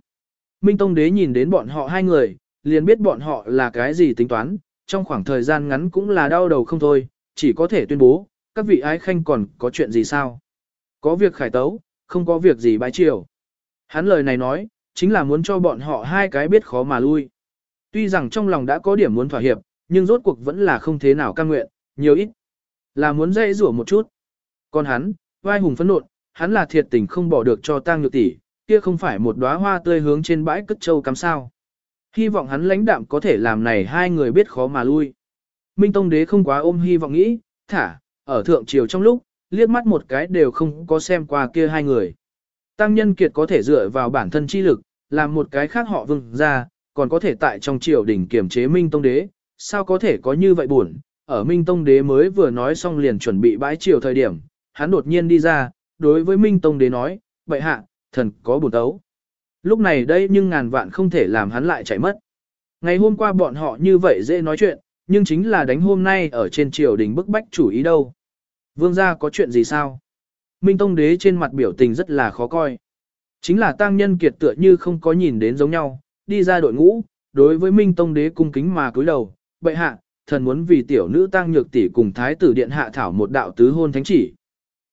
Minh Tông Đế nhìn đến bọn họ hai người, liền biết bọn họ là cái gì tính toán, trong khoảng thời gian ngắn cũng là đau đầu không thôi, chỉ có thể tuyên bố, các vị ái khanh còn có chuyện gì sao? Có việc khải tấu, không có việc gì bái triều. Hắn lời này nói, chính là muốn cho bọn họ hai cái biết khó mà lui. Tuy rằng trong lòng đã có điểm muốn thỏa hiệp, nhưng rốt cuộc vẫn là không thế nào cam nguyện, nhiều ít. Là muốn dây rủa một chút. Còn hắn, vai hùng phấn nộn, hắn là thiệt tình không bỏ được cho tang nhược tỷ, kia không phải một đóa hoa tươi hướng trên bãi cất châu cắm sao. Hy vọng hắn lãnh đạm có thể làm này hai người biết khó mà lui. Minh Tông Đế không quá ôm hy vọng nghĩ, thả, ở thượng triều trong lúc, liếc mắt một cái đều không có xem qua kia hai người. Tăng nhân kiệt có thể dựa vào bản thân chi lực, làm một cái khác họ vương ra, còn có thể tại trong triều đỉnh kiểm chế Minh Tông Đế, sao có thể có như vậy buồn. Ở Minh Tông Đế mới vừa nói xong liền chuẩn bị bãi triều thời điểm, hắn đột nhiên đi ra, đối với Minh Tông Đế nói, bệ hạ, thần có bổn tấu. Lúc này đây nhưng ngàn vạn không thể làm hắn lại chạy mất. Ngày hôm qua bọn họ như vậy dễ nói chuyện, nhưng chính là đánh hôm nay ở trên triều đình bức bách chủ ý đâu. Vương gia có chuyện gì sao? Minh Tông Đế trên mặt biểu tình rất là khó coi. Chính là tăng nhân kiệt tựa như không có nhìn đến giống nhau, đi ra đội ngũ, đối với Minh Tông đế cung kính mà cúi đầu, bệ hạ, thần muốn vì tiểu nữ tăng nhược tỷ cùng thái tử điện hạ thảo một đạo tứ hôn thánh chỉ.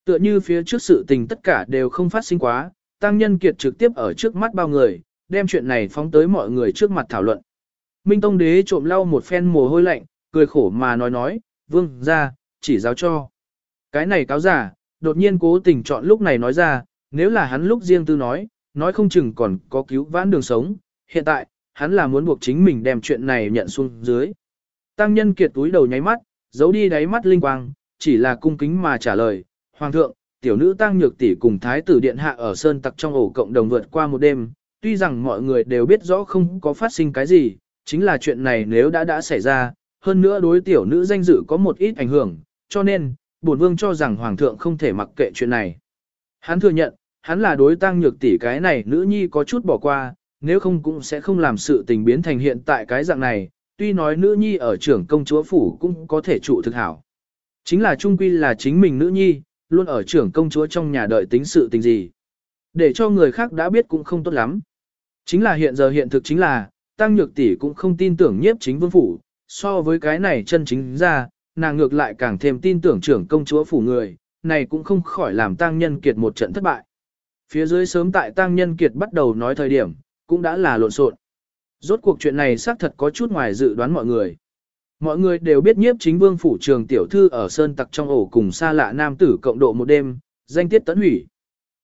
Tựa như phía trước sự tình tất cả đều không phát sinh quá, tăng nhân kiệt trực tiếp ở trước mắt bao người, đem chuyện này phóng tới mọi người trước mặt thảo luận. Minh Tông đế trộm lau một phen mồ hôi lạnh, cười khổ mà nói nói, vương, ra, chỉ giáo cho. Cái này cáo giả, đột nhiên cố tình chọn lúc này nói ra, nếu là hắn lúc riêng tư nói, nói không chừng còn có cứu vãn đường sống, hiện tại, hắn là muốn buộc chính mình đem chuyện này nhận xuống dưới. Tăng nhân kiệt túi đầu nháy mắt, giấu đi đáy mắt linh quang, chỉ là cung kính mà trả lời, Hoàng thượng, tiểu nữ tăng nhược tỷ cùng thái tử điện hạ ở sơn tặc trong ổ cộng đồng vượt qua một đêm, tuy rằng mọi người đều biết rõ không có phát sinh cái gì, chính là chuyện này nếu đã đã xảy ra, hơn nữa đối tiểu nữ danh dự có một ít ảnh hưởng, cho nên, bổn vương cho rằng hoàng thượng không thể mặc kệ chuyện này. Hắn thừa nhận, hắn là đối tăng nhược tỷ cái này nữ nhi có chút bỏ qua, nếu không cũng sẽ không làm sự tình biến thành hiện tại cái dạng này, tuy nói nữ nhi ở trưởng công chúa phủ cũng có thể trụ thực hảo. Chính là trung quy là chính mình nữ nhi, luôn ở trưởng công chúa trong nhà đợi tính sự tình gì. Để cho người khác đã biết cũng không tốt lắm. Chính là hiện giờ hiện thực chính là, tăng nhược tỷ cũng không tin tưởng nhiếp chính vương phủ, so với cái này chân chính ra, nàng ngược lại càng thêm tin tưởng trưởng công chúa phủ người, này cũng không khỏi làm tăng nhân kiệt một trận thất bại. Phía dưới sớm tại tăng nhân kiệt bắt đầu nói thời điểm, cũng đã là lộn xộn. Rốt cuộc chuyện này xác thật có chút ngoài dự đoán mọi người. Mọi người đều biết nhiếp chính vương phủ trường tiểu thư ở sơn tặc trong ổ cùng xa lạ nam tử cộng độ một đêm, danh tiết tấn hủy.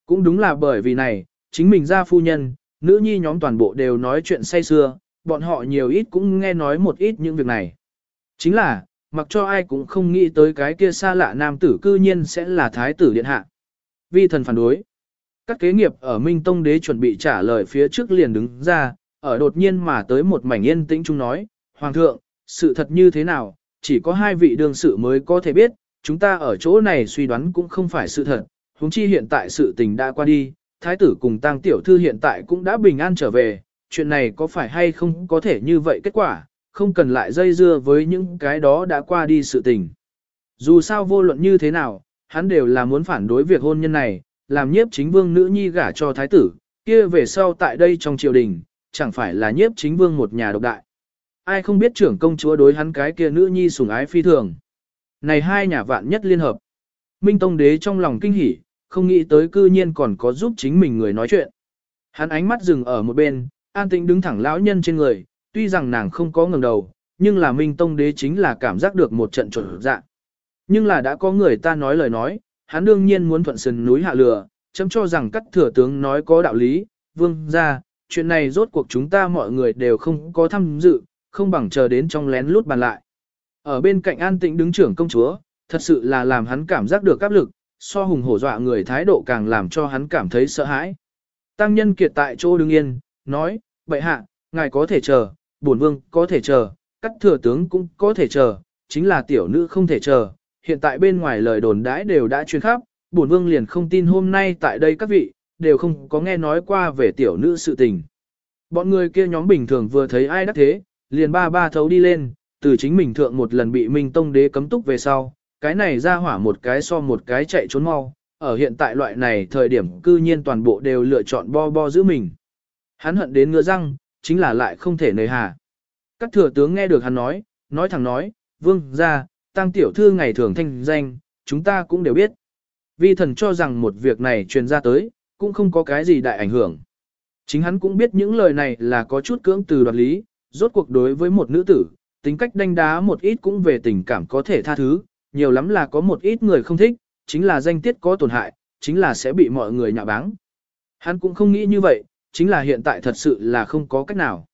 Cũng đúng là bởi vì này, chính mình ra phu nhân, nữ nhi nhóm toàn bộ đều nói chuyện say xưa, bọn họ nhiều ít cũng nghe nói một ít những việc này. Chính là, mặc cho ai cũng không nghĩ tới cái kia xa lạ nam tử cư nhiên sẽ là thái tử điện hạ. Vi thần phản đối. Các kế nghiệp ở Minh Tông Đế chuẩn bị trả lời phía trước liền đứng ra, ở đột nhiên mà tới một mảnh yên tĩnh chung nói, Hoàng thượng, sự thật như thế nào, chỉ có hai vị đương sự mới có thể biết, chúng ta ở chỗ này suy đoán cũng không phải sự thật, huống chi hiện tại sự tình đã qua đi, thái tử cùng tăng tiểu thư hiện tại cũng đã bình an trở về, chuyện này có phải hay không có thể như vậy kết quả, không cần lại dây dưa với những cái đó đã qua đi sự tình. Dù sao vô luận như thế nào, hắn đều là muốn phản đối việc hôn nhân này, làm nhiếp chính vương nữ nhi gả cho thái tử, kia về sau tại đây trong triều đình, chẳng phải là nhiếp chính vương một nhà độc đại. Ai không biết trưởng công chúa đối hắn cái kia nữ nhi sủng ái phi thường. Này hai nhà vạn nhất liên hợp. Minh Tông đế trong lòng kinh hỉ, không nghĩ tới cư nhiên còn có giúp chính mình người nói chuyện. Hắn ánh mắt dừng ở một bên, an tĩnh đứng thẳng lão nhân trên người, tuy rằng nàng không có ngẩng đầu, nhưng là Minh Tông đế chính là cảm giác được một trận trộn dạ. Nhưng là đã có người ta nói lời nói, hắn đương nhiên muốn thuận sườn núi hạ lửa, chấm cho rằng cắt thừa tướng nói có đạo lý, vương ra, chuyện này rốt cuộc chúng ta mọi người đều không có tham dự, không bằng chờ đến trong lén lút bàn lại. Ở bên cạnh an tĩnh đứng trưởng công chúa, thật sự là làm hắn cảm giác được áp lực, so hùng hổ dọa người thái độ càng làm cho hắn cảm thấy sợ hãi. Tăng nhân kiệt tại chỗ đứng yên, nói, bệ hạ, ngài có thể chờ, bổn vương có thể chờ, các thừa tướng cũng có thể chờ, chính là tiểu nữ không thể chờ. Hiện tại bên ngoài lời đồn đãi đều đã truyền khắp, bổn vương liền không tin hôm nay tại đây các vị, đều không có nghe nói qua về tiểu nữ sự tình. Bọn người kia nhóm bình thường vừa thấy ai đắc thế, liền ba ba thấu đi lên, từ chính mình thượng một lần bị Minh Tông đế cấm túc về sau, cái này ra hỏa một cái so một cái chạy trốn mau, ở hiện tại loại này thời điểm cư nhiên toàn bộ đều lựa chọn bo bo giữ mình. Hắn hận đến ngựa răng, chính là lại không thể nề hà. Các thừa tướng nghe được hắn nói, nói thẳng nói, vương ra, tăng tiểu thư ngày thường thanh danh, chúng ta cũng đều biết. Vi thần cho rằng một việc này truyền ra tới, cũng không có cái gì đại ảnh hưởng. Chính hắn cũng biết những lời này là có chút cưỡng từ đoạt lý, rốt cuộc đối với một nữ tử, tính cách đánh đá một ít cũng về tình cảm có thể tha thứ, nhiều lắm là có một ít người không thích, chính là danh tiết có tổn hại, chính là sẽ bị mọi người nhạ báng. Hắn cũng không nghĩ như vậy, chính là hiện tại thật sự là không có cách nào.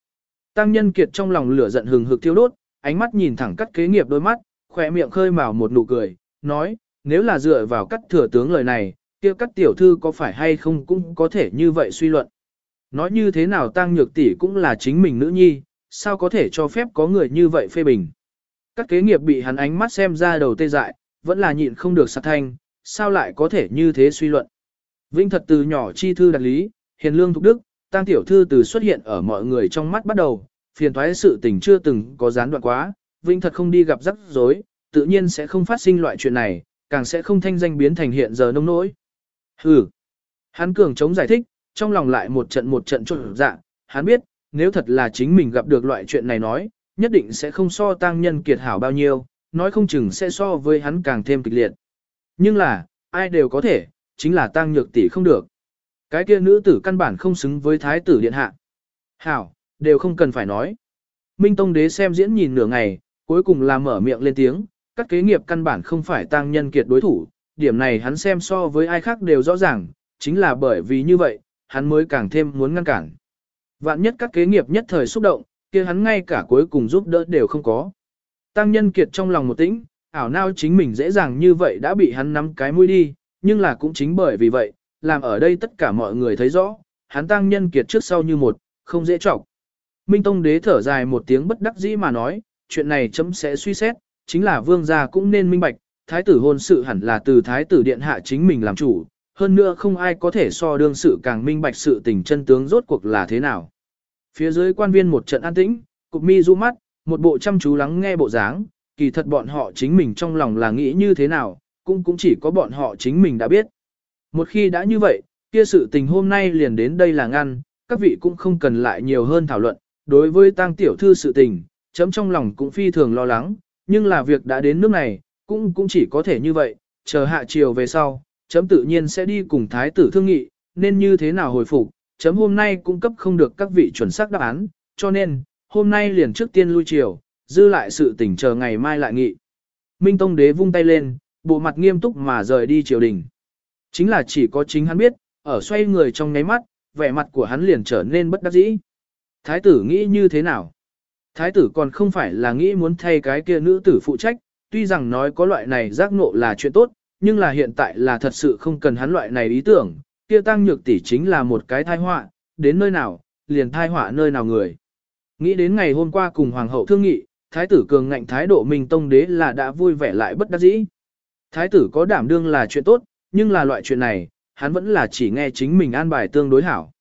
Tăng nhân kiệt trong lòng lửa giận hừng hực thiêu đốt, ánh mắt nhìn thẳng cắt kế nghiệp đôi mắt, khỏe miệng khơi mào một nụ cười, nói, nếu là dựa vào cắt thừa tướng lời này, kia các tiểu thư có phải hay không cũng có thể như vậy suy luận. Nói như thế nào tăng nhược tỷ cũng là chính mình nữ nhi, sao có thể cho phép có người như vậy phê bình. Các kế nghiệp bị hắn ánh mắt xem ra đầu tê dại, vẫn là nhịn không được sát thanh, sao lại có thể như thế suy luận. Vinh thật từ nhỏ chi thư đặc lý, hiền lương thục đức, tăng tiểu thư từ xuất hiện ở mọi người trong mắt bắt đầu, phiền thoái sự tình chưa từng có gián đoạn quá, Vinh thật không đi gặp rắc rối, tự nhiên sẽ không phát sinh loại chuyện này, càng sẽ không thanh danh biến thành hiện giờ nông nỗi. Hừ. Hắn cường chống giải thích, trong lòng lại một trận một trận trộn dạ, hắn biết, nếu thật là chính mình gặp được loại chuyện này nói, nhất định sẽ không so tăng nhân kiệt hảo bao nhiêu, nói không chừng sẽ so với hắn càng thêm kịch liệt. Nhưng là, ai đều có thể, chính là tăng nhược tỷ không được. Cái kia nữ tử căn bản không xứng với thái tử điện hạ. Hảo, đều không cần phải nói. Minh Tông đế xem diễn nhìn nửa ngày, cuối cùng là mở miệng lên tiếng, các kế nghiệp căn bản không phải tăng nhân kiệt đối thủ, điểm này hắn xem so với ai khác đều rõ ràng, chính là bởi vì như vậy, hắn mới càng thêm muốn ngăn cản. Vạn nhất các kế nghiệp nhất thời xúc động, kia hắn ngay cả cuối cùng giúp đỡ đều không có. Tăng nhân kiệt trong lòng một tĩnh, ảo nao chính mình dễ dàng như vậy đã bị hắn nắm cái mũi đi, nhưng là cũng chính bởi vì vậy, làm ở đây tất cả mọi người thấy rõ, hắn tăng nhân kiệt trước sau như một, không dễ trọng. Minh Tông đế thở dài một tiếng bất đắc dĩ mà nói, chuyện này chấm sẽ suy xét, chính là vương gia cũng nên minh bạch, thái tử hôn sự hẳn là từ thái tử điện hạ chính mình làm chủ, hơn nữa không ai có thể so đương sự càng minh bạch sự tình chân tướng rốt cuộc là thế nào. Phía dưới quan viên một trận an tĩnh, cục mi du mắt, một bộ chăm chú lắng nghe bộ dáng, kỳ thật bọn họ chính mình trong lòng là nghĩ như thế nào, cũng cũng chỉ có bọn họ chính mình đã biết. Một khi đã như vậy, kia sự tình hôm nay liền đến đây là ngăn, các vị cũng không cần lại nhiều hơn thảo luận, đối với tang tiểu thư sự tình, chấm trong lòng cũng phi thường lo lắng, nhưng là việc đã đến nước này, cũng cũng chỉ có thể như vậy, chờ hạ chiều về sau, chấm tự nhiên sẽ đi cùng thái tử thương nghị, nên như thế nào hồi phục, chấm hôm nay cung cấp không được các vị chuẩn xác đáp án, cho nên, hôm nay liền trước tiên lui chiều, dư lại sự tỉnh chờ ngày mai lại nghị. Minh Tông đế vung tay lên, bộ mặt nghiêm túc mà rời đi triều đình. Chính là chỉ có chính hắn biết, ở xoay người trong nháy mắt, vẻ mặt của hắn liền trở nên bất đắc dĩ. Thái tử nghĩ như thế nào? Thái tử còn không phải là nghĩ muốn thay cái kia nữ tử phụ trách, tuy rằng nói có loại này giác ngộ là chuyện tốt, nhưng là hiện tại là thật sự không cần hắn loại này ý tưởng, kia tăng nhược tỷ chính là một cái thai họa, đến nơi nào, liền thai họa nơi nào người. Nghĩ đến ngày hôm qua cùng hoàng hậu thương nghị, thái tử cường ngạnh thái độ mình tông đế là đã vui vẻ lại bất đắc dĩ. Thái tử có đảm đương là chuyện tốt, nhưng là loại chuyện này, hắn vẫn là chỉ nghe chính mình an bài tương đối hảo.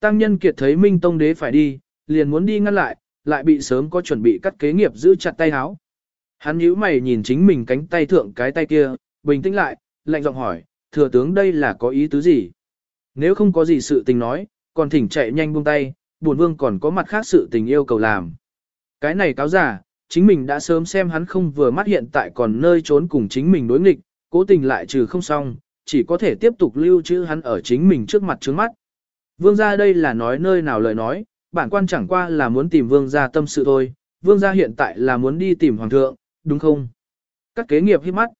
Tăng nhân kiệt thấy Minh Tông đế phải đi, liền muốn đi ngăn lại, lại bị sớm có chuẩn bị cắt kế nghiệp giữ chặt tay háo. Hắn nhíu mày nhìn chính mình cánh tay thượng cái tay kia, bình tĩnh lại, lạnh giọng hỏi, thừa tướng đây là có ý tứ gì? Nếu không có gì sự tình nói, còn thỉnh chạy nhanh buông tay, buồn vương còn có mặt khác sự tình yêu cầu làm. Cái này cáo giả, chính mình đã sớm xem hắn không vừa mắt hiện tại còn nơi trốn cùng chính mình đối nghịch, cố tình lại trừ không xong, chỉ có thể tiếp tục lưu trữ hắn ở chính mình trước mặt trước mắt. Vương gia đây là nói nơi nào lời nói, bản quan chẳng qua là muốn tìm vương gia tâm sự thôi, vương gia hiện tại là muốn đi tìm hoàng thượng, đúng không? Các kế nghiệp hiếp mắt,